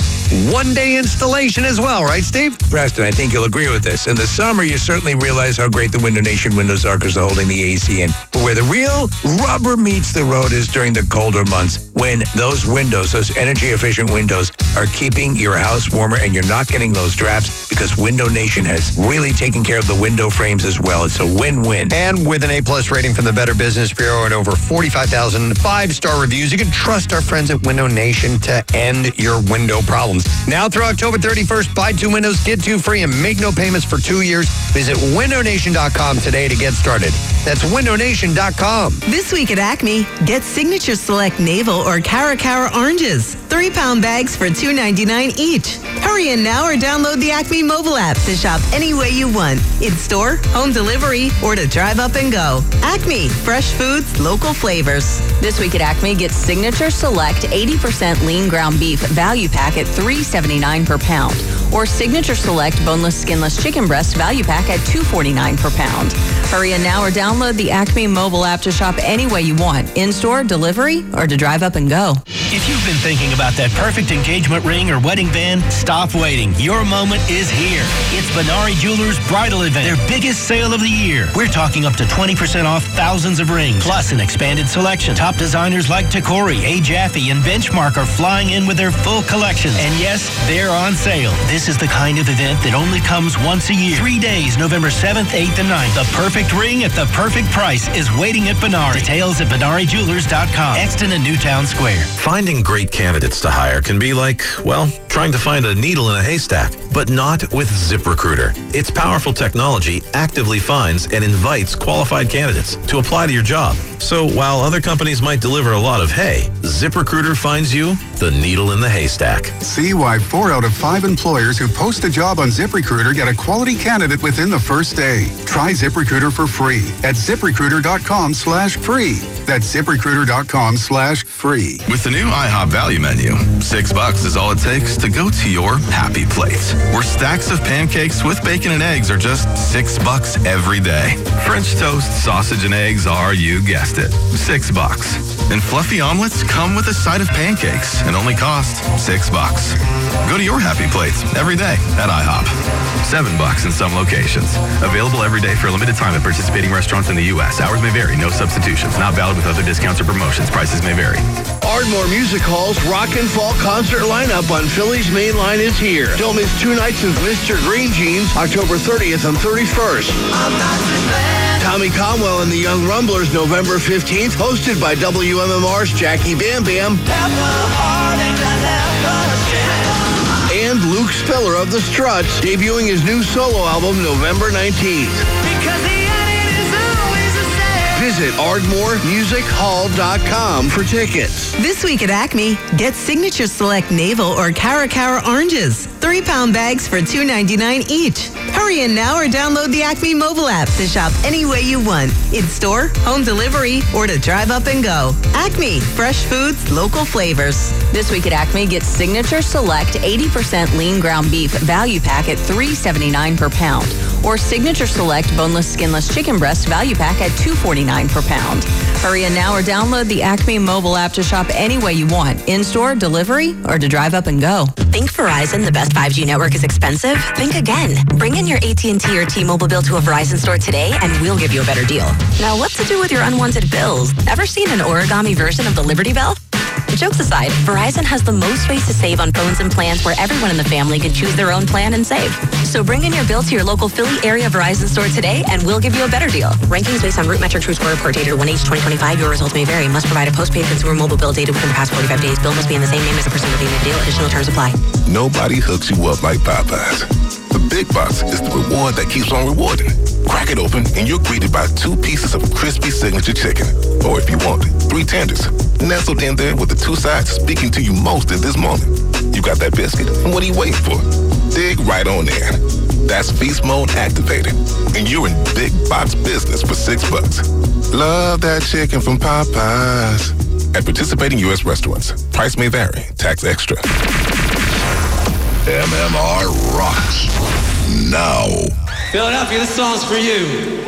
one day installation as well, right, Steve? Preston, I think you'll agree with this. In the summer, you certainly realize how great the Window Nation windows are because they're holding the AC in. But where the real rubber meets the road is during the colder months when those windows, those energy efficient windows, are keeping your house warmer and you're not getting those drafts because Window Nation has really taken care of the window frames as well. It's a win-win. And with an A-plus rating from the Better Business Bureau and over 45,000 five-star reviews, you can trust our friends at Window Nation to end your window problems. Now through October 31st, buy two windows, get two free, and make no payments for two years. Visit windownation.com today to get started. That's windownation.com. This week at Acme, get Signature Select Navel or Cara Cara oranges. Three pound bags for $2.99 each. Hurry in now or download the Acme mobile app to shop any way you want. In store, home delivery, or to drive up and go. Acme, fresh foods, local flavors. This week at Acme, get Signature Select 80% lean ground beef value pack at $3.79 per pound. Or Signature Select boneless skinless chicken breast value pack at $2.49 per pound. Hurry in now or download the Acme mobile app to shop any way you want. In store, delivery, or to drive up and go. If you've been thinking about that perfect engagement ring or wedding band, stop waiting. Your moment is here. It's Benari Jewelers Bridal Event, their biggest sale of the year. We're talking up to 20% off thousands of rings, plus an expanded selection. Top designers like Tacori, A. Jaffe, and Benchmark are flying in with their full collections. And yes, they're on sale. This is the kind of event that only comes once a year. Three days, November 7th, 8th, and 9th. The perfect ring at the perfect price is waiting at Benari. Details at BenariJewelers.com. Exton and Newtown Square. Finding great candidates to hire can be like, well, trying to find a needle in a haystack, but not with ZipRecruiter. Its powerful technology actively finds and invites qualified candidates to apply to your job. So while other companies might deliver a lot of hay, ZipRecruiter finds you the needle in the haystack. See why four out of five employers who post a job on ZipRecruiter get a quality candidate within the first day. Try ZipRecruiter for free at ziprecruiter.com slash free. That's ziprecruiter.com slash free. With the new IHOP value menu, six bucks is all it takes to go to your happy place. Where stacks of pancakes with bacon and eggs are just six bucks every day. French toast, sausage, and eggs are, you guessed it, six bucks. And fluffy omelets come with a side of pancakes and only cost six bucks. Go to your happy place every day at IHOP. Seven bucks in some locations. Available every day for a limited time at participating restaurants in the U.S. Hours may vary. No substitutions. Not valid with other discounts or promotions. Prices may vary. Ardmore Music Hall's Rock and Fall concert lineup on Philly's Main Line is here. Don't miss two nights of Mr. Greengenes, October 30th and 31st. Tommy Conwell and the Young Rumblers, November 15th, hosted by WMMR's Jackie Bam Bam. And Luke Spiller of The Struts, debuting his new solo album November 19th. Visit ArdmoreMusicHall.com for tickets. This week at Acme, get Signature Select Navel or Cara Cara oranges. Three pound bags for $2.99 each. Hurry in now or download the Acme mobile app to shop any way you want. In store, home delivery, or to drive up and go. Acme, fresh foods, local flavors. This week at Acme, get Signature Select 80% lean ground beef value pack at $3.79 per pound. Or Signature Select boneless skinless chicken breast value pack at $2.49 per pound. Hurry in now or download the Acme mobile app to shop any way you want. In store, delivery, or to drive up and go. Think Verizon, the best 5G network, is expensive? Think again. Bring in your AT&T or T-Mobile bill to a Verizon store today, and we'll give you a better deal. Now, what to do with your unwanted bills? Ever seen an origami version of the Liberty Bell? Jokes aside, Verizon has the most ways to save on phones and plans where everyone in the family can choose their own plan and save. So bring in your bill to your local Philly area Verizon store today and we'll give you a better deal. Rankings based on Root Metrics RootScore report dated 1H 2025. Your results may vary. Must provide a postpaid consumer mobile bill dated within the past 45 days. Bill must be in the same name as the person redeeming the deal. Additional terms apply. Nobody hooks you up like Popeyes. The Big Box is the reward that keeps on rewarding. Crack it open and you're greeted by two pieces of crispy signature chicken. Or if you want, three tenders. Nestled in there with the two sides speaking to you most at this moment. You got that biscuit? And what are you waiting for? Dig right on in. That's feast mode activated. And you're in big box business for six bucks. Love that chicken from Popeyes. At participating U.S. restaurants, price may vary. Tax extra. MMR rocks. Now. Philadelphia, this song's for you.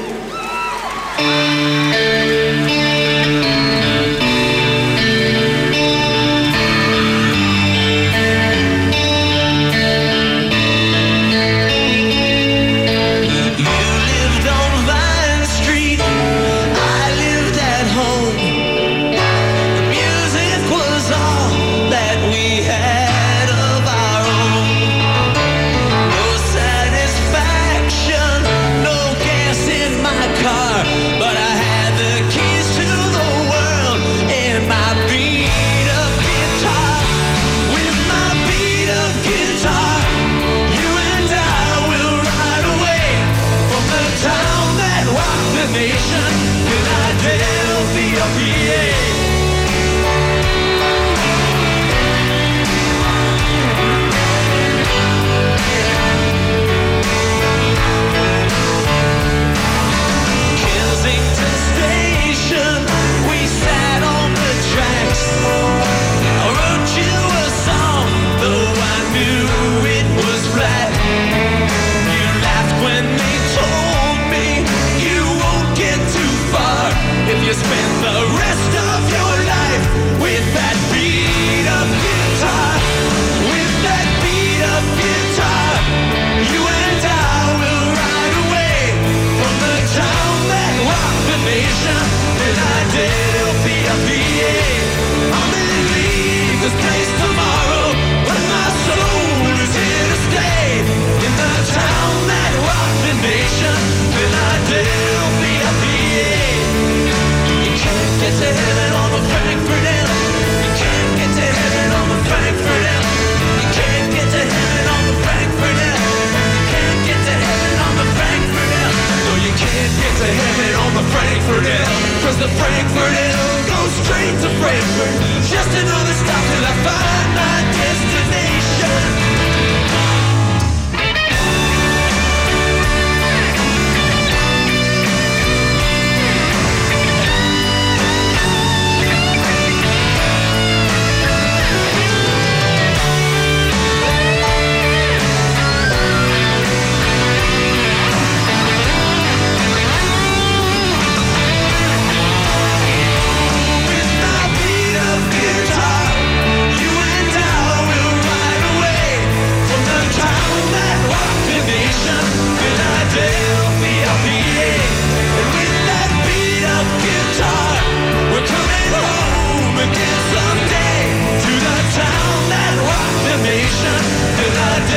Frankford El. Cause the Frankford El goes straight to Frankford. Just another stop till I find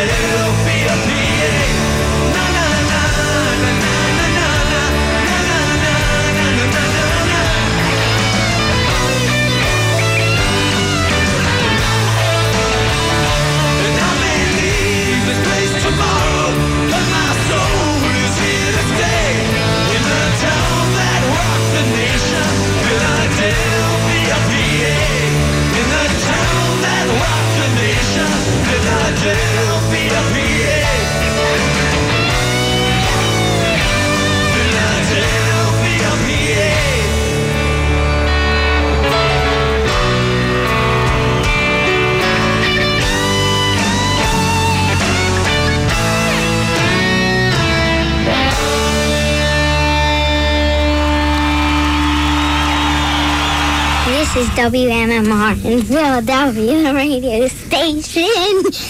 still This is WMMR in Philadelphia radio station.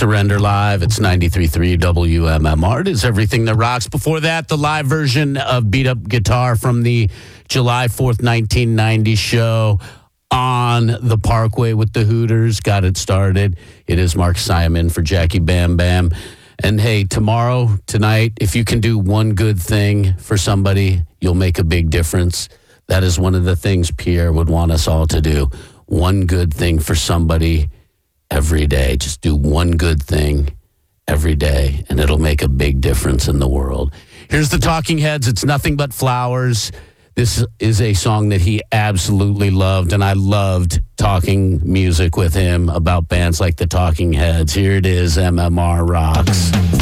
Surrender Live. It's 93.3 WMMR. It is everything that rocks. Before that, the live version of Beat Up Guitar from the July 4th, 1990 show on the Parkway with the Hooters. Got it started. It is Mark Simon for Jacky Bam Bam. And hey, tomorrow, tonight, if you can do one good thing for somebody, you'll make a big difference. That is one of the things Pierre would want us all to do. One good thing for somebody every day. Just do one good thing every day, and it'll make a big difference in the world. Here's the Talking Heads. It's nothing but flowers. This is a song that he absolutely loved, and I loved talking music with him about bands like the Talking Heads. Here it is MMR Rocks.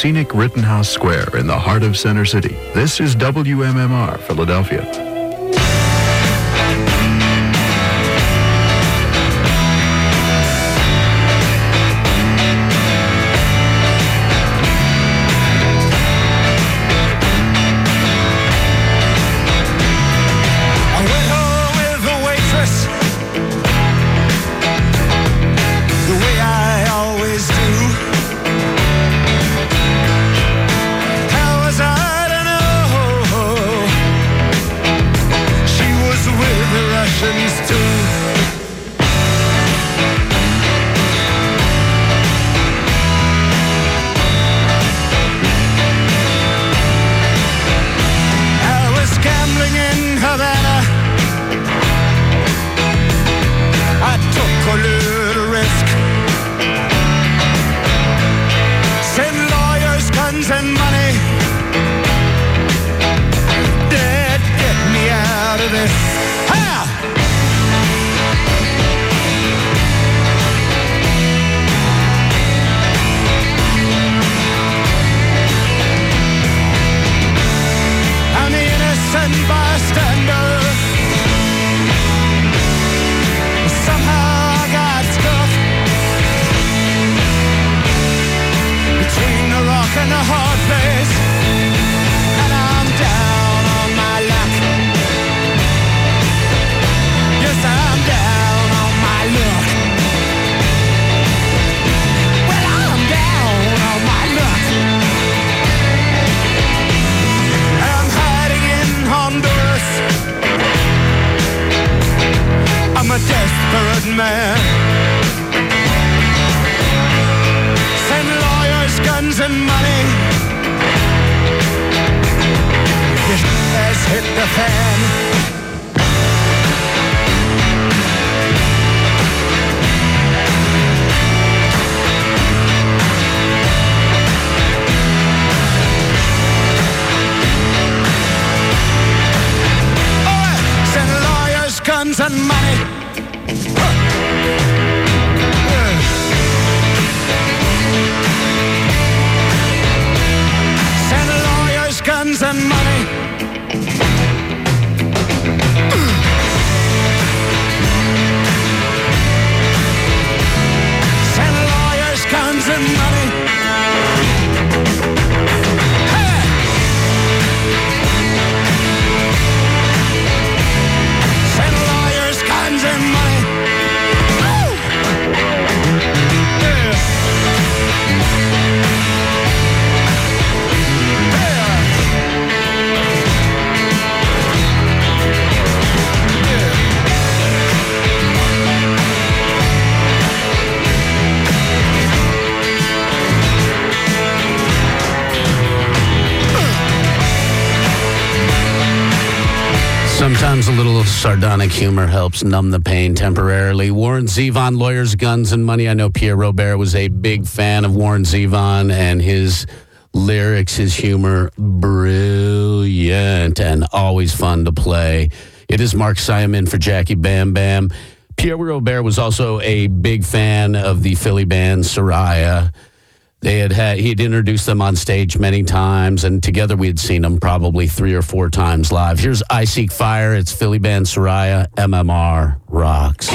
scenic Rittenhouse Square in the heart of Center City. This is WMMR Philadelphia. Humor helps numb the pain temporarily. Warren Zevon, Lawyers, Guns, and Money. I know Pierre Robert was a big fan of Warren Zevon and his lyrics, his humor, brilliant and always fun to play. It is Mark Simon for Jacky Bam Bam. Pierre Robert was also a big fan of the Philly band Soraia. They had had he'd introduced them on stage many times, and together we had seen them probably three or four times live. Here's I Seek Fire. It's Philly band Soraia. MMR rocks.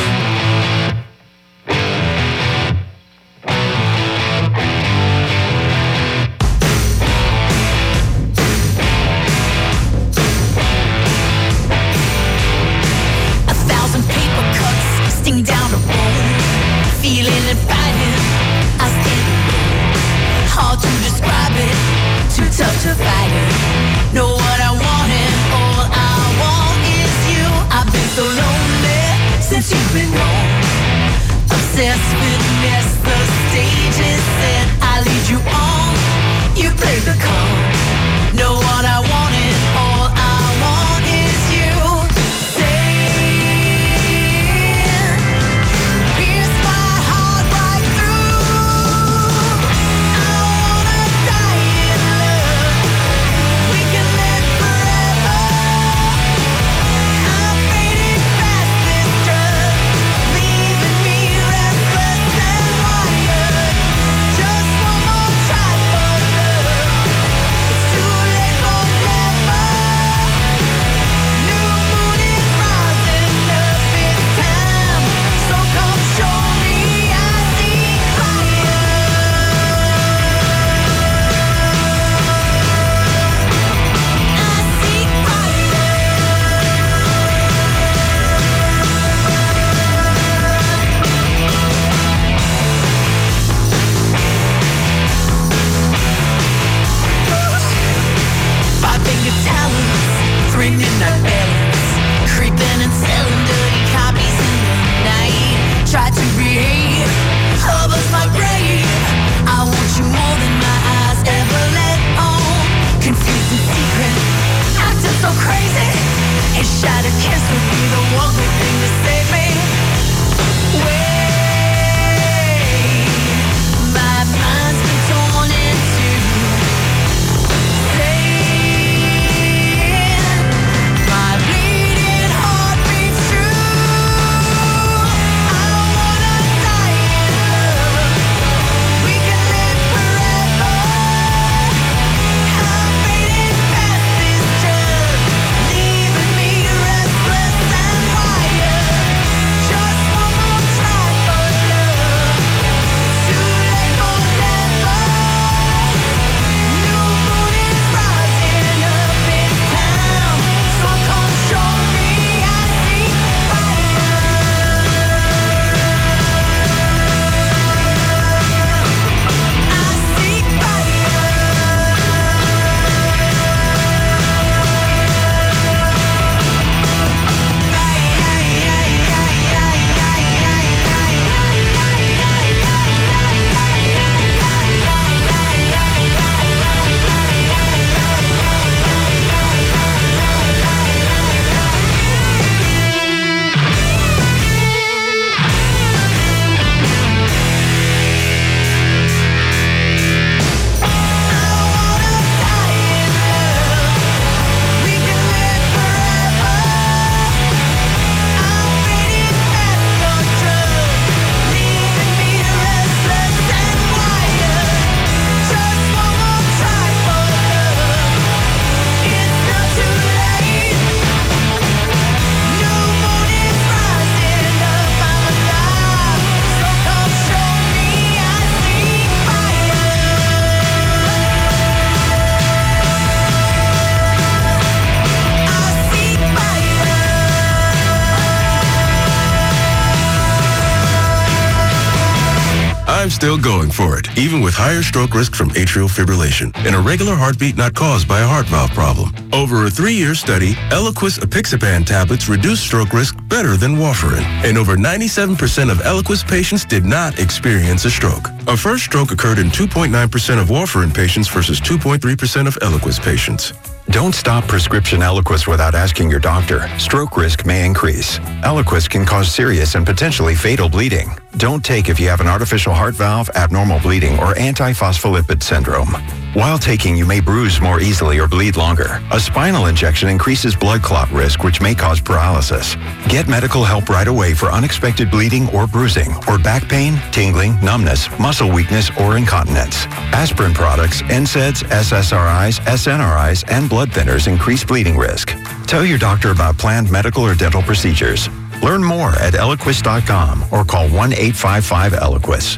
Still going for it, even with higher stroke risk from atrial fibrillation and a regular heartbeat not caused by a heart valve problem. Over a three-year study, Eliquis apixaban tablets reduce stroke risk better than warfarin, and over 97% of Eliquis patients did not experience a stroke. A first stroke occurred in 2.9% of warfarin patients versus 2.3% of Eliquis patients. Don't stop prescription Eliquis without asking your doctor. Stroke risk may increase. Eliquis can cause serious and potentially fatal bleeding. Don't take if you have an artificial heart valve, abnormal bleeding, or antiphospholipid syndrome. While taking, you may bruise more easily or bleed longer. A spinal injection increases blood clot risk, which may cause paralysis. Get medical help right away for unexpected bleeding or bruising, or back pain, tingling, numbness, muscle weakness, or incontinence. Aspirin products, NSAIDs, SSRIs, SNRIs, and blood thinners increase bleeding risk. Tell your doctor about planned medical or dental procedures. Learn more at eliquis.com or call 1-855-ELIQUIS.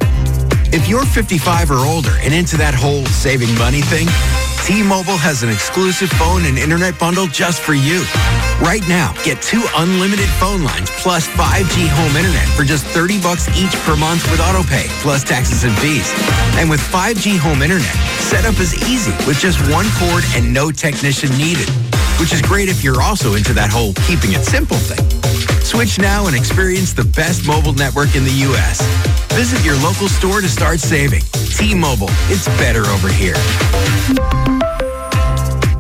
If you're 55 or older and into that whole saving money thing, T-Mobile has an exclusive phone and internet bundle just for you. Right now, get two unlimited phone lines plus 5G home internet for just 30 bucks each per month with autopay, plus taxes and fees. And with 5G home internet, setup is easy with just one cord and no technician needed, which is great if you're also into that whole keeping it simple thing. Switch now and experience the best mobile network in the U.S. Visit your local store to start saving. T-Mobile, it's better over here.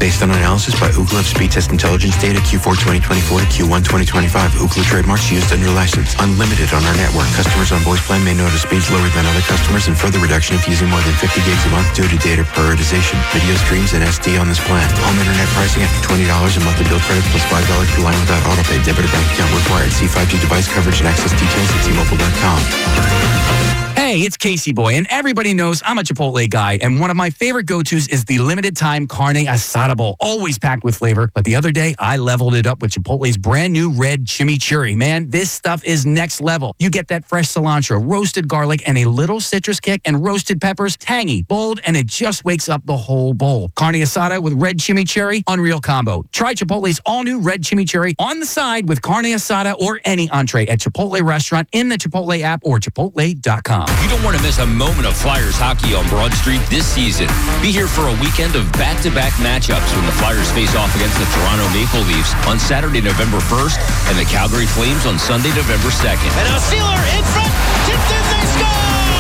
Based on analysis by Ookla of speed test intelligence data Q4 2024 to Q1 2025, Ookla trademarks used under license. Unlimited on our network. Customers on voice plan may notice speeds lower than other customers and further reduction if using more than 50 gigs a month due to data prioritization, video streams, and SD on this plan. Home internet pricing after $20 a monthly bill credit plus $5 per line without autopay. Debit or bank account required. See 5G device coverage and access details at T-Mobile.com. Hey, it's Casey Boy, and everybody knows I'm a Chipotle guy. And one of my favorite go-tos is the limited time carne asada bowl, always packed with flavor. But the other day, I leveled it up with Chipotle's brand new red chimichurri. Man, this stuff is next level. You get that fresh cilantro, roasted garlic, and a little citrus kick, and roasted peppers, tangy, bold, and it just wakes up the whole bowl. Carne asada with red chimichurri, unreal combo. Try Chipotle's all-new red chimichurri on the side with carne asada or any entree at Chipotle restaurant in the Chipotle app or chipotle.com. You don't want to miss a moment of Flyers hockey on Broad Street this season. Be here for a weekend of back-to-back matchups when the Flyers face off against the Toronto Maple Leafs on Saturday, November 1st, and the Calgary Flames on Sunday, November 2nd. And a sealer in front, tipped in, they score!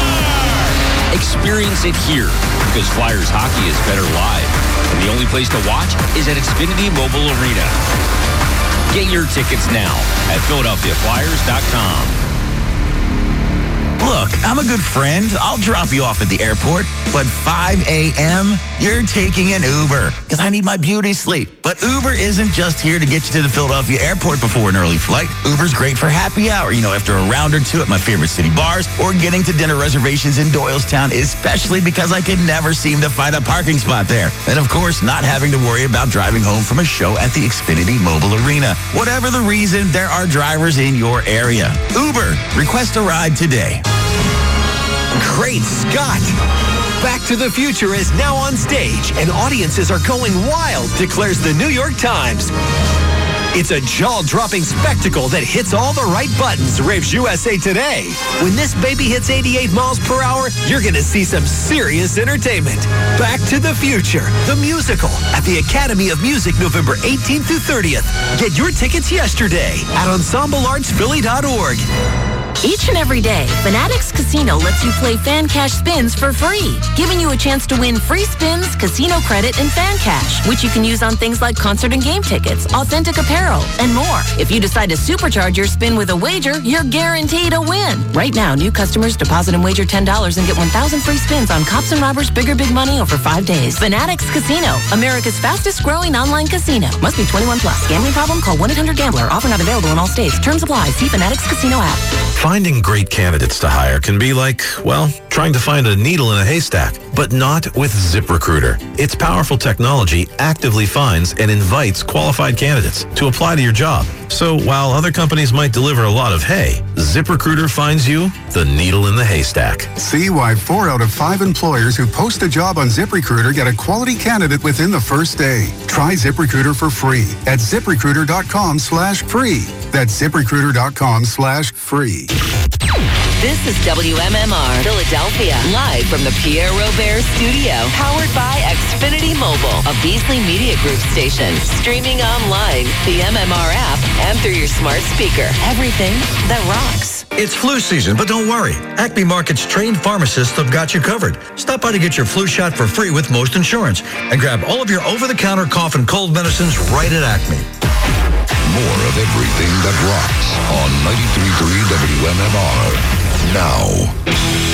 Experience it here because Flyers hockey is better live. And the only place to watch is at Xfinity Mobile Arena. Get your tickets now at PhiladelphiaFlyers.com. Look, I'm a good friend. I'll drop you off at the airport. But 5 a.m., you're taking an Uber because I need my beauty sleep. But Uber isn't just here to get you to the Philadelphia airport before an early flight. Uber's great for happy hour, you know, after a round or two at my favorite city bars or getting to dinner reservations in Doylestown, especially because I could never seem to find a parking spot there. And of course, not having to worry about driving home from a show at the Xfinity Mobile Arena. Whatever the reason, there are drivers in your area. Uber, request a ride today. Great Scott! Back to the Future is now on stage and audiences are going wild, declares the New York Times. It's a jaw-dropping spectacle that hits all the right buttons, raves USA Today. When this baby hits 88 miles per hour, you're going to see some serious entertainment. Back to the Future, the musical, at the Academy of Music November 18th through 30th. Get your tickets yesterday at ensembleartsphilly.org. Each and every day, Fanatics Casino lets you play Fan Cash spins for free, giving you a chance to win free spins, casino credit, and Fan Cash, which you can use on things like concert and game tickets, authentic apparel, and more. If you decide to supercharge your spin with a wager, you're guaranteed a win. Right now, new customers deposit and wager $10 and get 1,000 free spins on Cops and Robbers Bigger Big Money over five days. Fanatics Casino, America's fastest growing online casino. Must be 21 plus. Gambling problem? Call 1-800-GAMBLER. Offer not available in all states. Terms apply. See Fanatics Casino app. Finding great candidates to hire can be like, well, trying to find a needle in a haystack, but not with ZipRecruiter. Its powerful technology actively finds and invites qualified candidates to apply to your job. So while other companies might deliver a lot of hay, ZipRecruiter finds you the needle in the haystack. See why four out of five employers who post a job on ZipRecruiter get a quality candidate within the first day. Try ZipRecruiter for free at ziprecruiter.com slash free. That's ziprecruiter.com slash free. This is WMMR Philadelphia, live from the Pierre Robert Studio, powered by Xfinity Mobile, a Beasley Media Group station. Streaming online, the MMR app, and through your smart speaker. Everything that rocks. It's flu season, but don't worry. Acme Market's trained pharmacists have got you covered. Stop by to get your flu shot for free with most insurance and grab all of your over-the-counter cough and cold medicines right at Acme. More of everything that rocks on 93.3 WMMR now.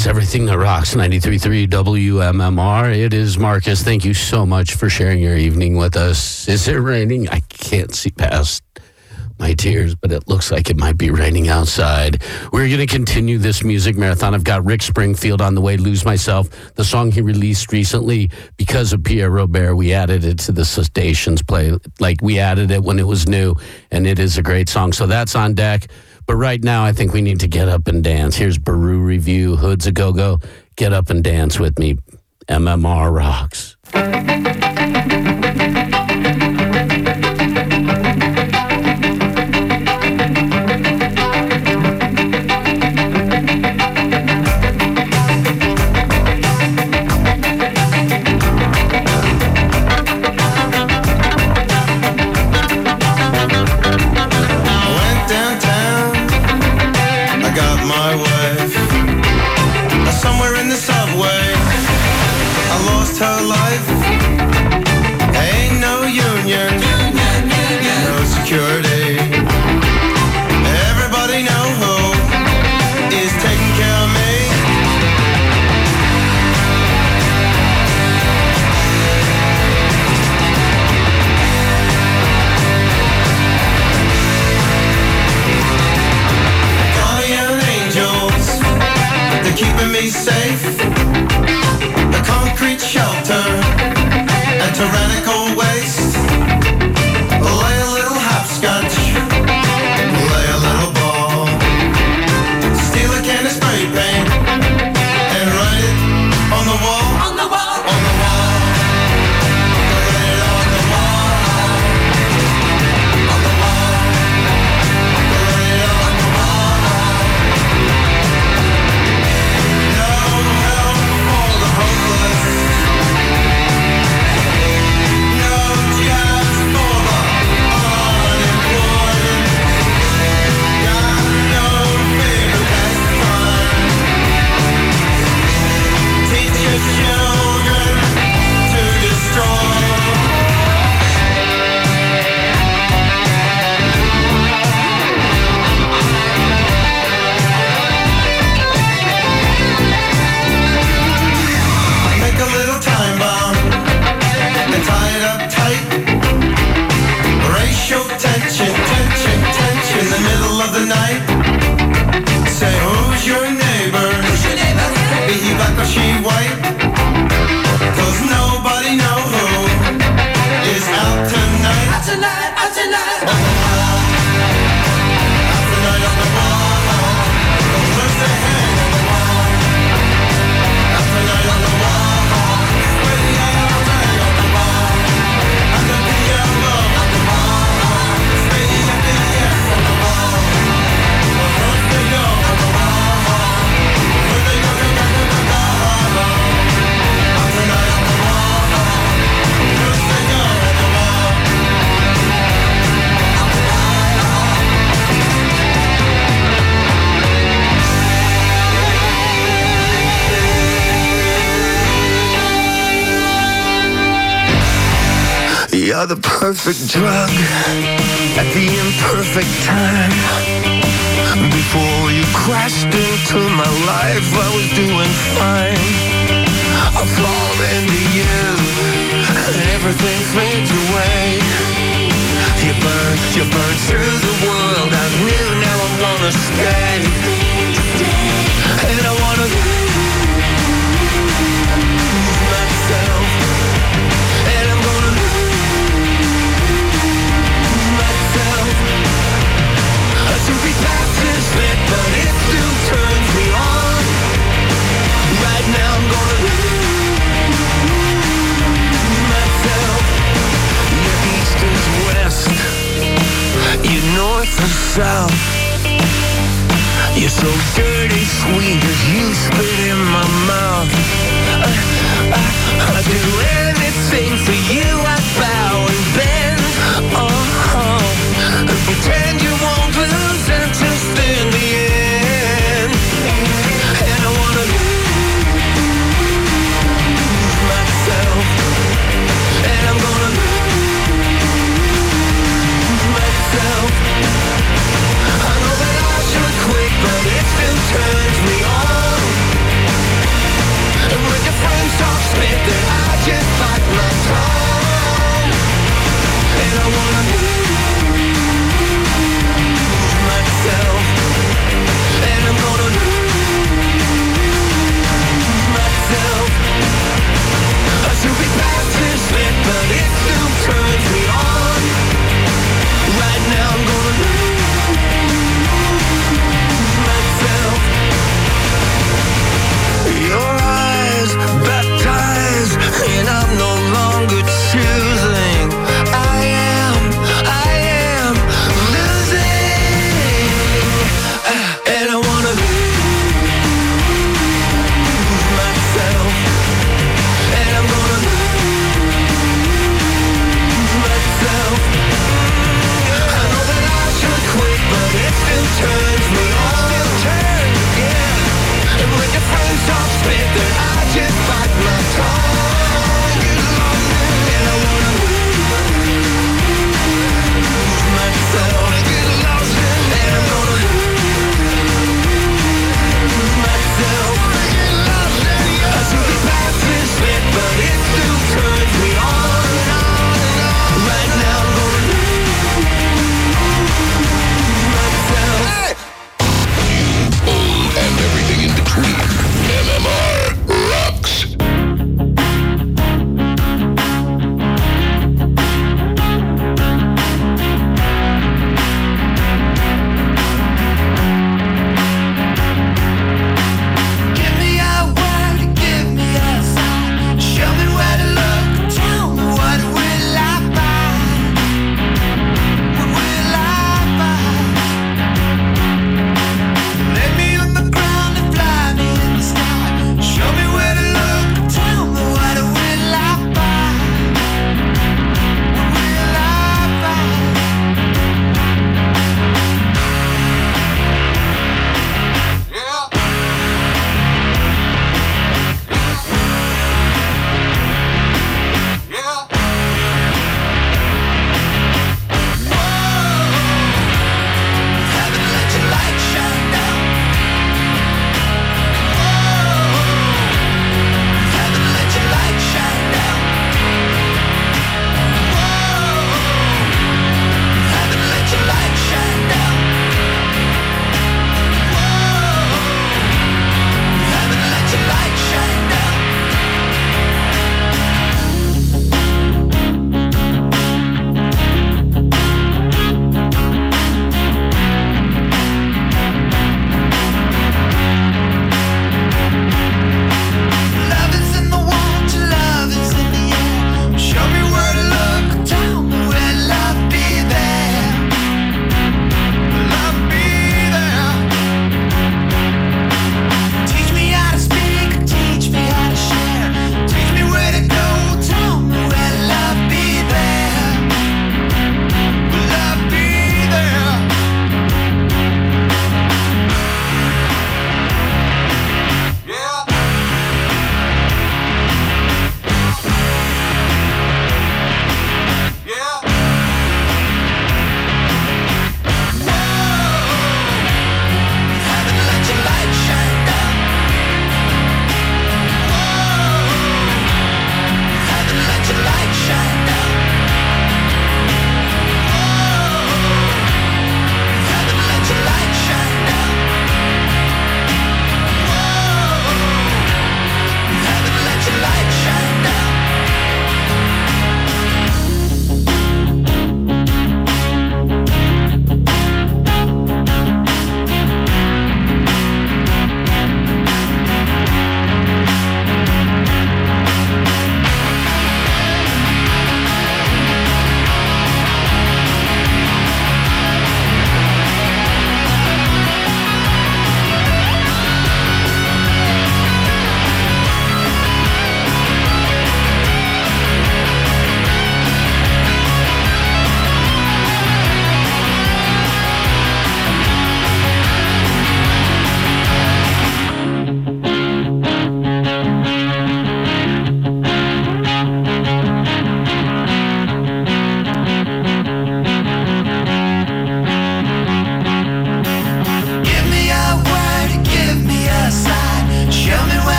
It's everything that rocks 93.3 WMMR. It is Marcus. Thank you so much for sharing your evening with us. Is it raining? I can't see past my tears, but it looks like it might be raining outside. We're going to continue this music marathon. I've got Rick Springfield on the way, Lose Myself, the song he released recently because of Pierre Robert. We added it to the station's play. Like we added it when it was new, and it is a great song. So that's on deck. But right now, I think we need to get up and dance. Here's Baru Review, Hoods a Go Go. Get up and dance with me. MMR rocks. Drug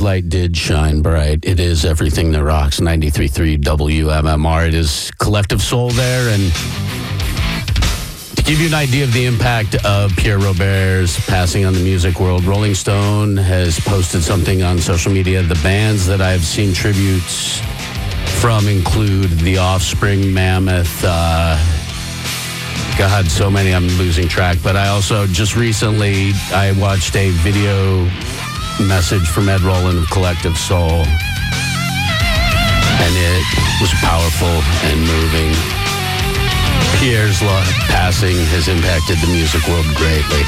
Light did shine bright. It is everything that rocks. 93.3 WMMR. It is collective soul there. And to give you an idea of the impact of Pierre Robert's passing on the music world, Rolling Stone has posted something on social media. The bands that I've seen tributes from include The Offspring, Mammoth, uh, God, so many I'm losing track. But I also just recently I watched a video message from Ed Roland of Collective Soul, and it was powerful and moving. Pierre's passing has impacted the music world greatly.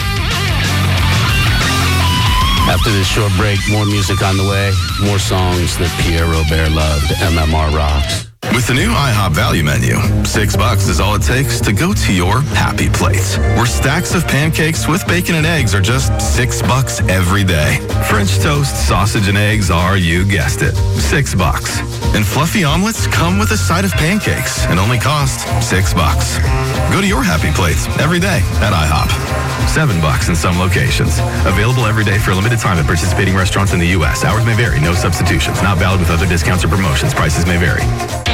After this short break, more music on the way, more songs that Pierre Robert loved. MMR rocks. With the new IHOP value menu, six bucks is all it takes to go to your happy place, where stacks of pancakes with bacon and eggs are just six bucks every day. French toast, sausage, and eggs are, you guessed it, six bucks. And fluffy omelets come with a side of pancakes and only cost six bucks. Go to your happy place every day at IHOP. Seven bucks in some locations. Available every day for a limited time at participating restaurants in the U.S. Hours may vary. No substitutions. Not valid with other discounts or promotions. Prices may vary.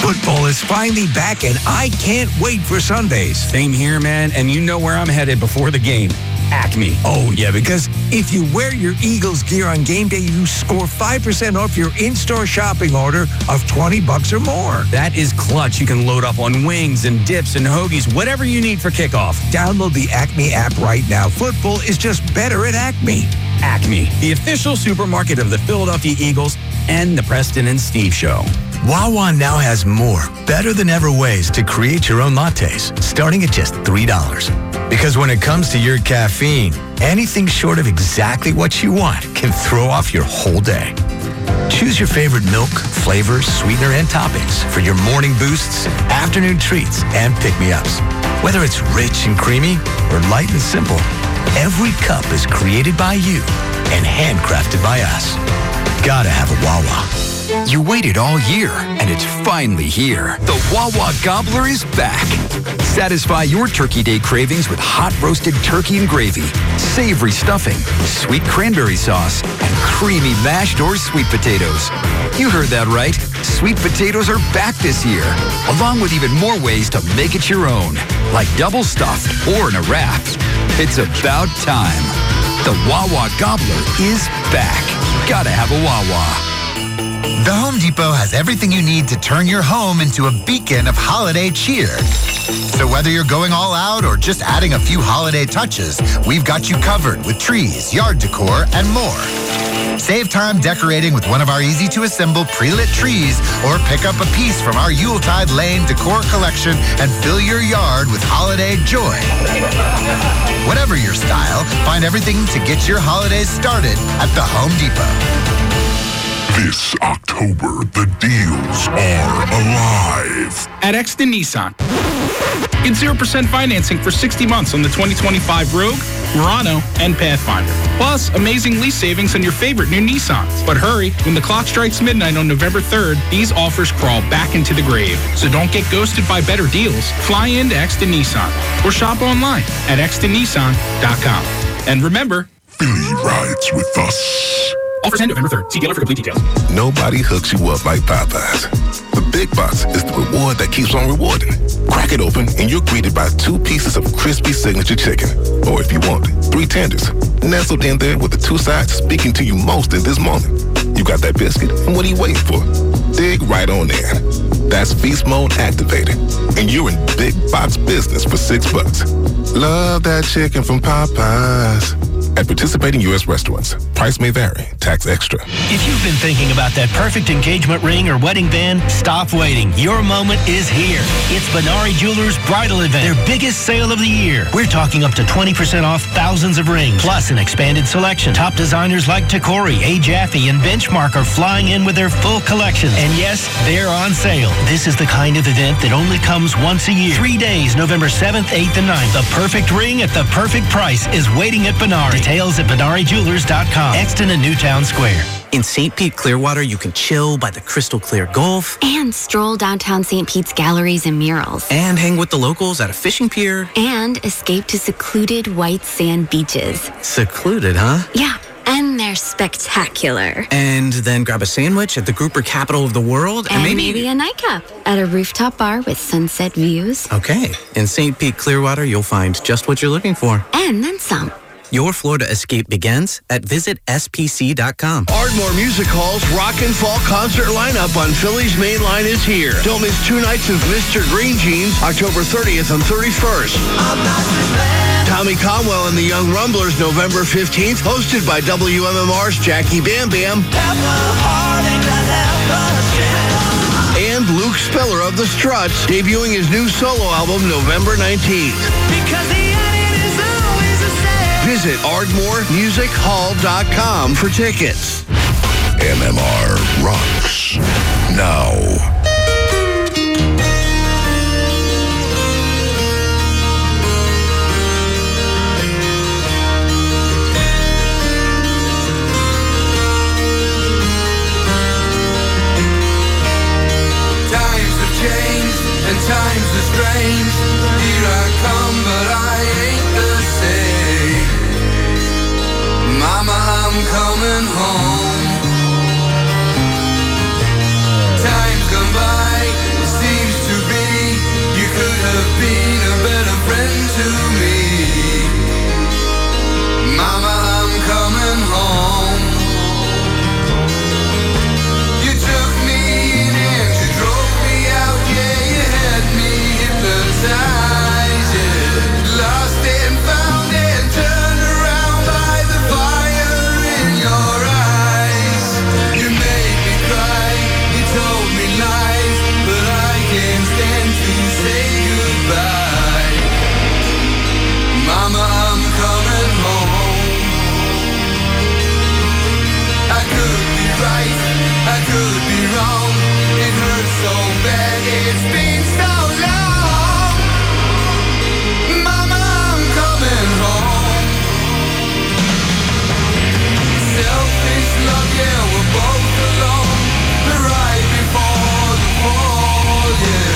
Football is finally back, and I can't wait for Sundays. Same here, man. And you know where I'm headed before the game. Acme. Oh, yeah, because if you wear your Eagles gear on game day, you score 5% off your in-store shopping order of 20 bucks or more. That is clutch. You can load up on wings and dips and hoagies, whatever you need for kickoff. Download the Acme app right now. Football is just better at Acme. Acme, the official supermarket of the Philadelphia Eagles and the Preston and Steve Show. Wawa now has more, better than ever ways to create your own lattes, starting at just $3. Because when it comes to your caffeine, anything short of exactly what you want can throw off your whole day. Choose your favorite milk, flavor, sweetener, and toppings for your morning boosts, afternoon treats, and pick-me-ups. Whether it's rich and creamy or light and simple, every cup is created by you and handcrafted by us. Gotta have a Wawa. You waited all year, and it's finally here. The Wawa Gobbler is back. Satisfy your Turkey Day cravings with hot roasted turkey and gravy, savory stuffing, sweet cranberry sauce, and creamy mashed or sweet potatoes. You heard that right. Sweet potatoes are back this year, along with even more ways to make it your own, like double stuffed or in a wrap. It's about time. The Wawa Gobbler is back. Gotta have a Wawa. The Home Depot has everything you need to turn your home into a beacon of holiday cheer. So whether you're going all out or just adding a few holiday touches, we've got you covered with trees, yard decor, and more. Save time decorating with one of our easy-to-assemble pre-lit trees or pick up a piece from our Yuletide Lane decor collection and fill your yard with holiday joy. Whatever your style, find everything to get your holidays started at the Home Depot. This October, the deals are alive. At Exton Nissan. Get 0% financing for 60 months on the 2025 Rogue, Murano, and Pathfinder. Plus, amazing lease savings on your favorite new Nissans. But hurry, when the clock strikes midnight on November 3rd, these offers crawl back into the grave. So don't get ghosted by better deals. Fly into Exton Nissan or shop online at extonnissan.com. And remember, Philly rides with us. Offers end November 3rd. See dealer for complete details. Nobody hooks you up like Popeyes. The Big Box is the reward that keeps on rewarding. Crack it open and you're greeted by two pieces of crispy signature chicken. Or if you want, three tenders. Nestled in there with the two sides speaking to you most in this moment. You got that biscuit, and what are you waiting for? Dig right on in. That's feast mode activated. And you're in big box business for six bucks. Love that chicken from Popeyes. At participating U.S. restaurants, price may vary, tax extra. If you've been thinking about that perfect engagement ring or wedding band, stop waiting. Your moment is here. It's Benari Jewelers Bridal Event, their biggest sale of the year. We're talking up to 20% off thousands of rings, plus an expanded selection. Top designers like Tacori, A. Jaffe, and Benchmark are flying in with their full collections. And yes, they're on sale. This is the kind of event that only comes once a year. Three days, November 7th, 8th, and 9th. The perfect ring at the perfect price is waiting at Benari. Details at BenariJewelers.com. Exton and Newtown Square. In St. Pete, Clearwater, you can chill by the crystal clear Gulf And stroll downtown St. Pete's galleries and murals. and hang with the locals at a fishing pier. And escape to secluded white sand beaches. Secluded, huh? Yeah, and they're spectacular. And then grab a sandwich at the grouper capital of the world. And maybe, a nightcap at a rooftop bar with sunset views. Okay. In St. Pete, Clearwater, you'll find just what you're looking for. And then some. Your Florida escape begins at visitspc.com. Ardmore Music Hall's Rock and Fall concert lineup on Philly's Main Line is here. Don't miss two nights of Mr. Greengenes, October 30th and 31st. Tommy Conwell and the Young Rumblers, November 15th, hosted by WMMR's Jacky Bam Bam. And Luke Spiller of The Struts, debuting his new solo album November 19th. Visit ardmoremusichall.com for tickets. MMR rocks now. Times are strange. Here I come, but I ain't Mama, I'm coming home. Time's gone by, it seems to be. You could have been a better friend to me. yeah.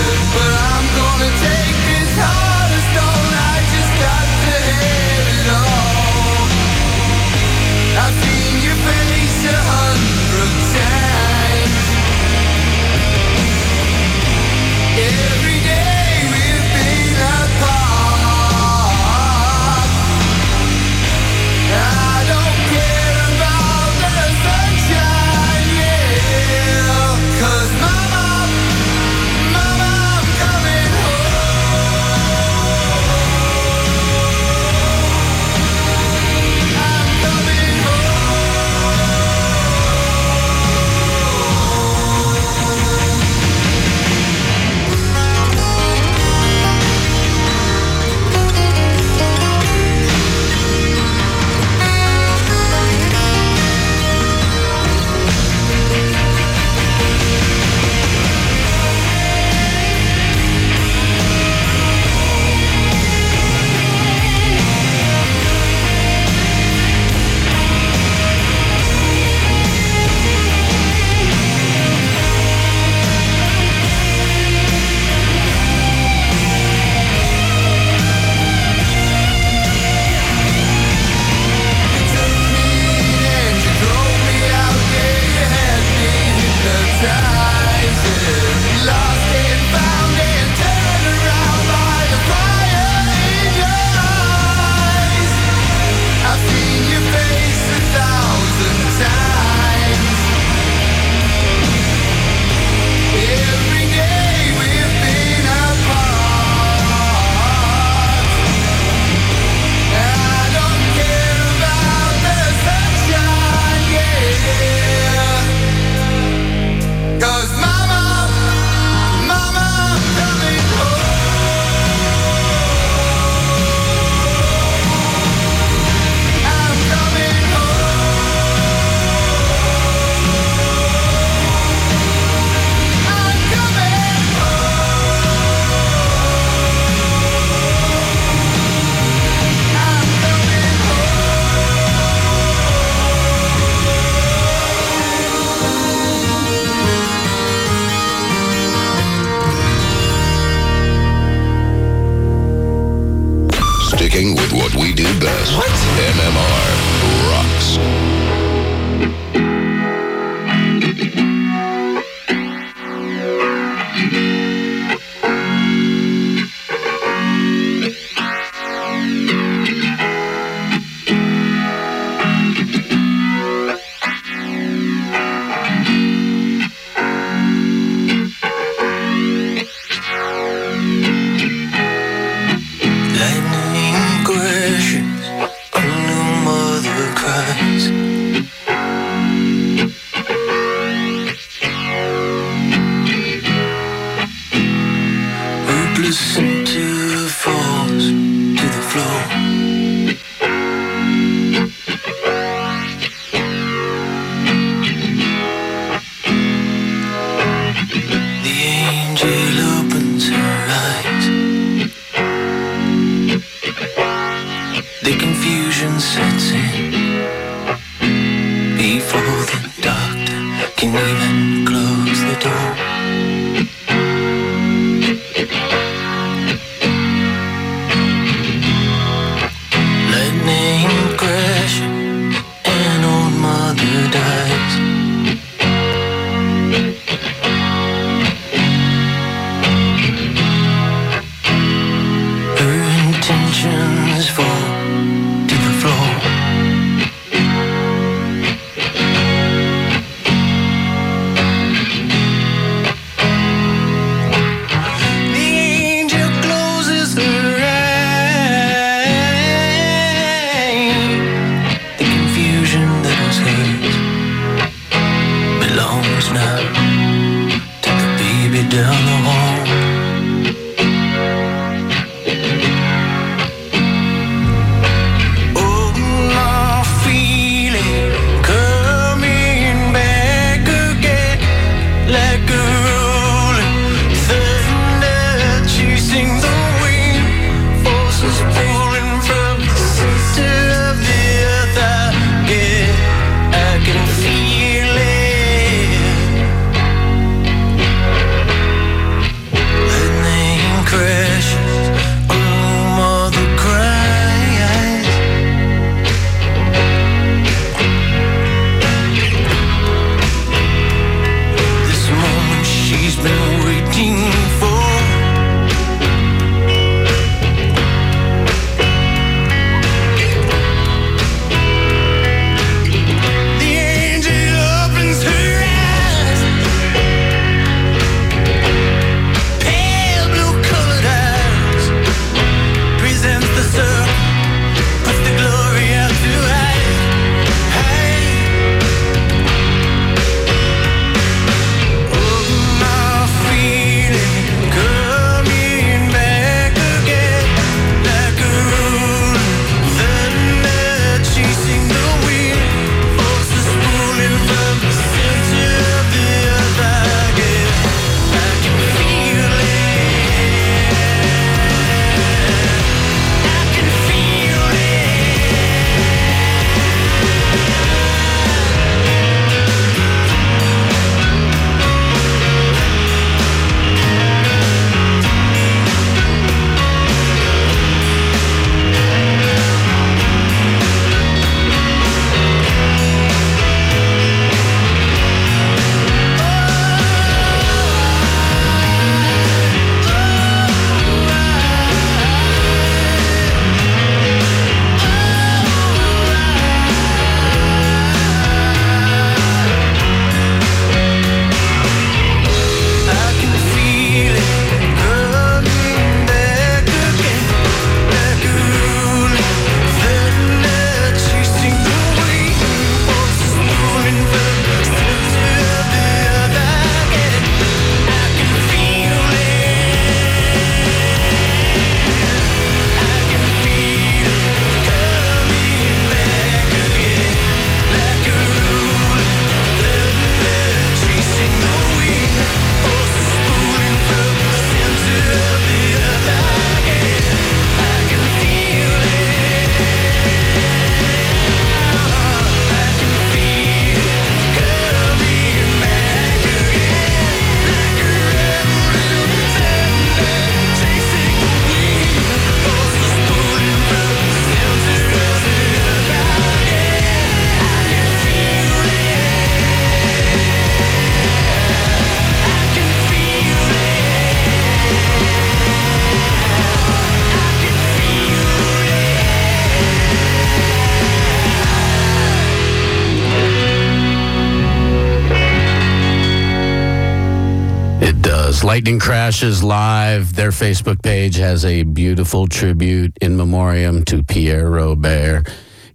Lightning Crashes Live. Their Facebook page has a beautiful tribute in memoriam to Pierre Robert.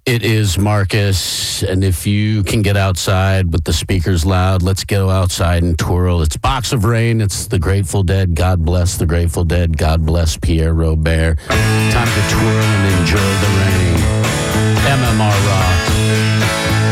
It is Marcus, and if you can get outside with the speakers loud, let's go outside and twirl. It's Box of Rain, it's the Grateful Dead. God bless the Grateful Dead. God bless Pierre Robert. Time to twirl and enjoy the rain. MMR Rock.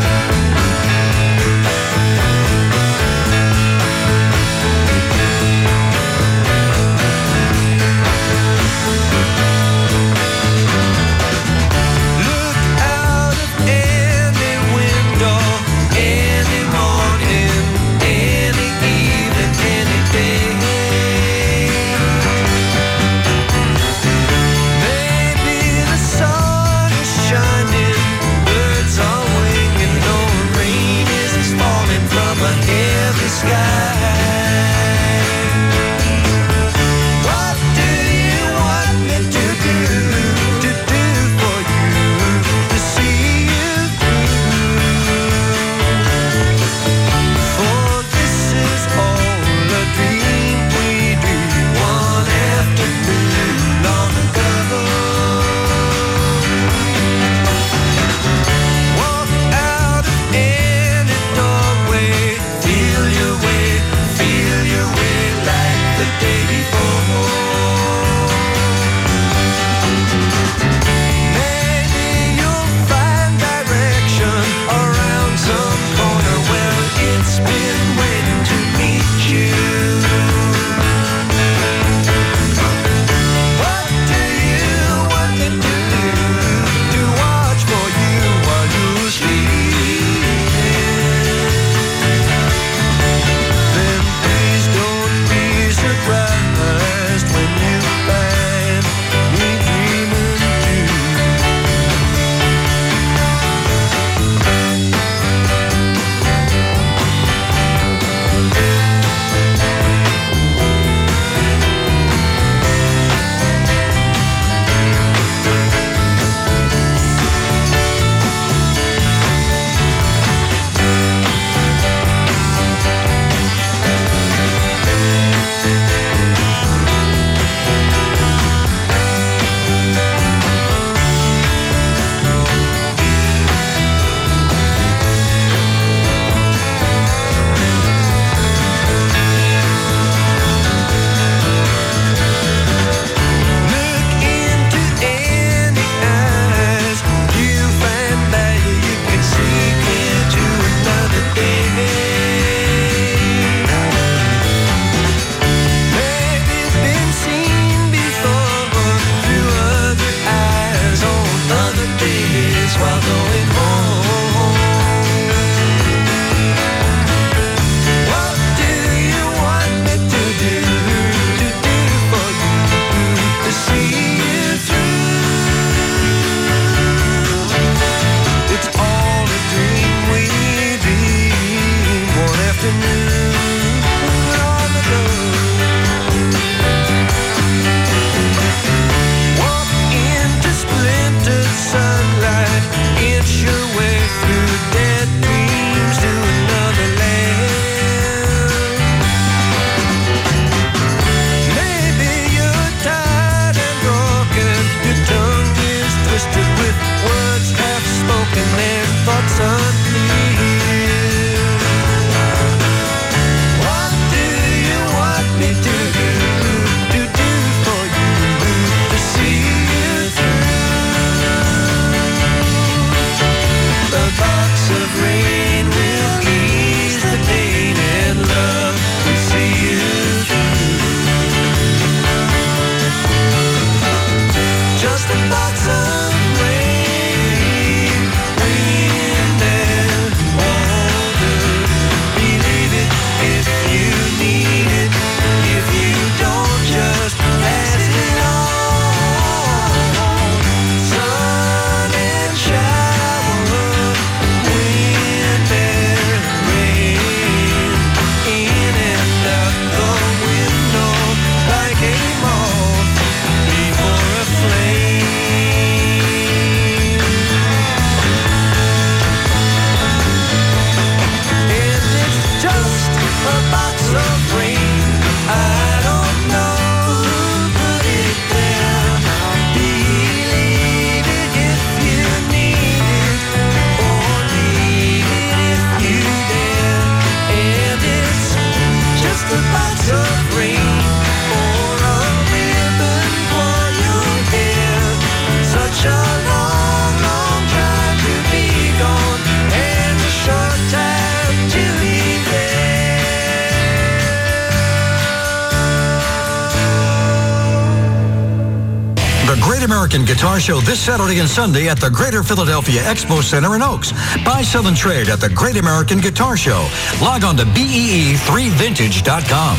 show this Saturday and Sunday at the Greater Philadelphia Expo Center in Oaks. Buy, sell, and trade at the Great American Guitar Show. Log on to BEE3Vintage.com.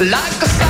like a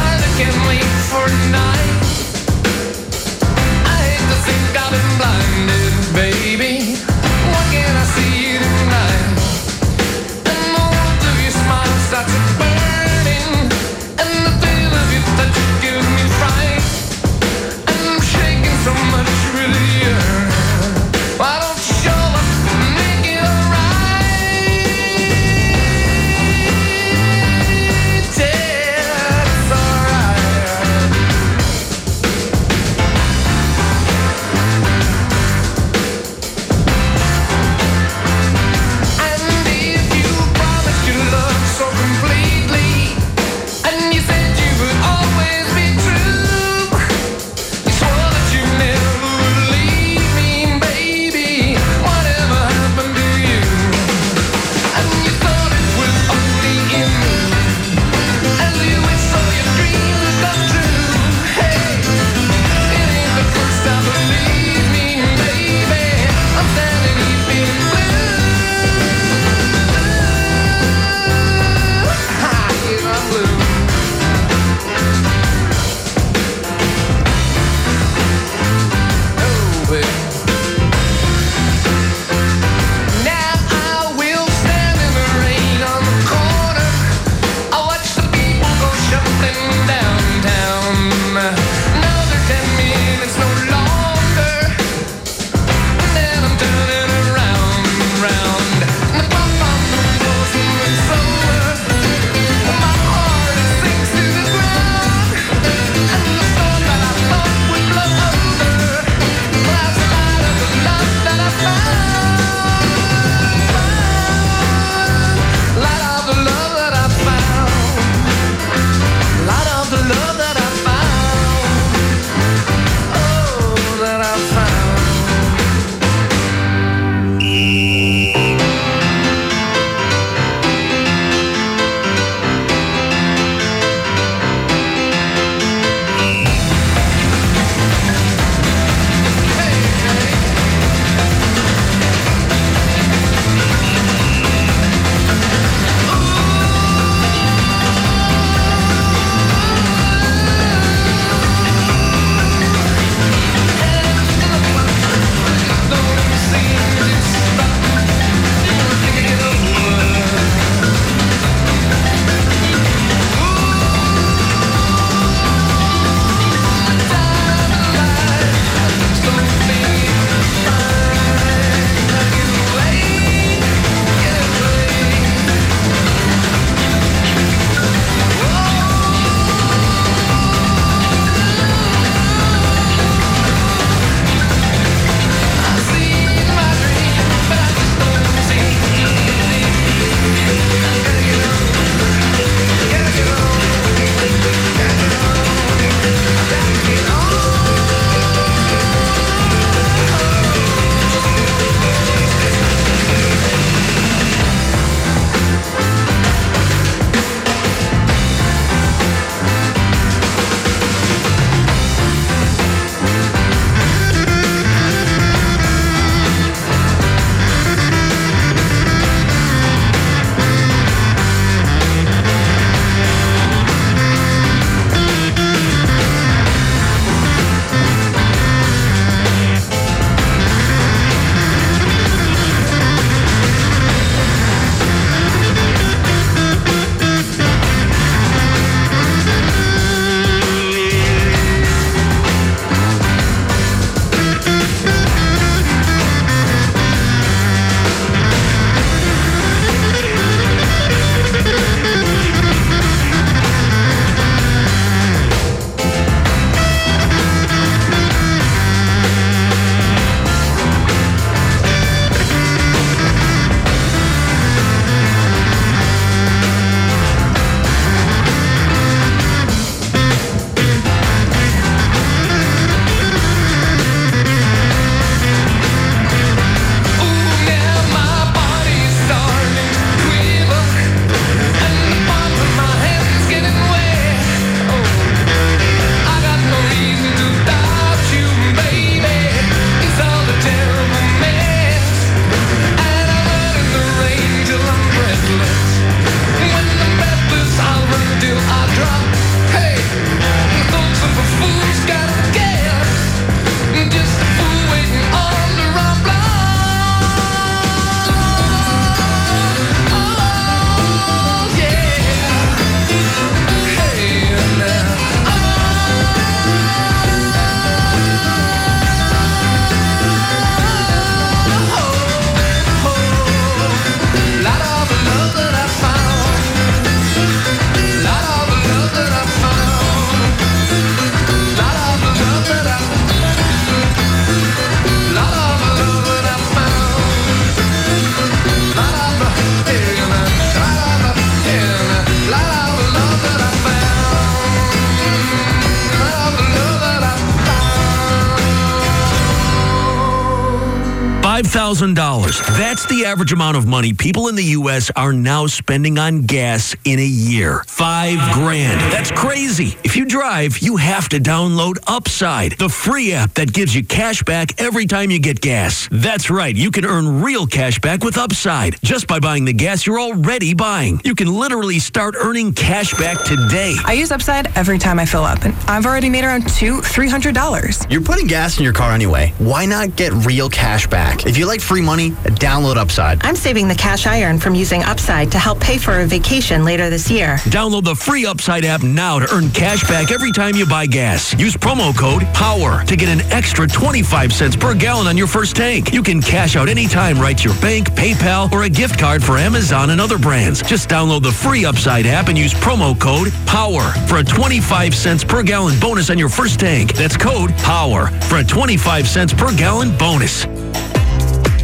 $5,000. That's the average amount of money people in the U.S. are now spending on gas in a year. Five grand. That's crazy. If you drive, you have to download Upside, the free app that gives you cash back every time you get gas. That's right. You can earn real cash back with Upside just by buying the gas you're already buying. You can literally start earning cash back today. I use Upside every time I fill up, and I've already made around two, three hundred dollars. You're putting gas in your car anyway. Why not get real cash back? If you like free money, download Upside. I'm saving the cash I earn from using Upside to help pay for a vacation later this year. Download the free Upside app now to earn cash back every time you buy gas. Use promo code POWER to get an extra 25 cents per gallon on your first tank. You can cash out anytime right to your bank, PayPal, or a gift card for Amazon and other brands. Just download the free Upside app and use promo code POWER for a 25 cents per gallon bonus on your first tank. That's code POWER for a 25 cents per gallon bonus.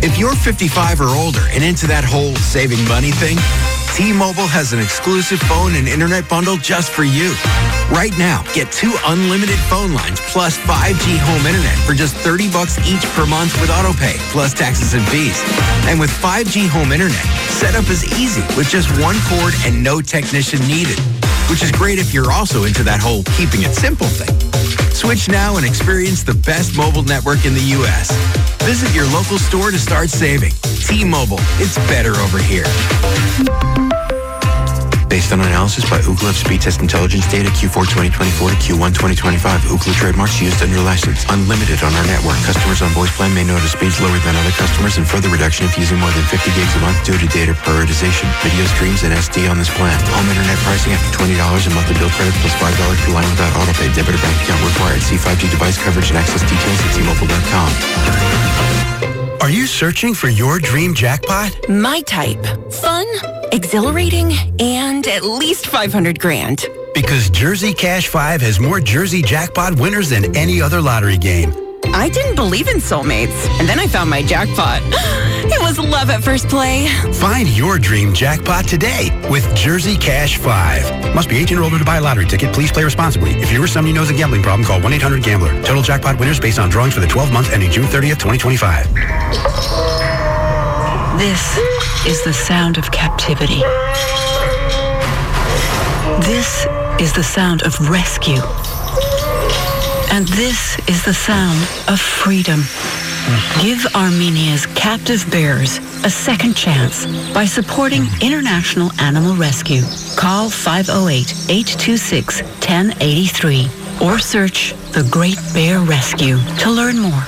If you're 55 or older and into that whole saving money thing, T-Mobile has an exclusive phone and internet bundle just for you. Right now, get two unlimited phone lines plus 5G home internet for just 30 bucks each per month with autopay, plus taxes and fees. And with 5G home internet, setup is easy with just one cord and no technician needed, which is great if you're also into that whole keeping it simple thing. Switch now and experience the best mobile network in the U.S. Visit your local store to start saving. T-Mobile, it's better over here. Based on analysis by Ookla of speed test intelligence data Q4 2024 to Q1 2025, Ookla trademarks used under license. Unlimited on our network. Customers on voice plan may notice speeds lower than other customers and further reduction if using more than 50 gigs a month due to data prioritization. Video streams and SD on this plan. Home internet pricing after $20 a monthly bill credit plus $5 per line without autopay. Debit or bank account required. See 5G device coverage and access details at T-Mobile.com. Are you searching for your dream jackpot? My type. Fun, exhilarating, and at least 500 grand. Because Jersey Cash 5 has more Jersey jackpot winners than any other lottery game. I didn't believe in soulmates, and then I found my jackpot. It was love at first play. Find your dream jackpot today with Jersey Cash 5. Must be 18 or older to buy a lottery ticket. Please play responsibly. If you or someone you know has a gambling problem, call 1-800-GAMBLER. Total jackpot winners based on drawings for the 12 months ending June 30th, 2025. This is the sound of captivity. This is the sound of rescue. And this is the sound of freedom. Give Armenia's captive bears a second chance by supporting International Animal Rescue. Call 508-826-1083 or search The Great Bear Rescue to learn more.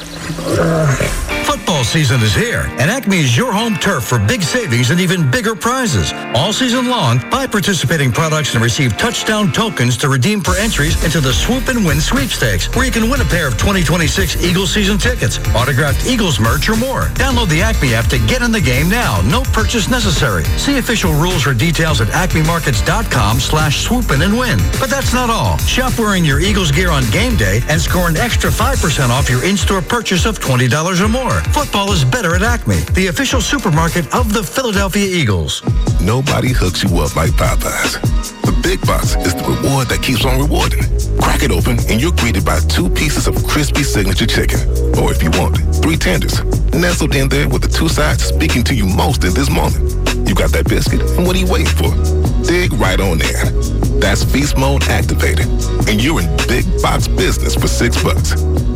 Season is here, and Acme is your home turf for big savings and even bigger prizes. All season long, buy participating products and receive touchdown tokens to redeem for entries into the Swoop and Win sweepstakes, where you can win a pair of 2026 Eagles season tickets, autographed Eagles merch, or more. Download the Acme app to get in the game now. No purchase necessary. See official rules or details at acmemarkets.com slash swoopin' and win. But that's not all. Shop wearing your Eagles gear on game day and score an extra 5% off your in-store purchase of $20 or more. Football is better at Acme, the official supermarket of the Philadelphia Eagles. Nobody hooks you up like Popeyes. The Big Box is the reward that keeps on rewarding. Crack it open and you're greeted by two pieces of crispy signature chicken. Or if you want, three tenders. Nestled in there with the two sides speaking to you most in this moment. You got that biscuit, and what are you waiting for? Dig right on in. That's feast mode activated. And you're in big box business for six bucks.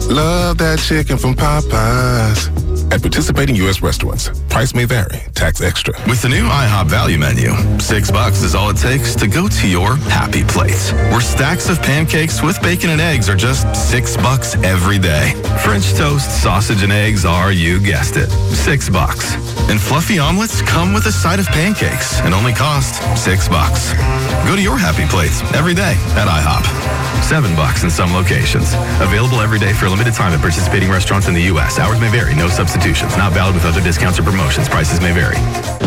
Love that chicken from Popeyes. At participating U.S. restaurants, price may vary, tax extra. With the new IHOP value menu, six bucks is all it takes to go to your happy place. Where stacks of pancakes with bacon and eggs are just six bucks every day. French toast, sausage, and eggs are, you guessed it, six bucks. And fluffy omelets come with a side of pancakes and only cost six bucks. Go to your happy place every day at IHOP. Seven bucks in some locations. Available every day for a limited time at participating restaurants in the U.S. Hours may vary. No substitutions. Not valid with other discounts or promotions. Prices may vary.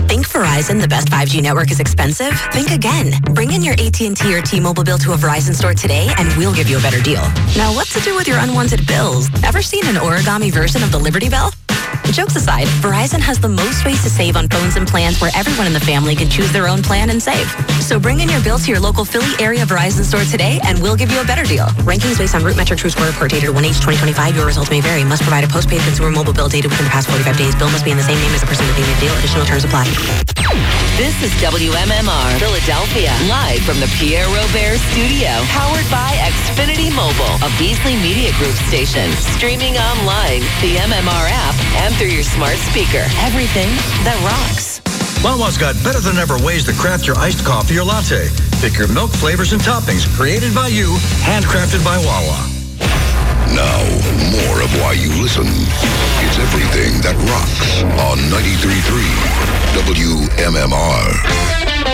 Think Verizon, the best 5G network, is expensive? Think again. Bring in your AT&T or T-Mobile bill to a Verizon store today, and we'll give you a better deal. Now, what to do with your unwanted bills? Ever seen an origami version of the Liberty Bell? Jokes aside, Verizon has the most ways to save on phones and plans where everyone in the family can choose their own plan and save. So bring in your bill to your local Philly area Verizon store today and we'll give you a better deal. Rankings based on Root Metrics RootScore report dated 1H 2025. Your results may vary. Must provide a postpaid consumer mobile bill dated within the past 45 days. Bill must be in the same name as the person with the deal. Additional terms apply. This is WMMR Philadelphia, live from the Pierre Robert Studio, powered by Xfinity Mobile, a Beasley Media Group station, streaming online, the MMR app, and through your smart speaker. Everything that rocks. Wawa's got better than ever ways to craft your iced coffee or latte. Pick your milk flavors and toppings created by you, handcrafted by Wawa. Now, more of why you listen. It's everything that rocks on 93.3 WMMR.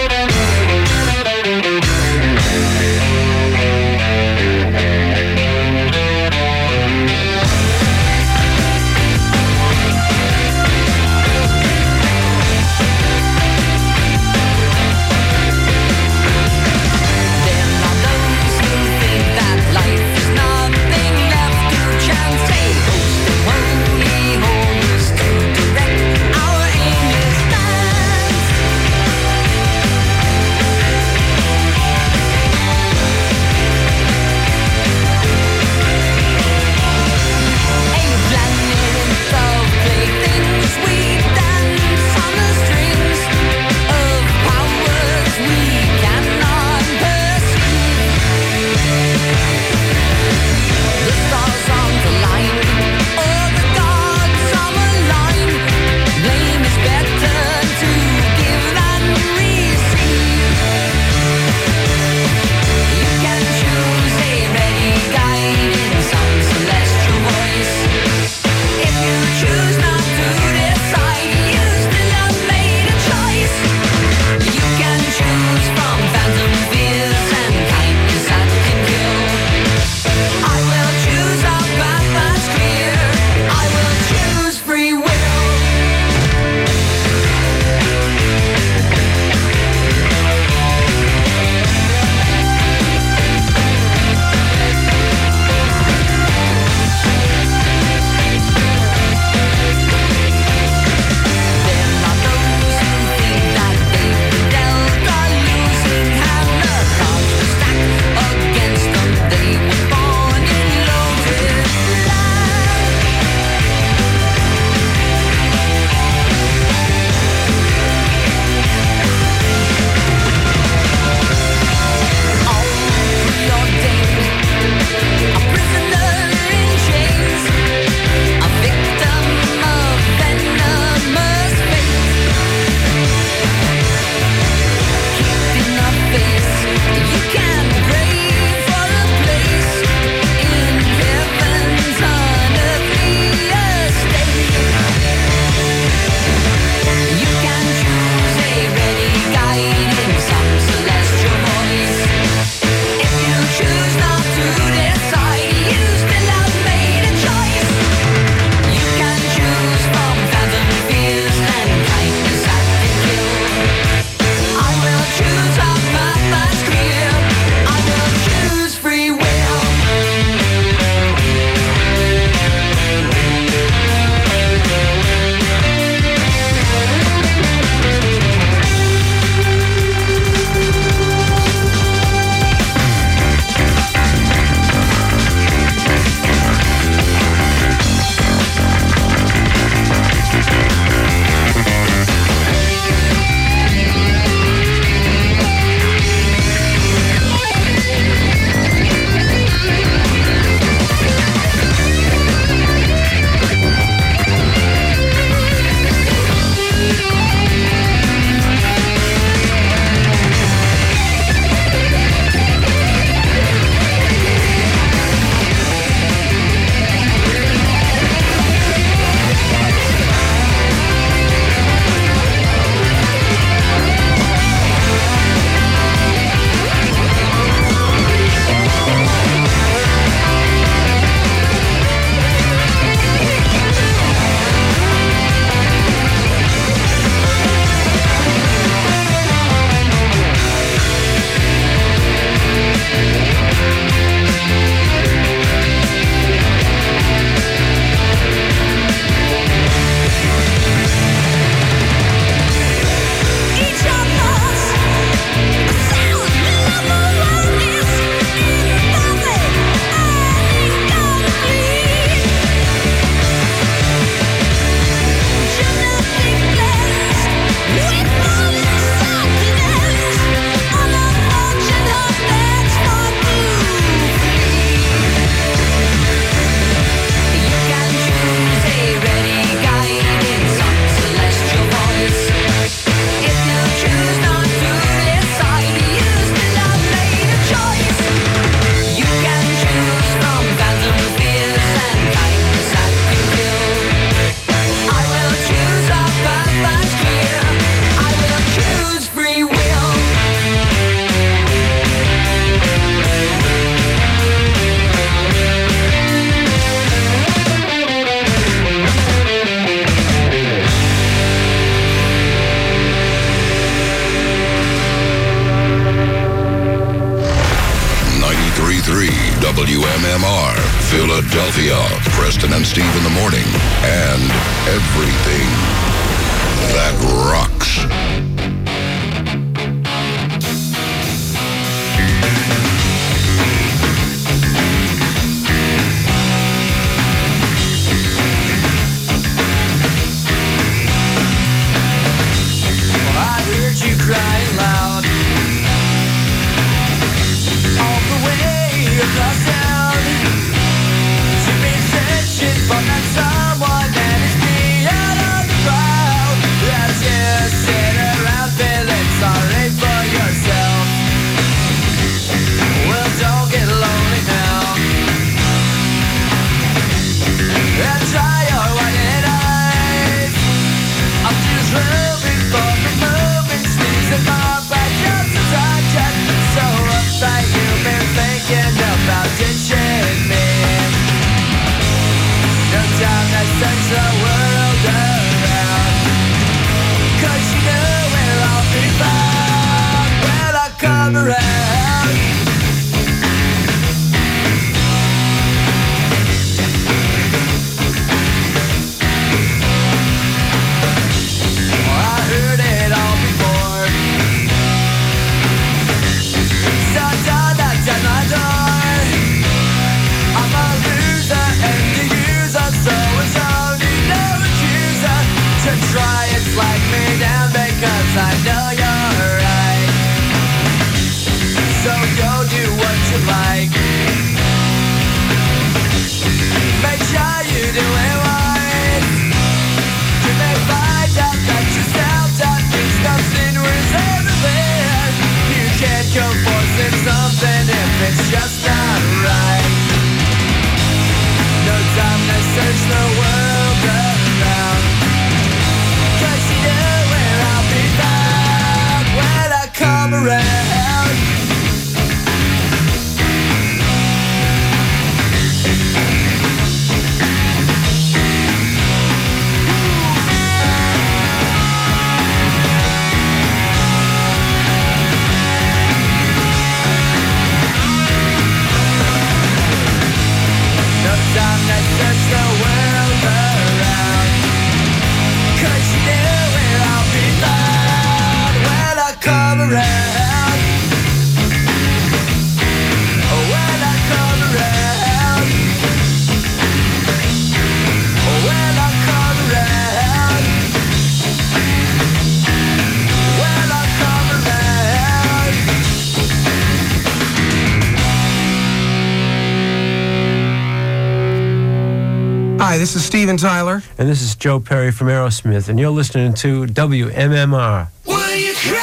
Steven Tyler. And this is Joe Perry from Aerosmith, and you're listening to WMMR. Will you cry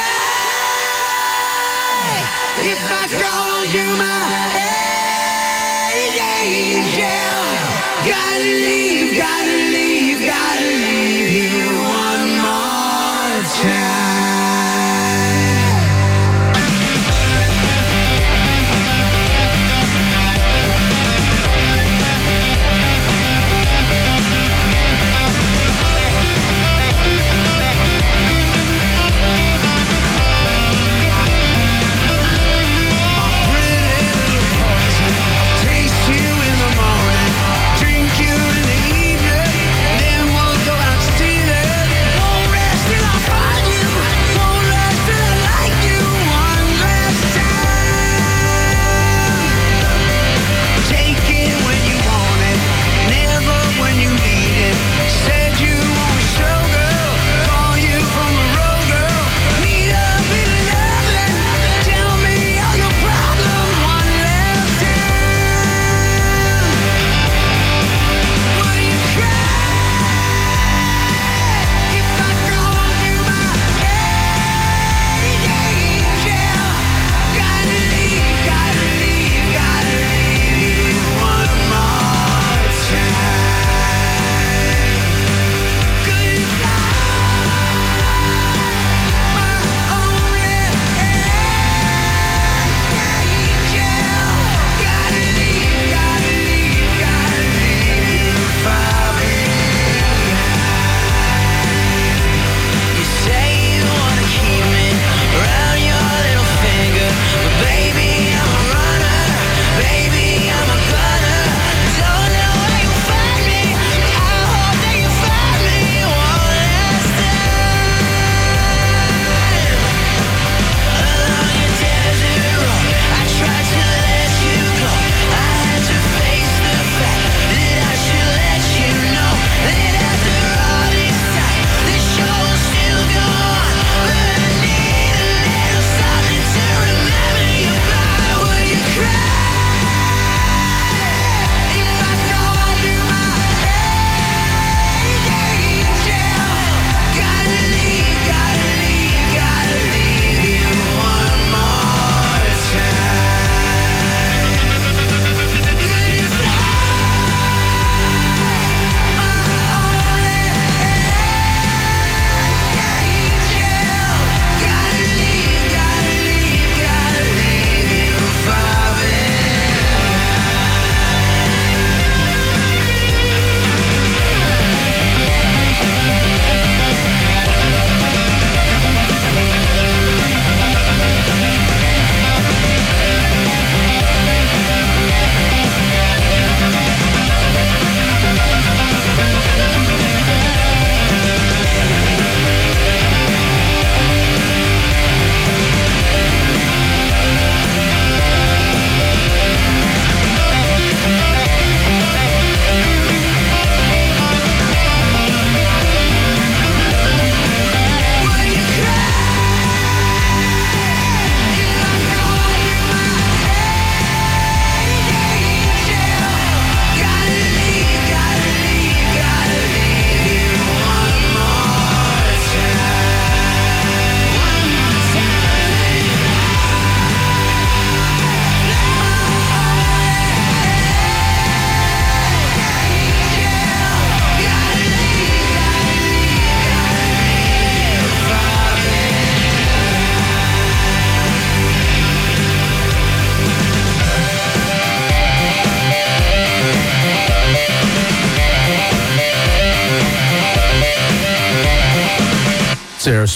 if I call you?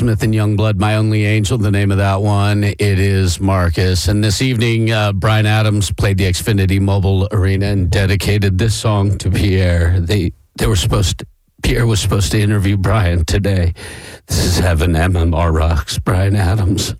Aerosmith and Yungblud, My Only Angel, the name of that one. It is Marcus. And this evening, uh, Bryan Adams played the Xfinity Mobile Arena and dedicated this song to Pierre. They they were supposed to, Pierre was supposed to interview Brian today. This is Heaven MMR Rocks, Bryan Adams.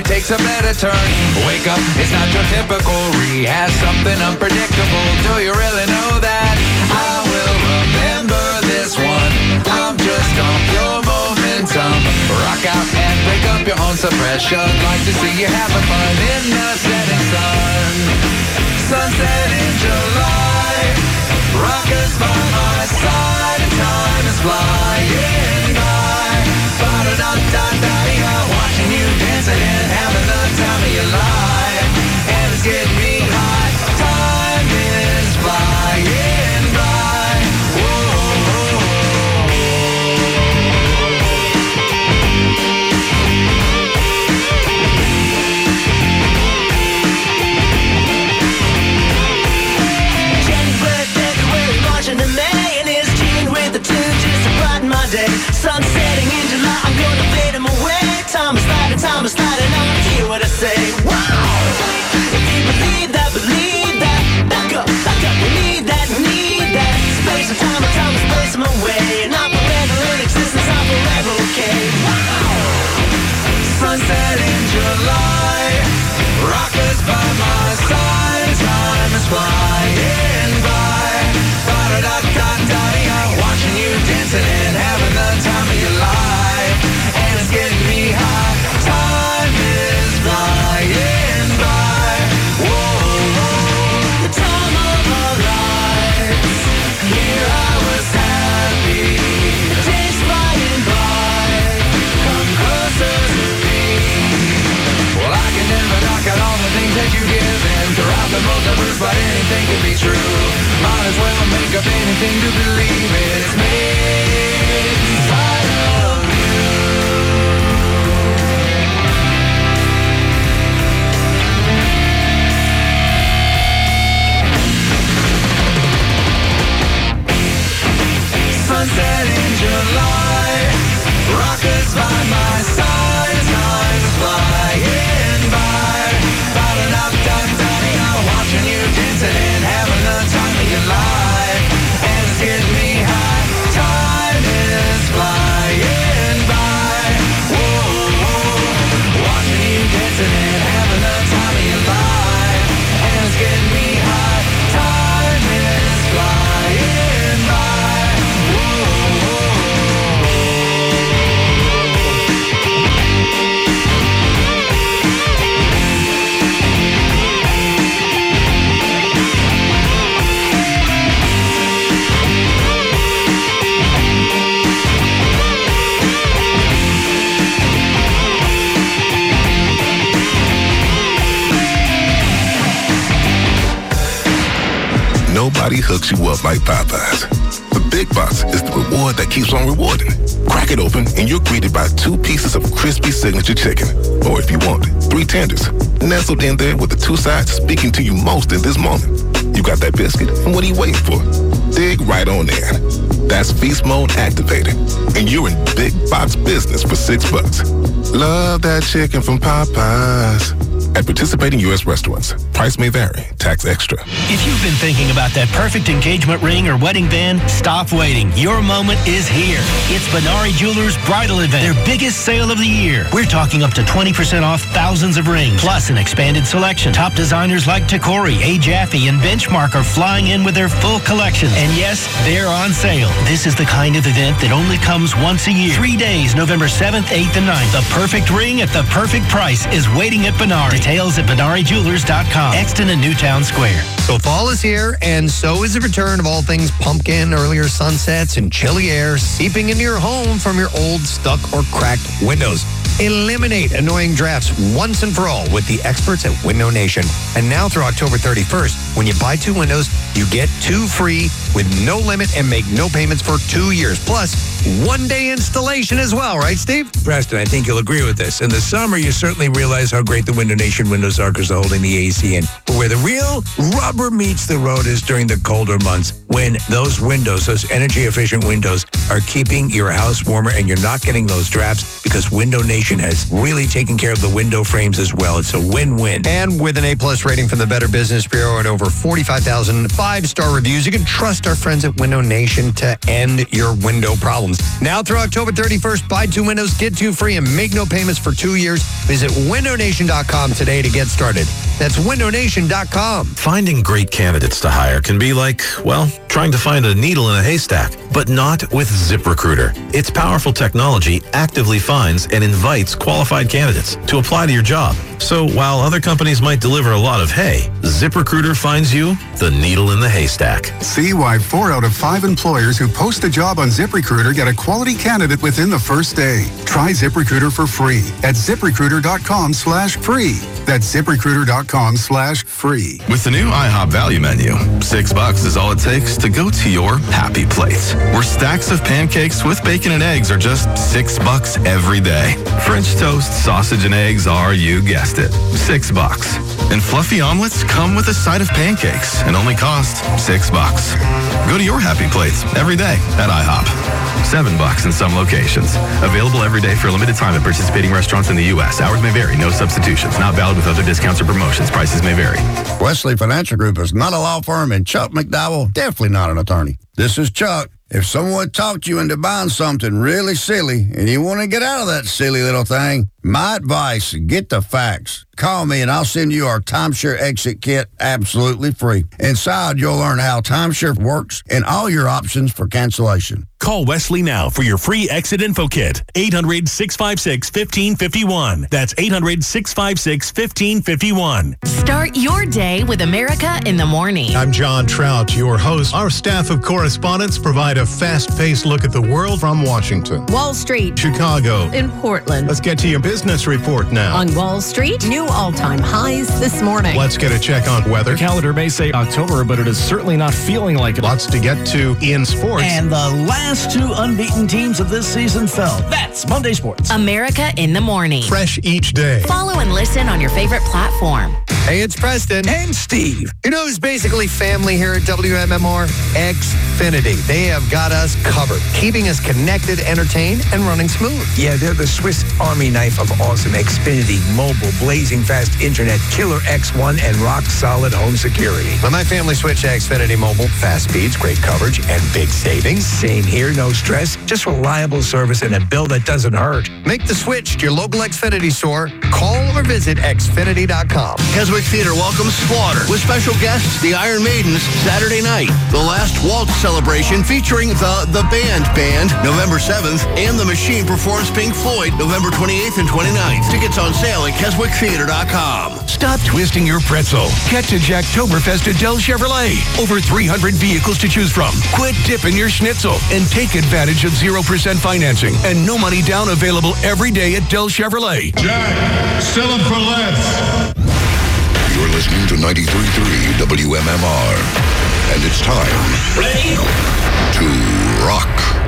It takes a better turn. Wake up, it's not your typical rehash. Something unpredictable. Popeyes. The Big Box is the reward that keeps on rewarding. Crack it open and you're greeted by two pieces of crispy signature chicken. Or if you want, three tenders. Nestled in there with the two sides speaking to you most in this moment. You got that biscuit, and what are you waiting for? Dig right on in. That's feast mode activated. And you're in big box business for six bucks. Love that chicken from Popeyes. At participating U.S. restaurants, price may vary, tax extra. If you've been thinking about that perfect engagement ring or wedding band, stop waiting. Your moment is here. It's Benari Jewelers Bridal Event, their biggest sale of the year. We're talking up to 20% off thousands of rings, plus an expanded selection. Top designers like Tacori, A. Jaffe, and Benchmark are flying in with their full collections. And yes, they're on sale. This is the kind of event that only comes once a year. Three days, November 7th, 8th, and 9th. The perfect ring at the perfect price is waiting at Benari. Details at BenariJewelers.com. Exton Newtown Square. So fall is here, and so is the return of all things pumpkin, earlier sunsets, and chilly air seeping into your home from your old, stuck, or cracked windows. Eliminate annoying drafts once and for all with the experts at Window Nation. And now through October 31st, when you buy two windows, you get two free with no limit and make no payments for two years. Plus, one day installation as well, right, Steve? Preston, I think you'll agree with this. In the summer, you certainly realize how great the Window Nation windows are because they're holding the AC in. Where the real rubber meets the road is during the colder months when those windows, those energy efficient windows, are keeping your house warmer and you're not getting those drafts because Window Nation has really taken care of the window frames as well. It's a win-win. And with an A-plus rating from the Better Business Bureau and over 45,000 five-star reviews, you can trust our friends at Window Nation to end your window problems. Now through October 31st, buy two windows, get two free, and make no payments for two years. Visit windownation.com today to get started. That's windownation.com. Finding great candidates to hire can be like, well, trying to find a needle in a haystack, but not with ZipRecruiter. Its powerful technology actively finds and invites qualified candidates to apply to your job. So while other companies might deliver a lot of hay, ZipRecruiter finds you the needle in the haystack. See why four out of five employers who post a job on ZipRecruiter get a quality candidate within the first day. Try ZipRecruiter for free at ziprecruiter.com slash free. That's ziprecruiter.com slash free. With the new IHOP value menu, six bucks is all it takes to go to your happy place. Where stacks of pancakes with bacon and eggs are just six bucks every day. French toast, sausage, and eggs are, you guessed it, six bucks. And fluffy omelets come with a side of pancakes and only cost six bucks. Go to your happy place every day at IHOP. Seven bucks in some locations. Available every day for a limited time at participating restaurants in the U.S. Hours may vary. No substitutions. Not valid with other discounts or promotions. Prices may vary. Wesley Financial Group is not a law firm, and Chuck McDowell definitely not an attorney. This is Chuck. If someone talked you into buying something really silly and you want to get out of that silly little thing, my advice, get the facts. Call me and I'll send you our timeshare exit kit absolutely free. Inside, you'll learn how timeshare works and all your options for cancellation. Call Wesley now for your free exit info kit. 800 656 1551. That's 800 656 1551. Start your day with America in the morning. I'm John Trout, your host. Our staff of correspondents provide a fast paced look at the world from Washington, Wall Street, Chicago. in Portland. Let's get to your business report now. On Wall Street, new all time highs this morning. Let's get a check on weather. The calendar may say October, but it is certainly not feeling like it. Lots to get to in sports. And the last two unbeaten teams of this season fell. That's Monday Sports. America in the morning. Fresh each day. Follow and listen on your favorite platform. Hey, it's Preston. And Steve. You know who's basically family here at WMMR? Xfinity. They have got us covered, keeping us connected, entertained, and running smooth. Yeah, they're the Swiss Army knife of awesome Xfinity, mobile, blazing fast internet, killer X1, and rock solid home security. When my family switched to Xfinity Mobile, fast speeds, great coverage, and big savings. Same here, no stress, just reliable service and a bill that doesn't hurt. Make the switch to your local Xfinity store. Call or visit Xfinity.com. Theater welcomes Slaughter with special guests, the Iron Maidens, Saturday night. The Last Waltz celebration featuring the The Band Band, November 7th, and The Machine performs Pink Floyd, November 28th and 29th. Tickets on sale at KeswickTheater.com. Stop twisting your pretzel. Get to Jacktoberfest at Dell Chevrolet. Over 300 vehicles to choose from. Quit dipping your schnitzel and take advantage of 0% financing and no money down available every day at Dell Chevrolet. Jack, sell them for less. You're listening to 93.3 WMMR. And it's time Ready? to rock.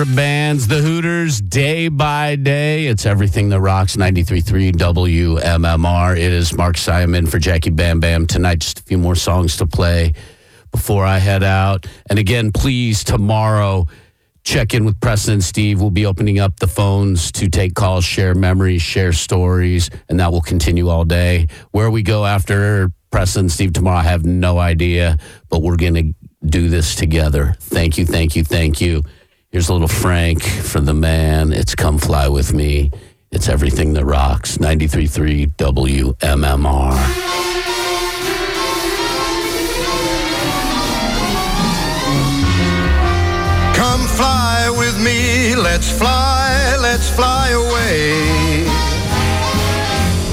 Favorite bands, the Hooters, Day by Day. It's everything that rocks 93.3 WMMR. It is Mark Simon for Jacky Bam Bam tonight. Just a few more songs to play before I head out. And again, please, tomorrow, check in with Preston and Steve. We'll be opening up the phones to take calls, share memories, share stories, and that will continue all day. Where we go after Preston and Steve tomorrow, I have no idea, but we're going to do this together. Thank you, thank you, thank you. Here's a little Frank from the man. It's Come Fly With Me. It's everything that rocks. 93.3 WMMR. Come fly with me, let's fly, let's fly away.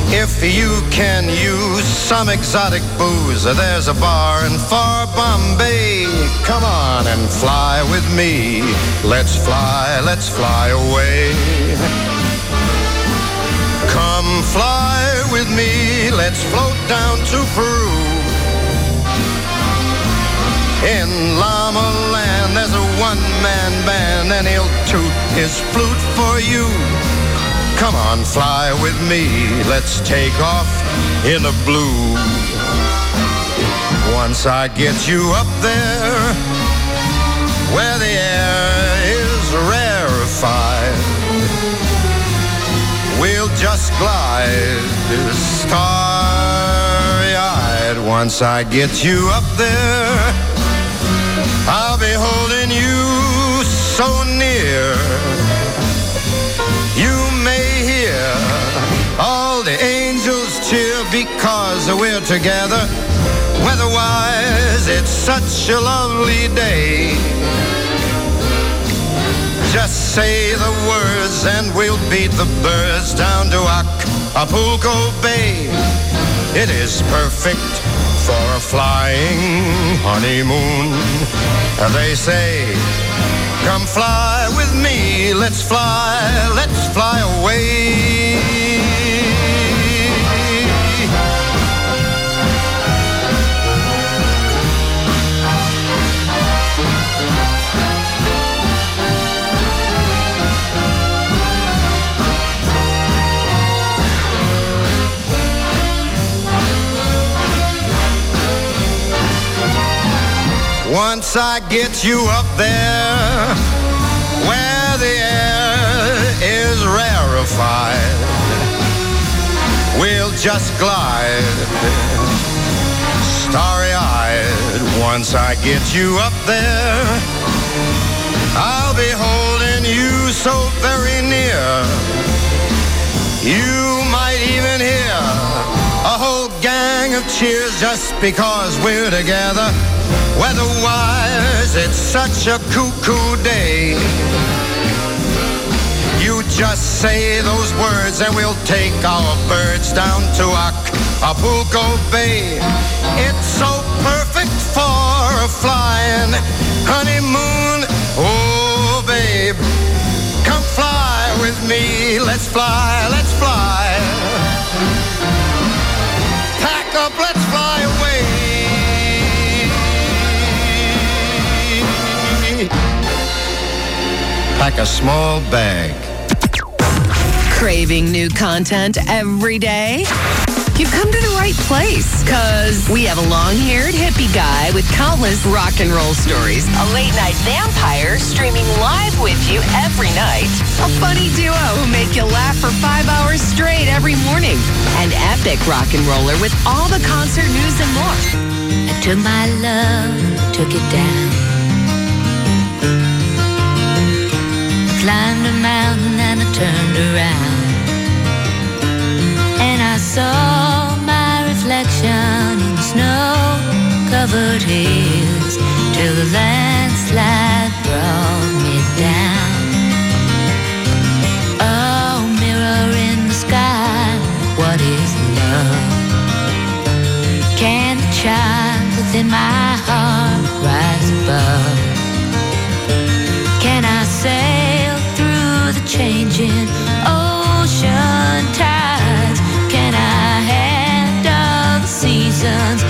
If you can use some exotic booze, there's a bar in far Bombay. Come on and fly with me. Let's fly, let's fly away. Come fly with me, let's float down to Peru. In Llama Land, there's a one-man band, and he'll toot his flute for you. Come on, fly with me. Let's take off in the blue. Once I get you up there, where the air is rarefied, we'll just glide starry-eyed. Once I get you up there, I'll be holding you so near. Because we're together. Weatherwise, it's such a lovely day. Just say the words and we'll beat the birds down to Acapulco Bay. It is perfect for a flying honeymoon. They say, come fly with me, let's fly, let's fly away. Once I get you up there where the air is rarefied, we'll just glide starry eyed. Once I get you up there, I'll be holding you so very near. You might even hear a whole of cheers just because we're together. Weatherwise, it's such a cuckoo day. You just say those words and we'll take our birds down to Acapulco Bay. It's so perfect for a flying honeymoon. Oh, babe, come fly with me. Let's fly, let's fly. Pack a small bag. Craving new content every day? You've come to the right place because we have a long-haired hippie guy with countless rock and roll stories, a late-night vampire streaming live with you every night, a funny duo who make you laugh for five hours straight every morning, an epic rock and roller with all the concert news and more. I took my love, took it down. Climbed a mountain and I turned around. And I saw my reflection in snow covered hills till the landslide brought me down. Oh, mirror in the sky, what is love? Can the child within my heart rise above? Changing ocean tides? Can I handle the seasons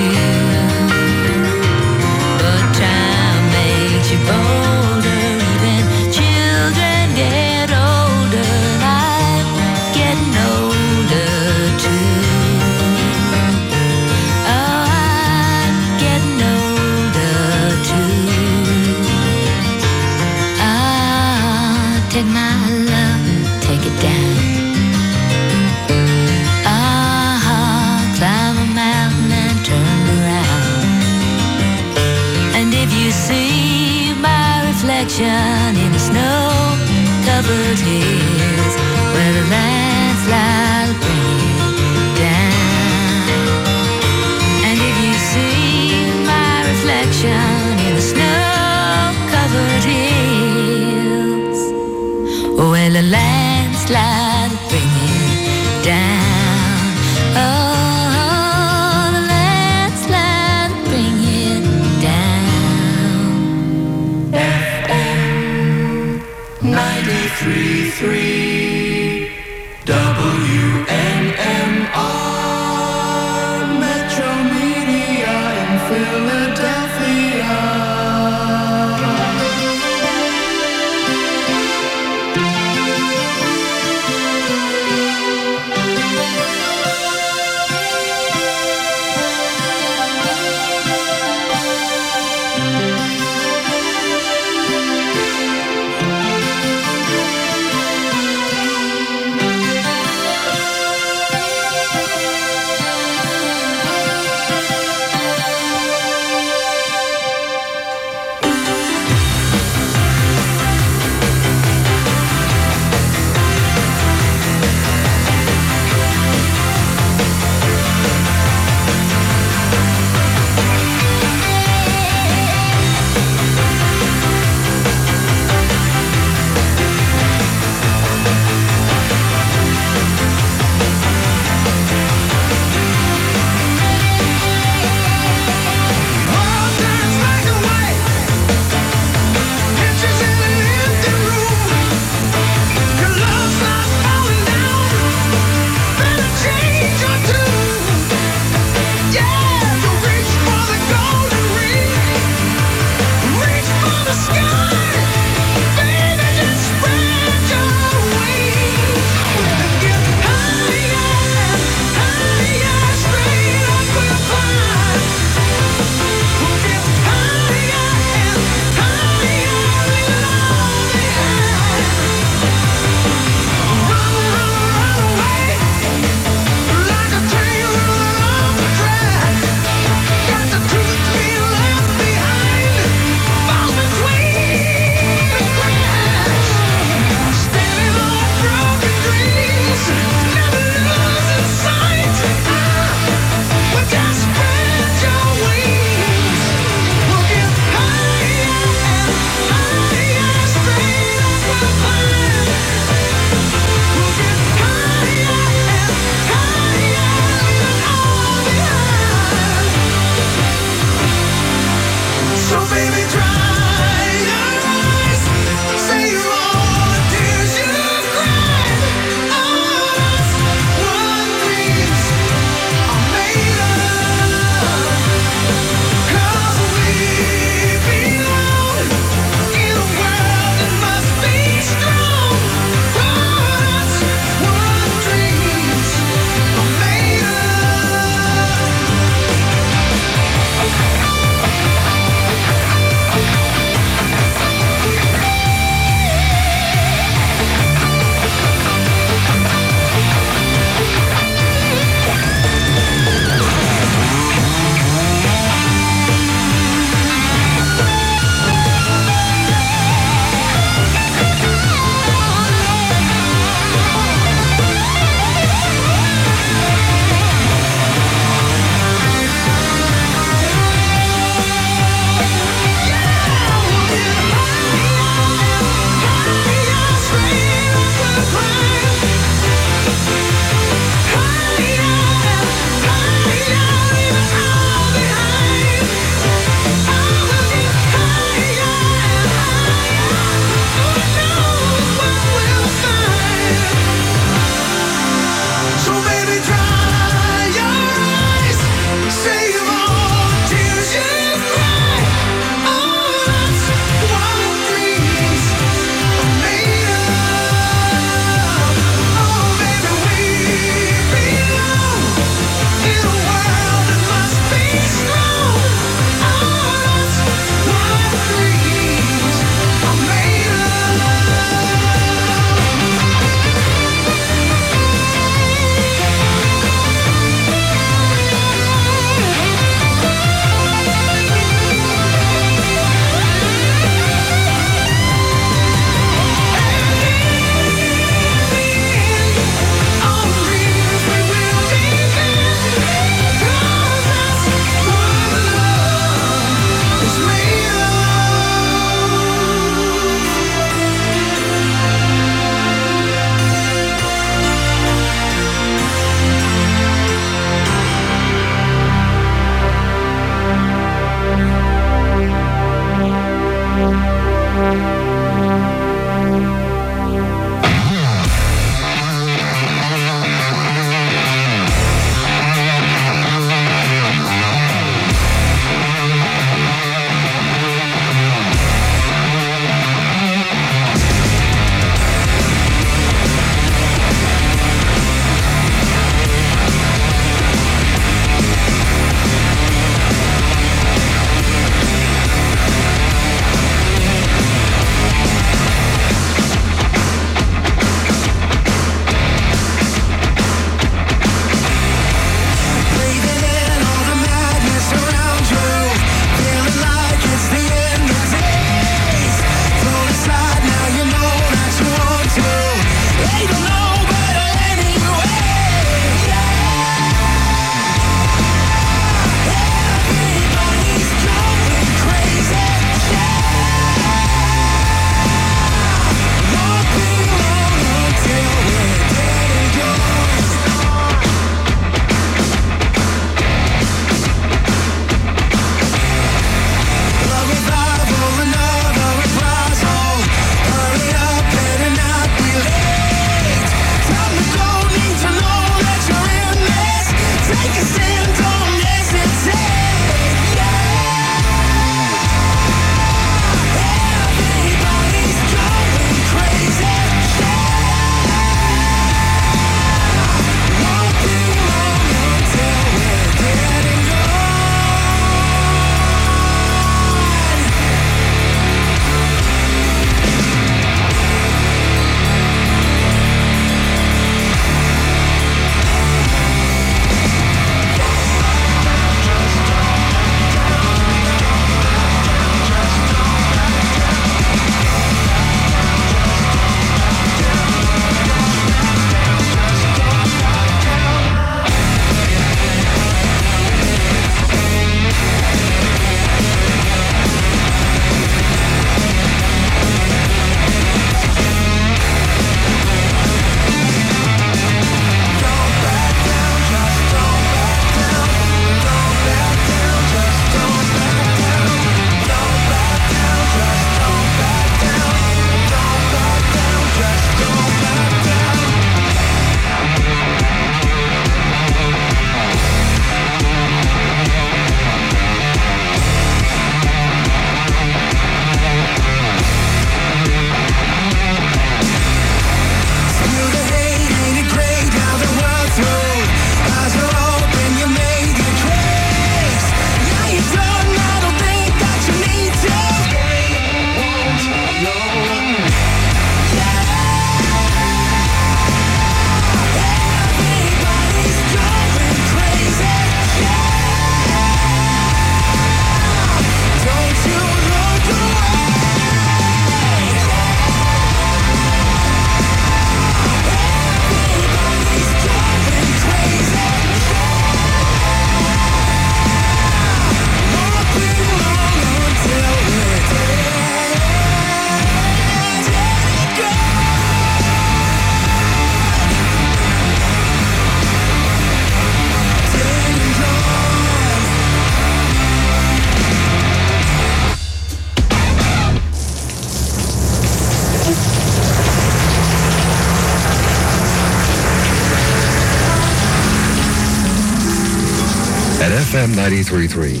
1933.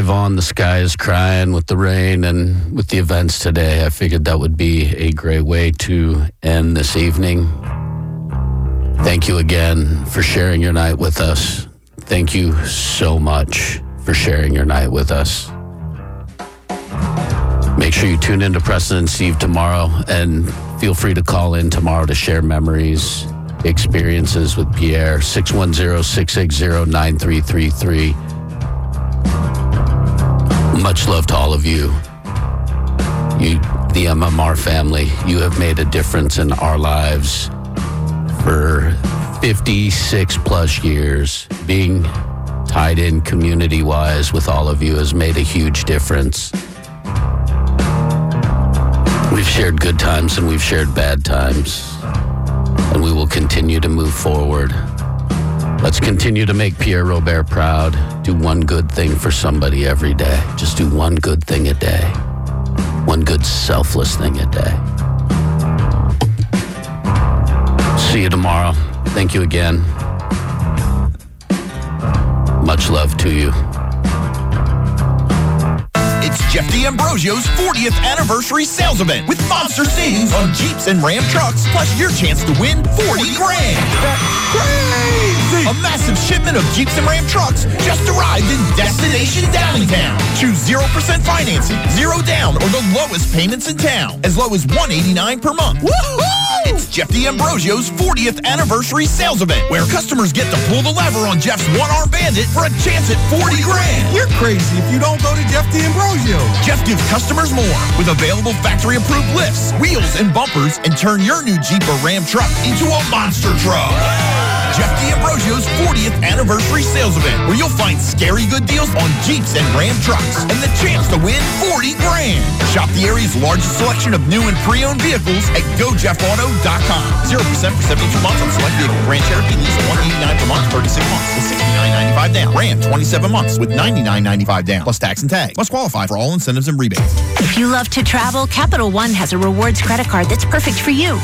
Stevie The Sky is Crying with the rain and with the events today. I figured that would be a great way to end this evening. Thank you again for sharing your night with us. Thank you so much for sharing your night with us. Make sure you tune in to Preston and Steve tomorrow and feel free to call in tomorrow to share memories, experiences with Pierre. 610 660 9333. Much love to all of you. You, the MMR family, you have made a difference in our lives for 56 plus years. Being tied in community wise with all of you has made a huge difference. We've shared good times and we've shared bad times, and we will continue to move forward. Let's continue to make Pierre Robert proud. Do one good thing for somebody every day. Just do one good thing a day. One good selfless thing a day. See you tomorrow. Thank you again. Much love to you. It's Jeff D'Ambrosio's 40th anniversary sales event with monster savings on Jeeps and Ram trucks, plus your chance to win 40 grand. Crazy! A massive shipment of Jeeps and Ram trucks just arrived in Destination Downingtown. Choose 0% financing, zero down, or the lowest payments in town, as low as 189 per month. Woohoo! Jeff D'Ambrosio's 40th anniversary sales event, where customers get to pull the lever on Jeff's one-arm bandit for a chance at 40 grand. You're crazy if you don't go to Jeff D'Ambrosio. Jeff gives customers more with available factory-approved lifts, wheels, and bumpers, and turn your new Jeep or Ram truck into a monster truck. Jeff D'Ambrosio's 40th anniversary sales event, where you'll find scary good deals on Jeeps and Ram trucks and the chance to win 40 grand. Shop the area's largest selection of new and pre-owned vehicles at GoJeffAuto.com. 0% for 72 months on select vehicle. Grand Cherokee lease 189 per month, 36 months with 69.95 down. Ram 27 months with 99.95 down, plus tax and tag. Must qualify for all incentives and rebates. If you love to travel, Capital One has a rewards credit card that's perfect for you.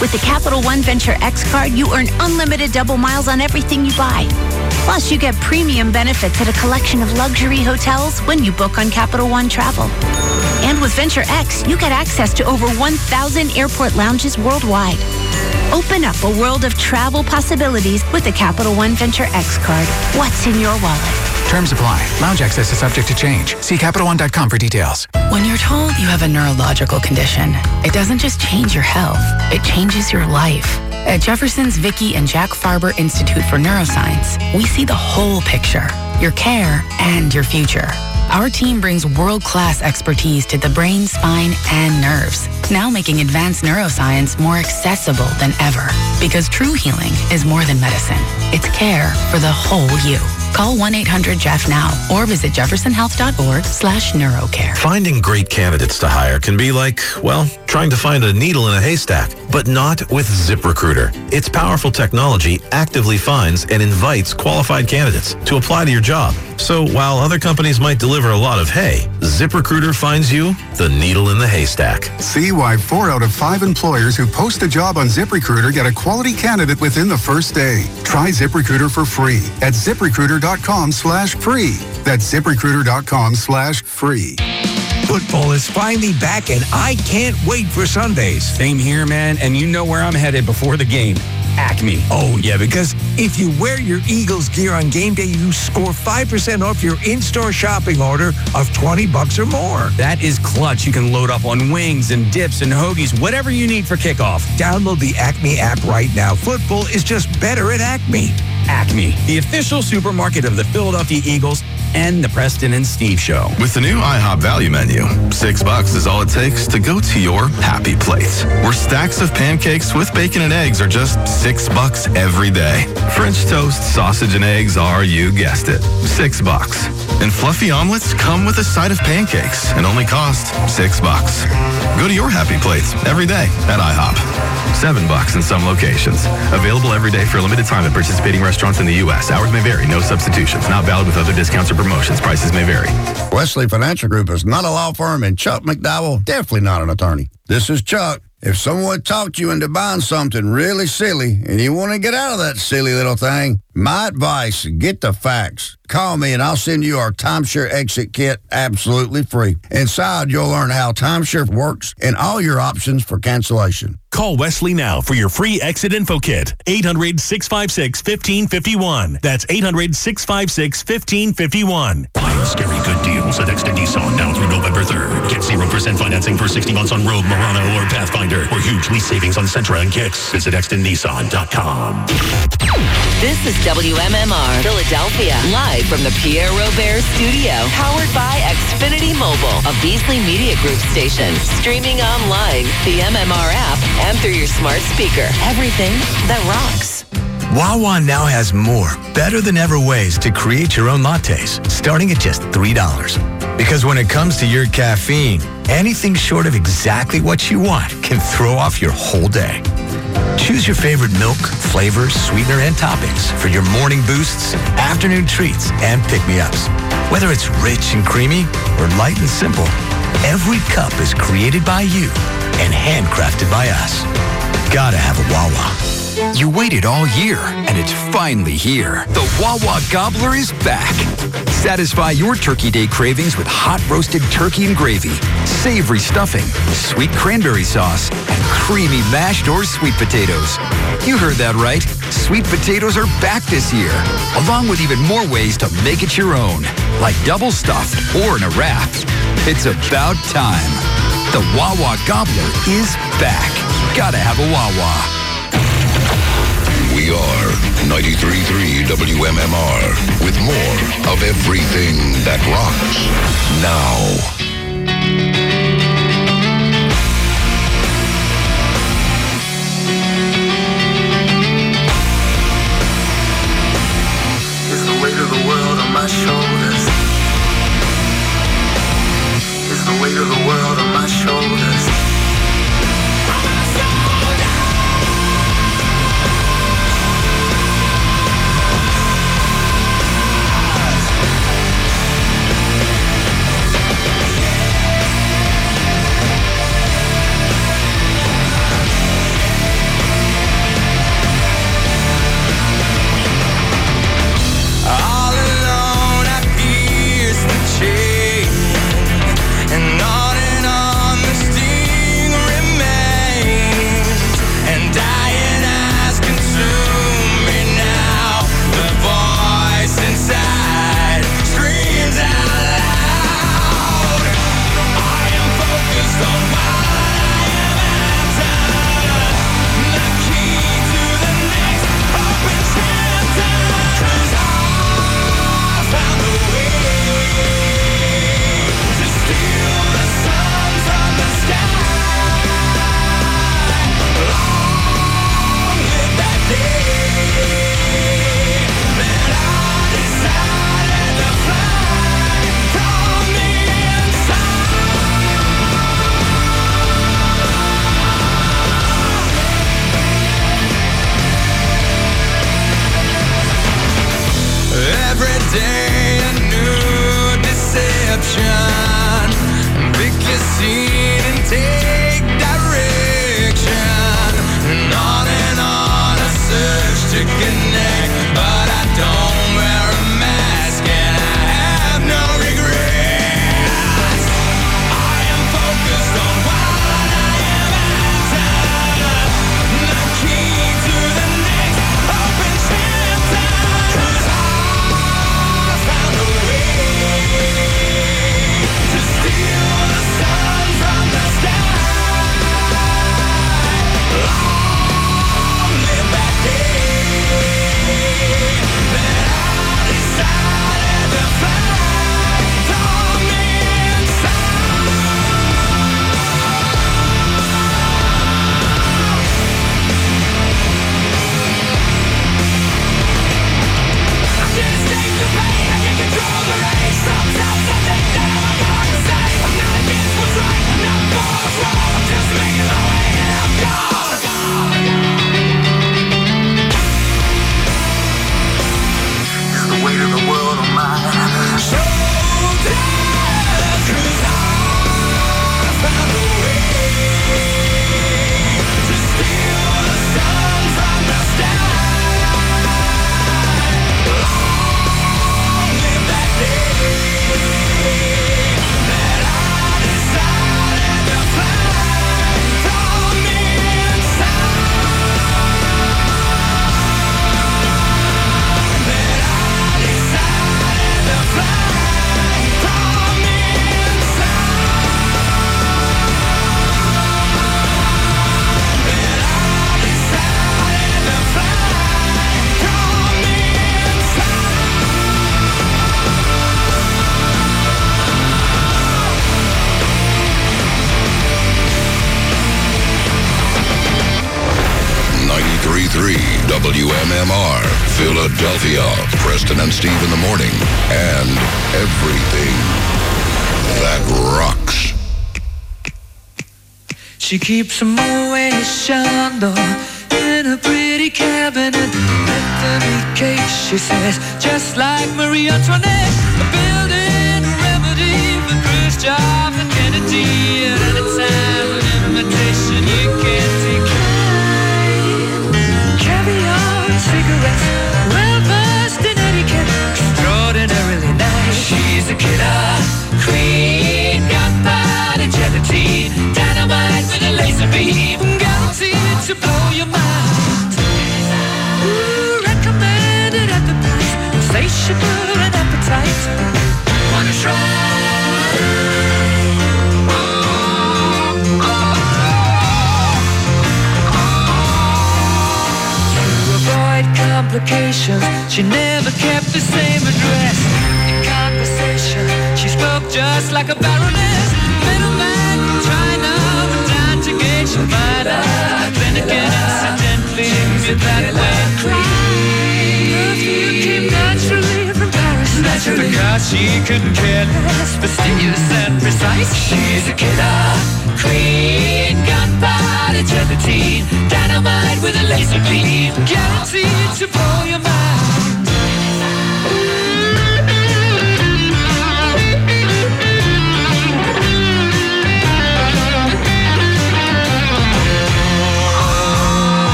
With the Capital One Venture X card, you earn unlimited double miles on everything you buy. Plus, you get premium benefits at a collection of luxury hotels when you book on Capital One Travel. And with Venture X, you get access to over 1,000 airport lounges worldwide. Open up a world of travel possibilities with the Capital One Venture X card. What's in your wallet? Terms apply. Lounge access is subject to change. See CapitalOne.com for details. When you're told you have a neurological condition, it doesn't just change your health, it changes your life. At Jefferson's Vickie and Jack Farber Institute for Neuroscience, we see the whole picture your care and your future. Our team brings world class expertise to the brain, spine, and nerves, now making advanced neuroscience more accessible than ever. Because true healing is more than medicine, it's care for the whole you. Call 1 800 Jeff now or visit jeffersonhealth.org slash neurocare. Finding great candidates to hire can be like, well, trying to find a needle in a haystack, but not with ZipRecruiter. Its powerful technology actively finds and invites qualified candidates to apply to your job. So while other companies might deliver a lot of hay, ZipRecruiter finds you the needle in the haystack. See why four out of five employers who post a job on ZipRecruiter get a quality candidate within the first day. Try ZipRecruiter for free at ziprecruiter.com slash free. That's ziprecruiter.com slash free. Football is finally back, and I can't wait for Sundays. Same here, man. And you know where I'm headed before the game. Acme. Oh, yeah, because if you wear your Eagles gear on game day, you score 5% off your in-store shopping order of 20 bucks or more. That is clutch. You can load up on wings and dips and hoagies, whatever you need for kickoff. Download the Acme app right now. Football is just better at Acme. Acme, the official supermarket of the Philadelphia Eagles and the Preston and Steve Show. With the new IHOP value menu, six bucks is all it takes to go to your happy place. Where stacks of pancakes with bacon and eggs are just six bucks every day. French toast, sausage, and eggs are, you guessed it, six bucks. And fluffy omelets come with a side of pancakes and only cost six bucks. Go to your happy place every day at IHOP. Seven bucks in some locations. Available every day for a limited time at participating restaurants in the U.S. Hours may vary. No substitutions. Not valid with other discounts or promotions. Prices may vary. Wesley Financial Group is not a law firm, and Chuck McDowell definitely not an attorney. This is Chuck. If someone talked you into buying something really silly and you want to get out of that silly little thing, my advice, get the facts. Call me and I'll send you our timeshare exit kit absolutely free. Inside, you'll learn how timeshare works and all your options for cancellation. Call Wesley now for your free exit info kit. 800 656 1551. That's 800 656 1551. Find scary good deals at Exton Nissan now through November 3rd. Get 0% financing for 60 months on Rogue, Murano, or Pathfinder, or huge lease savings on Sentra and Kicks. Visit extonnissan.com. This is WMMR Philadelphia, live from the Pierre Robert Studio, powered by Xfinity Mobile, a Beasley Media Group station. Streaming online, the MMR app, and through your smart speaker. Everything that rocks. Wawa now has more, better than ever ways to create your own lattes, starting at just $3. Because when it comes to your caffeine, anything short of exactly what you want can throw off your whole day. Choose your favorite milk, flavor, sweetener, and toppings for your morning boosts, afternoon treats, and pick-me-ups. Whether it's rich and creamy or light and simple, every cup is created by you and handcrafted by us. Gotta have a Wawa. You waited all year, and it's finally here. The Wawa Gobbler is back. Satisfy your Turkey Day cravings with hot roasted turkey and gravy, savory stuffing, sweet cranberry sauce, and creamy mashed or sweet potatoes. You heard that right. Sweet potatoes are back this year, along with even more ways to make it your own, like double stuffed or in a wrap. It's about time. The Wawa Gobbler is back. Gotta have a Wawa. We are 93.3 WMMR with more of everything that rocks. Now. It's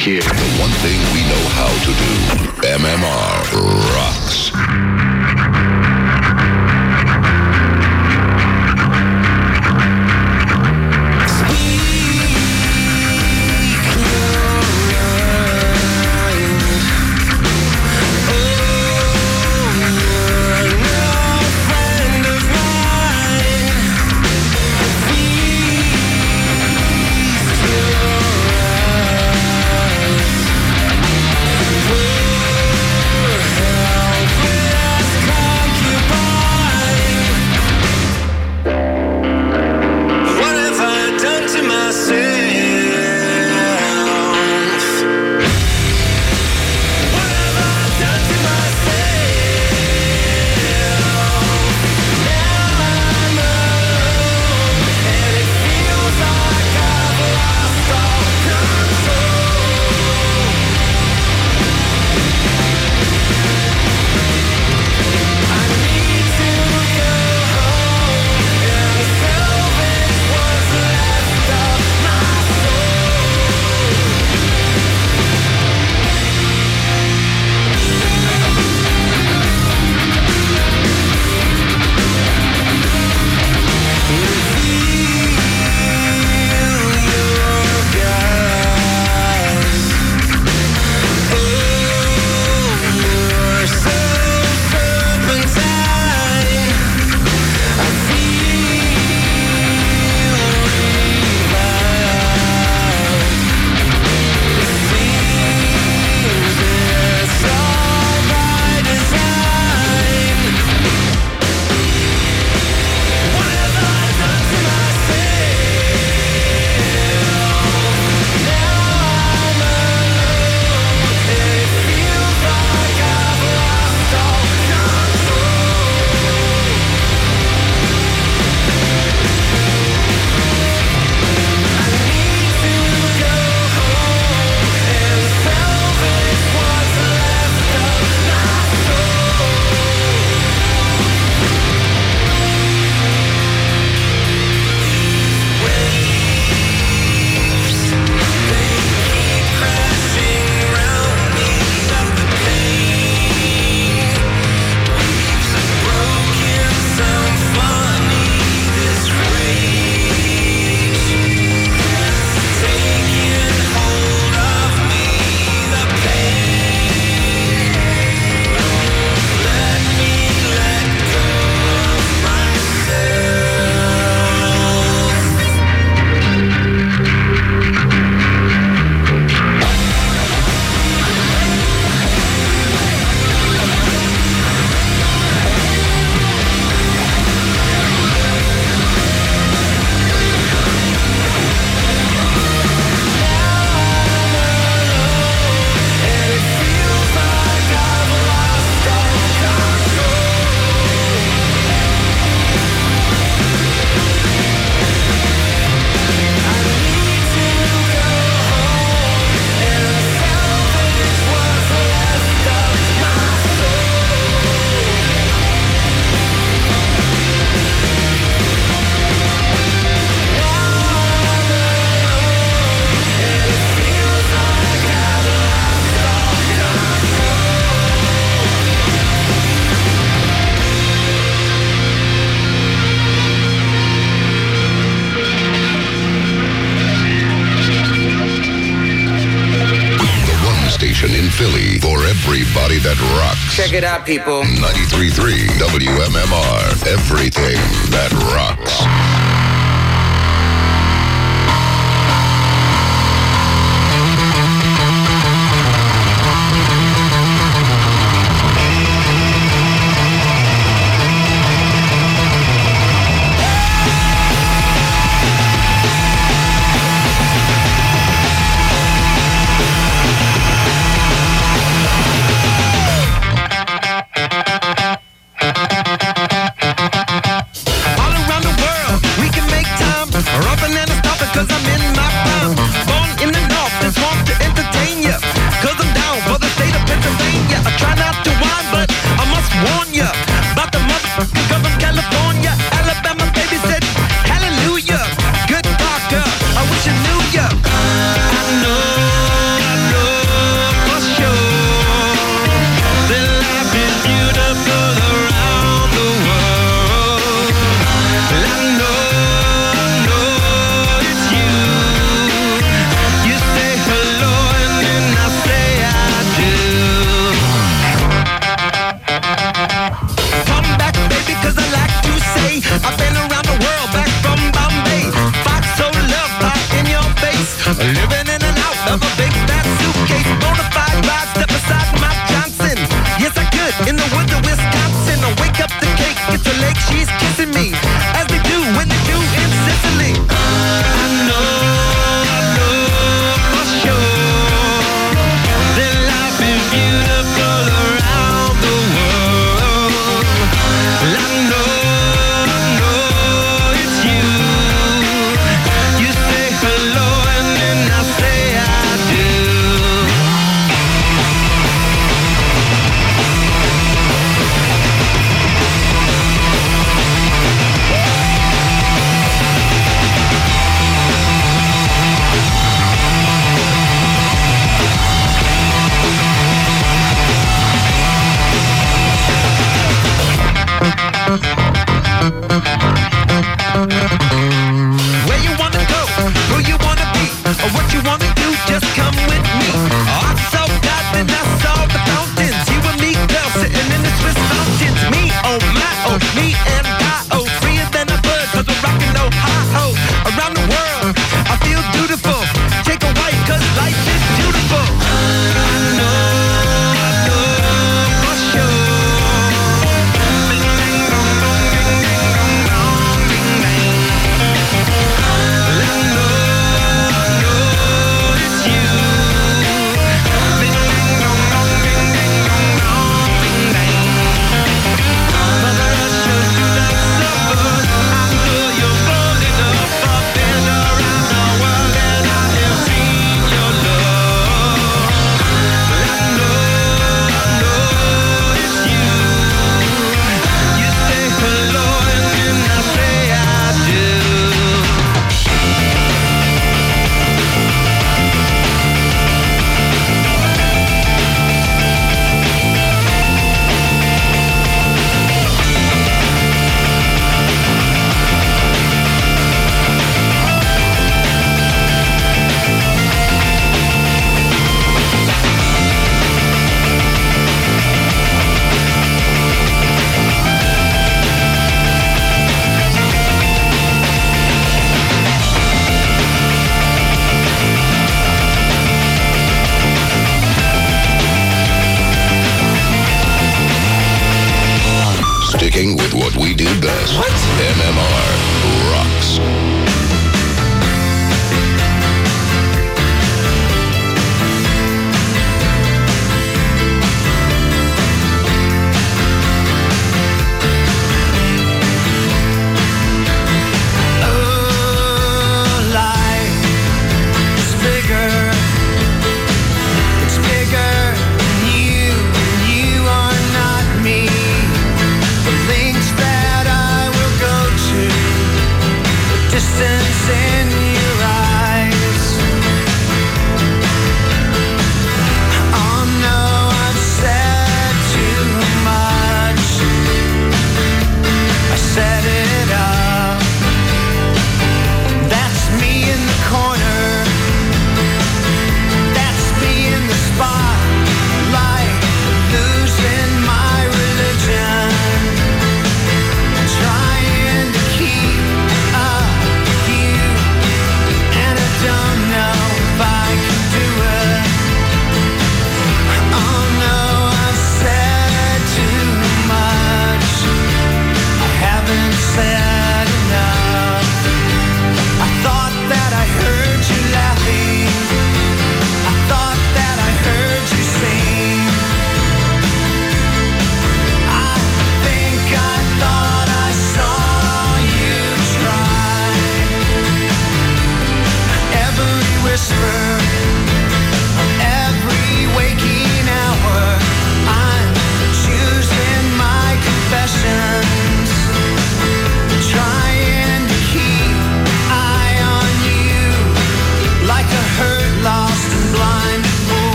here? The one thing we it out, people.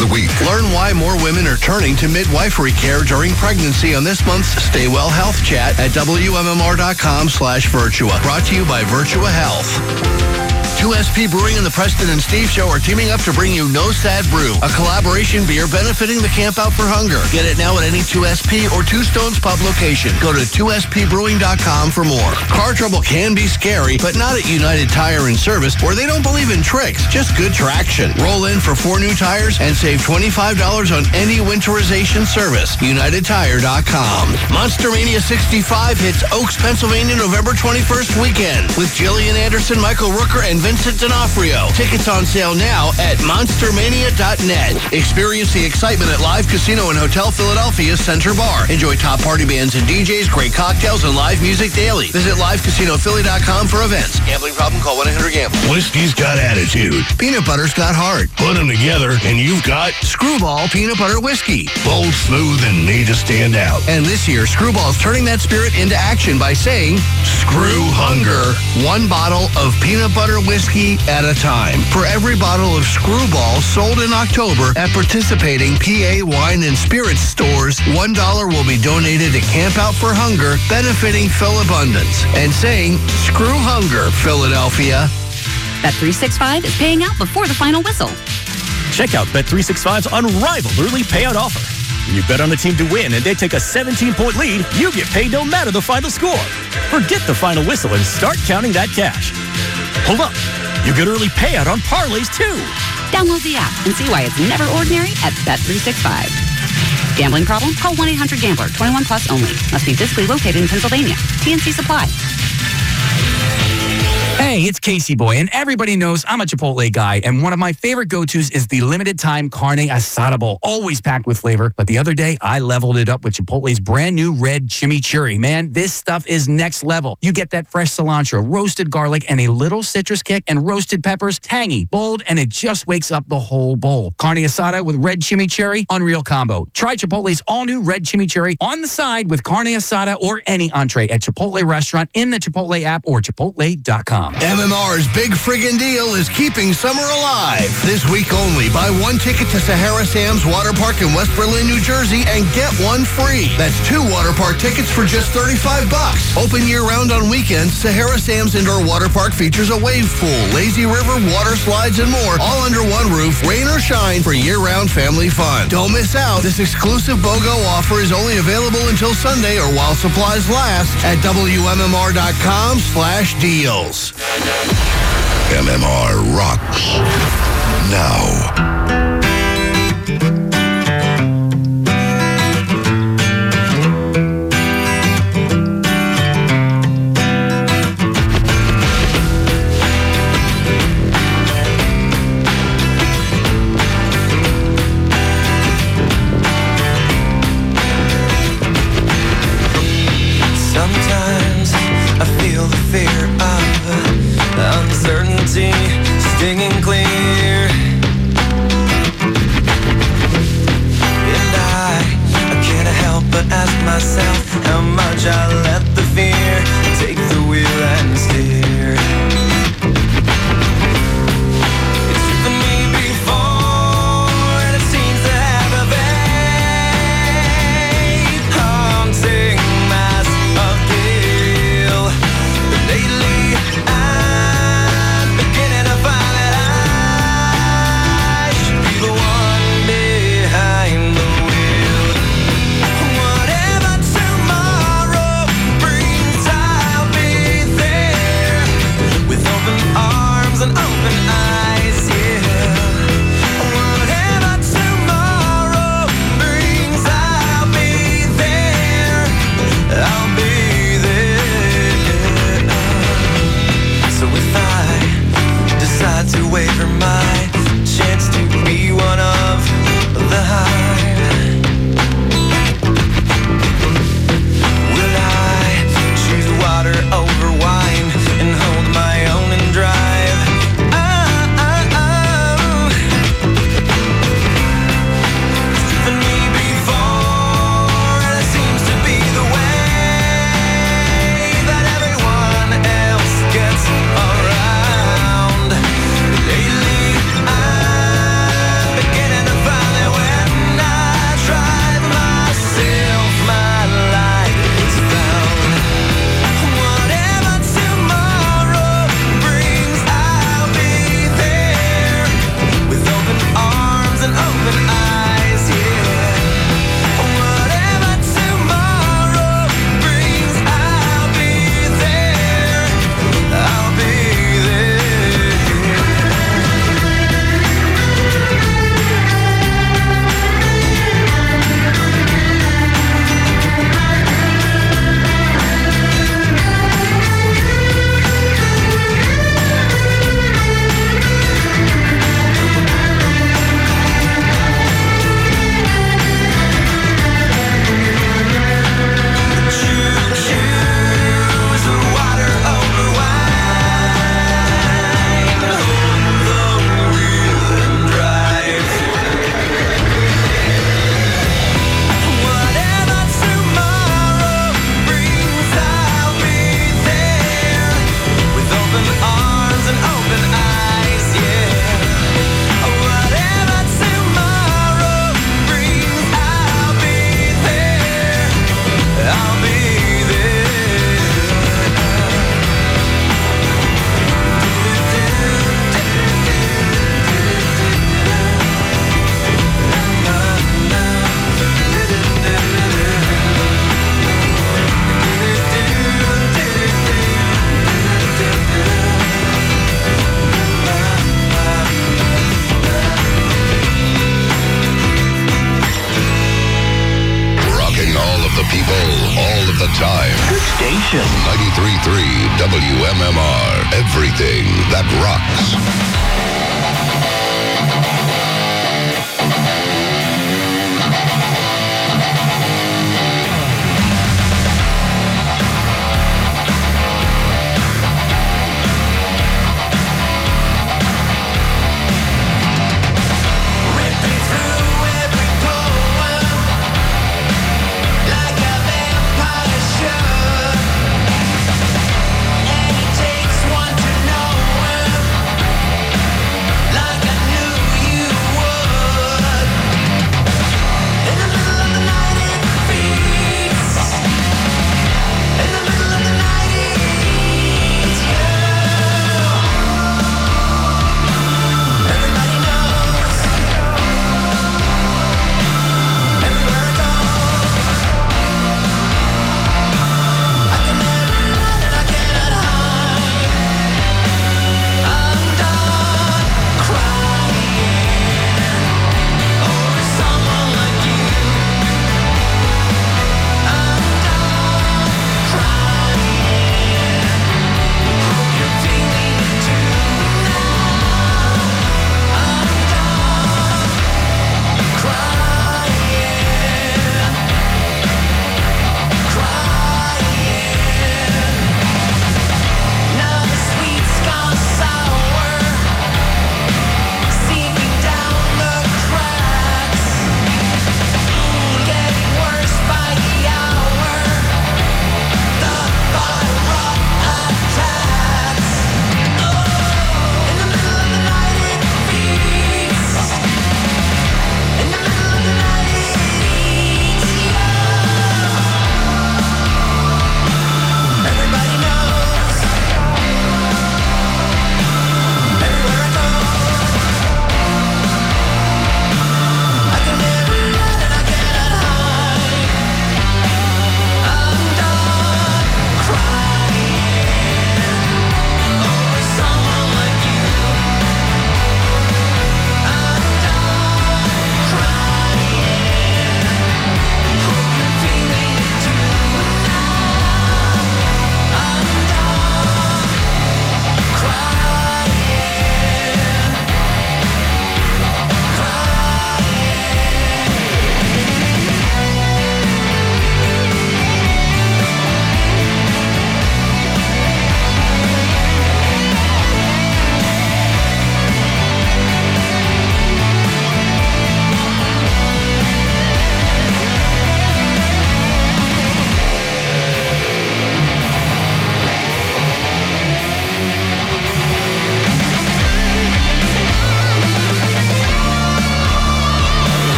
Of the Week. Learn why more women are turning to midwifery care during pregnancy on this month's Stay Well Health Chat at WMMR.com slash Virtua. Brought to you by Virtua Health. 2SP Brewing and the Preston and Steve Show are teaming up to bring you No Sad Brew, a collaboration beer benefiting the Camp Out for Hunger. Get it now at any 2SP or Two Stones Pub location. Go to 2spbrewing.com for more. Car trouble can be scary, but not at United Tire and Service, where they don't believe in tricks, just good traction. Roll in for four new tires and save $25 on any winterization service. UnitedTire.com. Monster Mania 65 hits Oaks, Pennsylvania, November 21st weekend with Gillian Anderson, Michael Rooker, and Vincent D'Onofrio. Tickets on sale now at monstermania.net. Experience the excitement at Live Casino and Hotel Philadelphia's Center Bar. Enjoy top party bands and DJs, great cocktails, and live music daily. Visit livecasinophilly.com for events. Gambling problem? Call 1-800-GAMBLE. Whiskey's got attitude. Peanut butter's got heart. Put them together and you've got Screwball Peanut Butter Whiskey. bold, smooth, and made to stand out. And this year, Screwball's turning that spirit into action by saying, Screw Hunger. One bottle of peanut butter whiskey at a time. For every bottle of Screwball sold in October at participating PA wine and spirits stores, $1 will be donated to Camp Out for Hunger, benefiting Philabundance. And saying, Screw Hunger, Philadelphia. Bet365 is paying out before the final whistle. Check out Bet365's unrivaled early payout offer. When you bet on a team to win and they take a 17-point lead, you get paid no matter the final score. Forget the final whistle and start counting that cash. Hold up. You get early payout on parlays too. Download the app and see why it's never ordinary at Bet365. Gambling problem? Call 1-800-GAMBLER. 21 plus only. Must be physically located in Pennsylvania. TNC Supply. Hey, it's Casey Boy, and everybody knows I'm a Chipotle guy, and one of my favorite go-tos is the limited time carne asada bowl, always packed with flavor. But the other day, I leveled it up with Chipotle's brand new red chimichurri. Man, this stuff is next level. You get that fresh cilantro, roasted garlic, and a little citrus kick, and roasted peppers, tangy, bold, and it just wakes up the whole bowl. Carne asada with red chimichurri, unreal combo. Try Chipotle's all-new red chimichurri on the side with carne asada or any entree at Chipotle restaurant in the Chipotle app or chipotle.com. MMR's big friggin' deal is keeping summer alive. This week only, buy one ticket to Sahara Sam's Water Park in West Berlin, New Jersey, and get one free. That's two water park tickets for just 35 bucks. Open year-round on weekends, Sahara Sam's Indoor Water Park features a wave pool, lazy river, water slides, and more, all under one roof, rain or shine, for year-round family fun. Don't miss out. This exclusive BOGO offer is only available until Sunday or while supplies last at WMMR.com slash deals. MMR rocks now. how much I love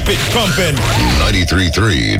Keep it pumping. 93.3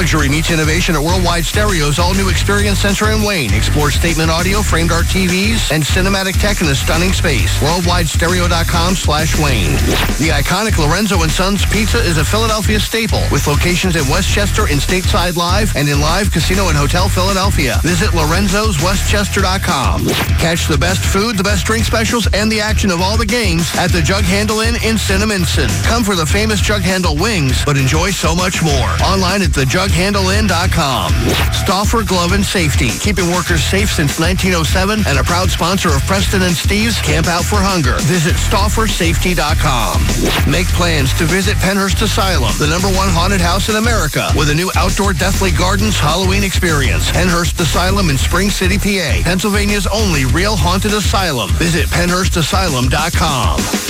Luxury meets innovation at Worldwide Stereo's all-new Experience Center in Wayne. Explore statement audio, framed art TVs, and cinematic tech in a stunning space. WorldwideStereo.com slash Wayne. The iconic Lorenzo and Sons Pizza is a Philadelphia staple with locations in Westchester in Stateside Live and in Live Casino and Hotel Philadelphia. Visit LorenzosWestchester.com. Catch the best food, the best drink specials, and the action of all the games at the Jug Handle Inn in Cinnaminson. Come for the famous Jug Handle wings, but enjoy so much more. Online at thejughandleinn.com. Stauffer Glove and Safety, keeping workers safe since 1907 and a proud sponsor of Preston and Steve's Camp Out for Hunger. Visit StaufferSafety.com. Make plans to visit Pennhurst Asylum, the number one haunted house in America, with a new outdoor Deathly Gardens Halloween experience. Pennhurst Asylum in Spring City, PA, Pennsylvania's only real haunted asylum. Visit PennhurstAsylum.com.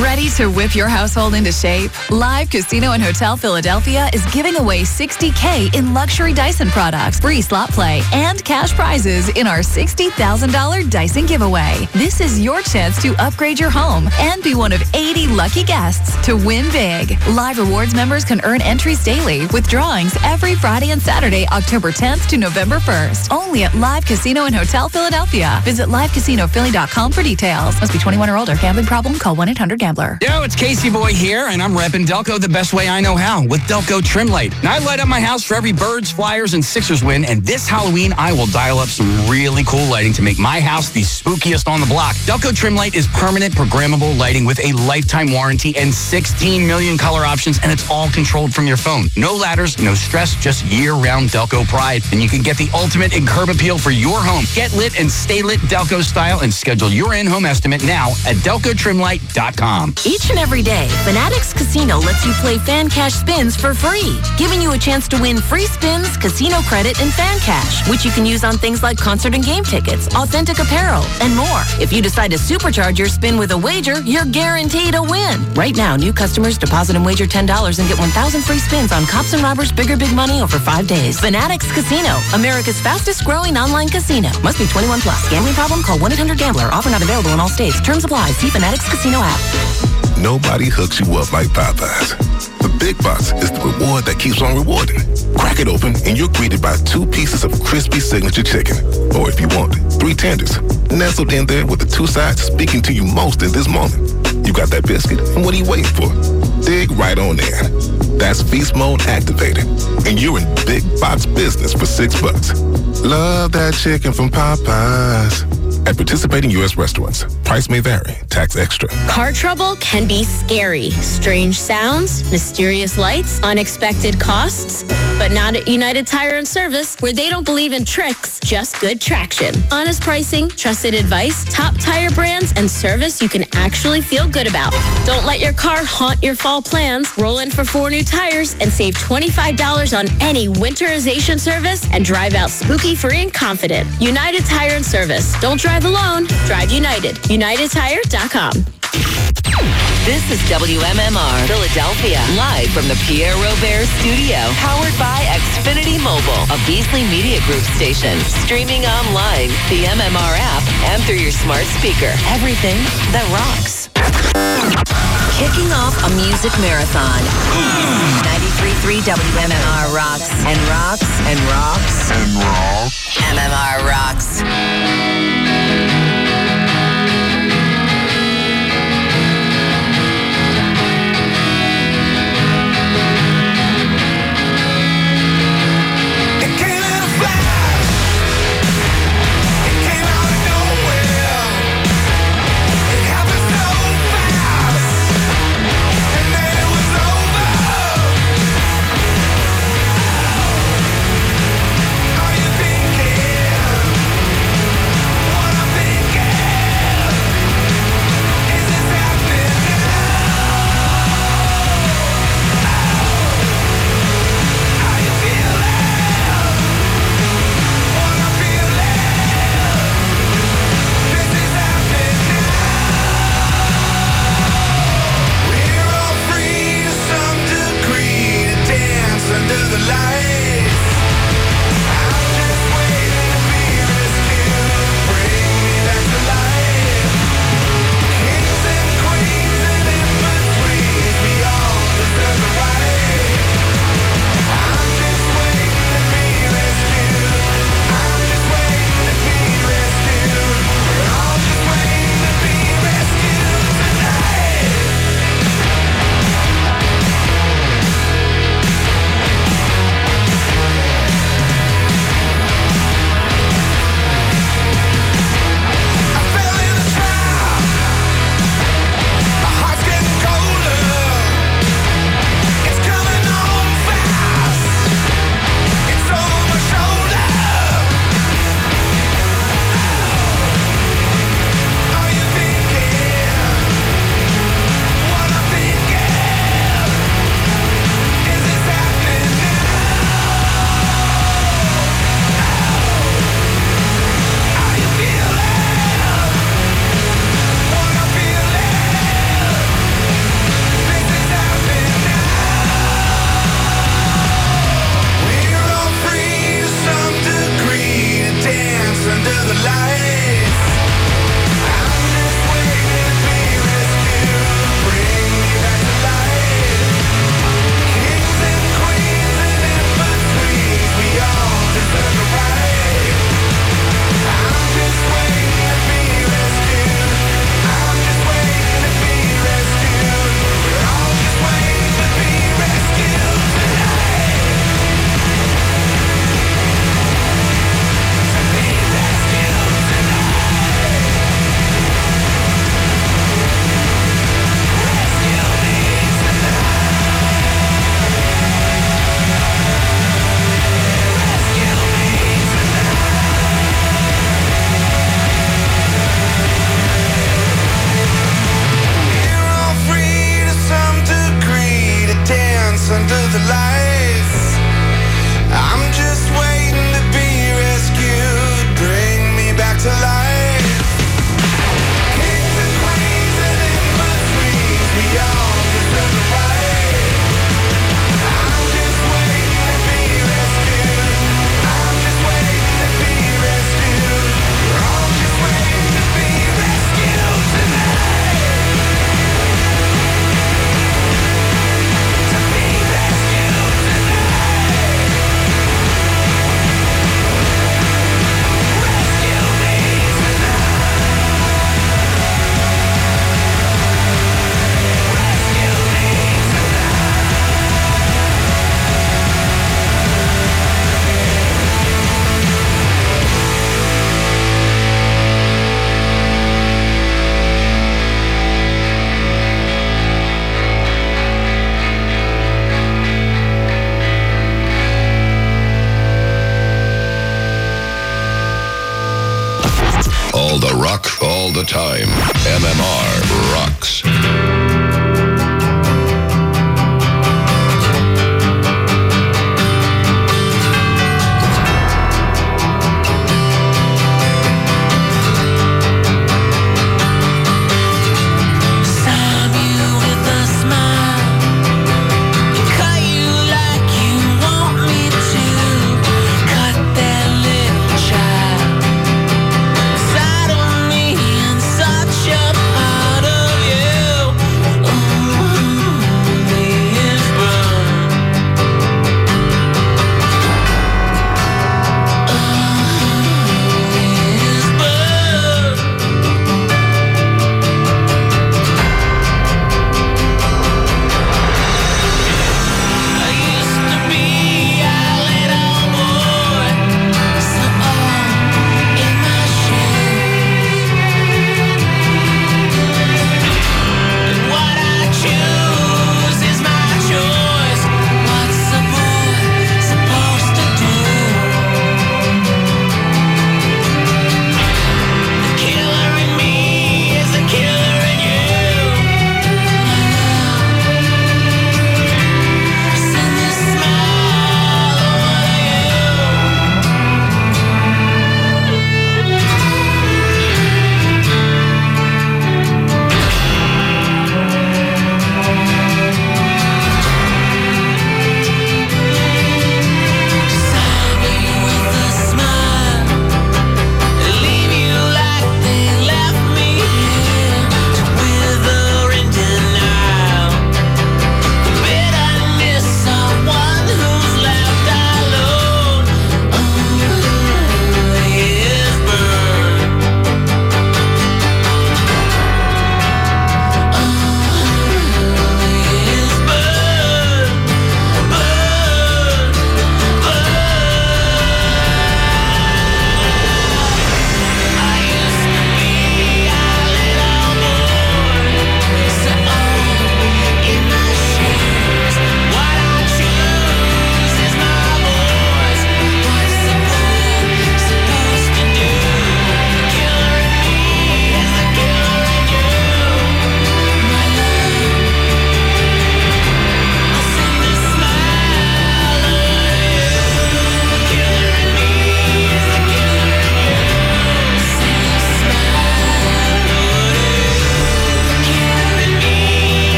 Ready to whip your household into shape? Live Casino and Hotel Philadelphia is giving away 60K in luxury Dyson products, free slot play, and cash prizes in our $60,000 Dyson giveaway. This is your chance to upgrade your home and be one of 80 lucky guests to win big. Live Rewards members can earn entries daily with drawings every Friday and Saturday, October 10th to November 1st. Only at Live Casino and Hotel Philadelphia. Visit livecasinophilly.com for details. Must be 21 or older. Gambling problem? Call 1-800-GAMBLER. Yo, it's Casey Boy here, and I'm repping Delco the best way I know how with Delco Trim Light. Now, I light up my house for every Birds, Flyers, and Sixers win, and this Halloween, I will dial up some really cool lighting to make my house the spookiest on the block. Delco Trim Light is permanent programmable lighting with a lifetime warranty and 16 million color options, and it's all controlled from your phone. No ladders, no stress, just year-round Delco pride. And you can get the ultimate in curb appeal for your home. Get lit and stay lit Delco style and schedule your in-home estimate now at delcotrimlight.com. Each and every day, Fanatics Casino lets you play Fan Cash spins for free, giving you a chance to win free spins, casino credit, and Fan Cash, which you can use on things like concert and game tickets, authentic apparel, and more. If you decide to supercharge your spin with a wager, you're guaranteed a win. Right now, new customers deposit and wager $10 and get 1,000 free spins on Cops and Robbers Bigger Big Money over five days. Fanatics Casino, America's fastest growing online casino. Must be 21 plus. Gambling problem? Call 1-800-GAMBLER. Offer not available in all states. Terms apply. See Fanatics Casino app. Nobody hooks you up like Popeyes. The Big Box is the reward that keeps on rewarding. Crack it open and you're greeted by two pieces of crispy signature chicken. Or if you want, three tenders. Nestled in there with the two sides speaking to you most in this moment. You got that biscuit, and what are you waiting for? Dig right on in. That's feast mode activated. And you're in big box business for six bucks. Love that chicken from Popeyes. At participating U.S. restaurants, price may vary, tax extra. Car trouble can be scary. Strange sounds, mysterious lights, unexpected costs. But not at United Tire and Service, where they don't believe in tricks, just good traction. Honest pricing, trusted advice, top tire brands, and service you can actually feel good about. Don't let your car haunt your fall plans. Roll in for four new tires and save $25 on any winterization service and drive out spooky free and confident. United Tire and Service. Don't drive alone. Drive United. UnitedTire.com. This is WMMR Philadelphia, live from the Pierre Robert Studio, powered by Xfinity Mobile, a Beasley Media Group station. Streaming online, the MMR app, and through your smart speaker. Everything that rocks. Kicking off a music marathon. 93.3 WMMR rocks and rocks and rocks and rocks. MMR rocks.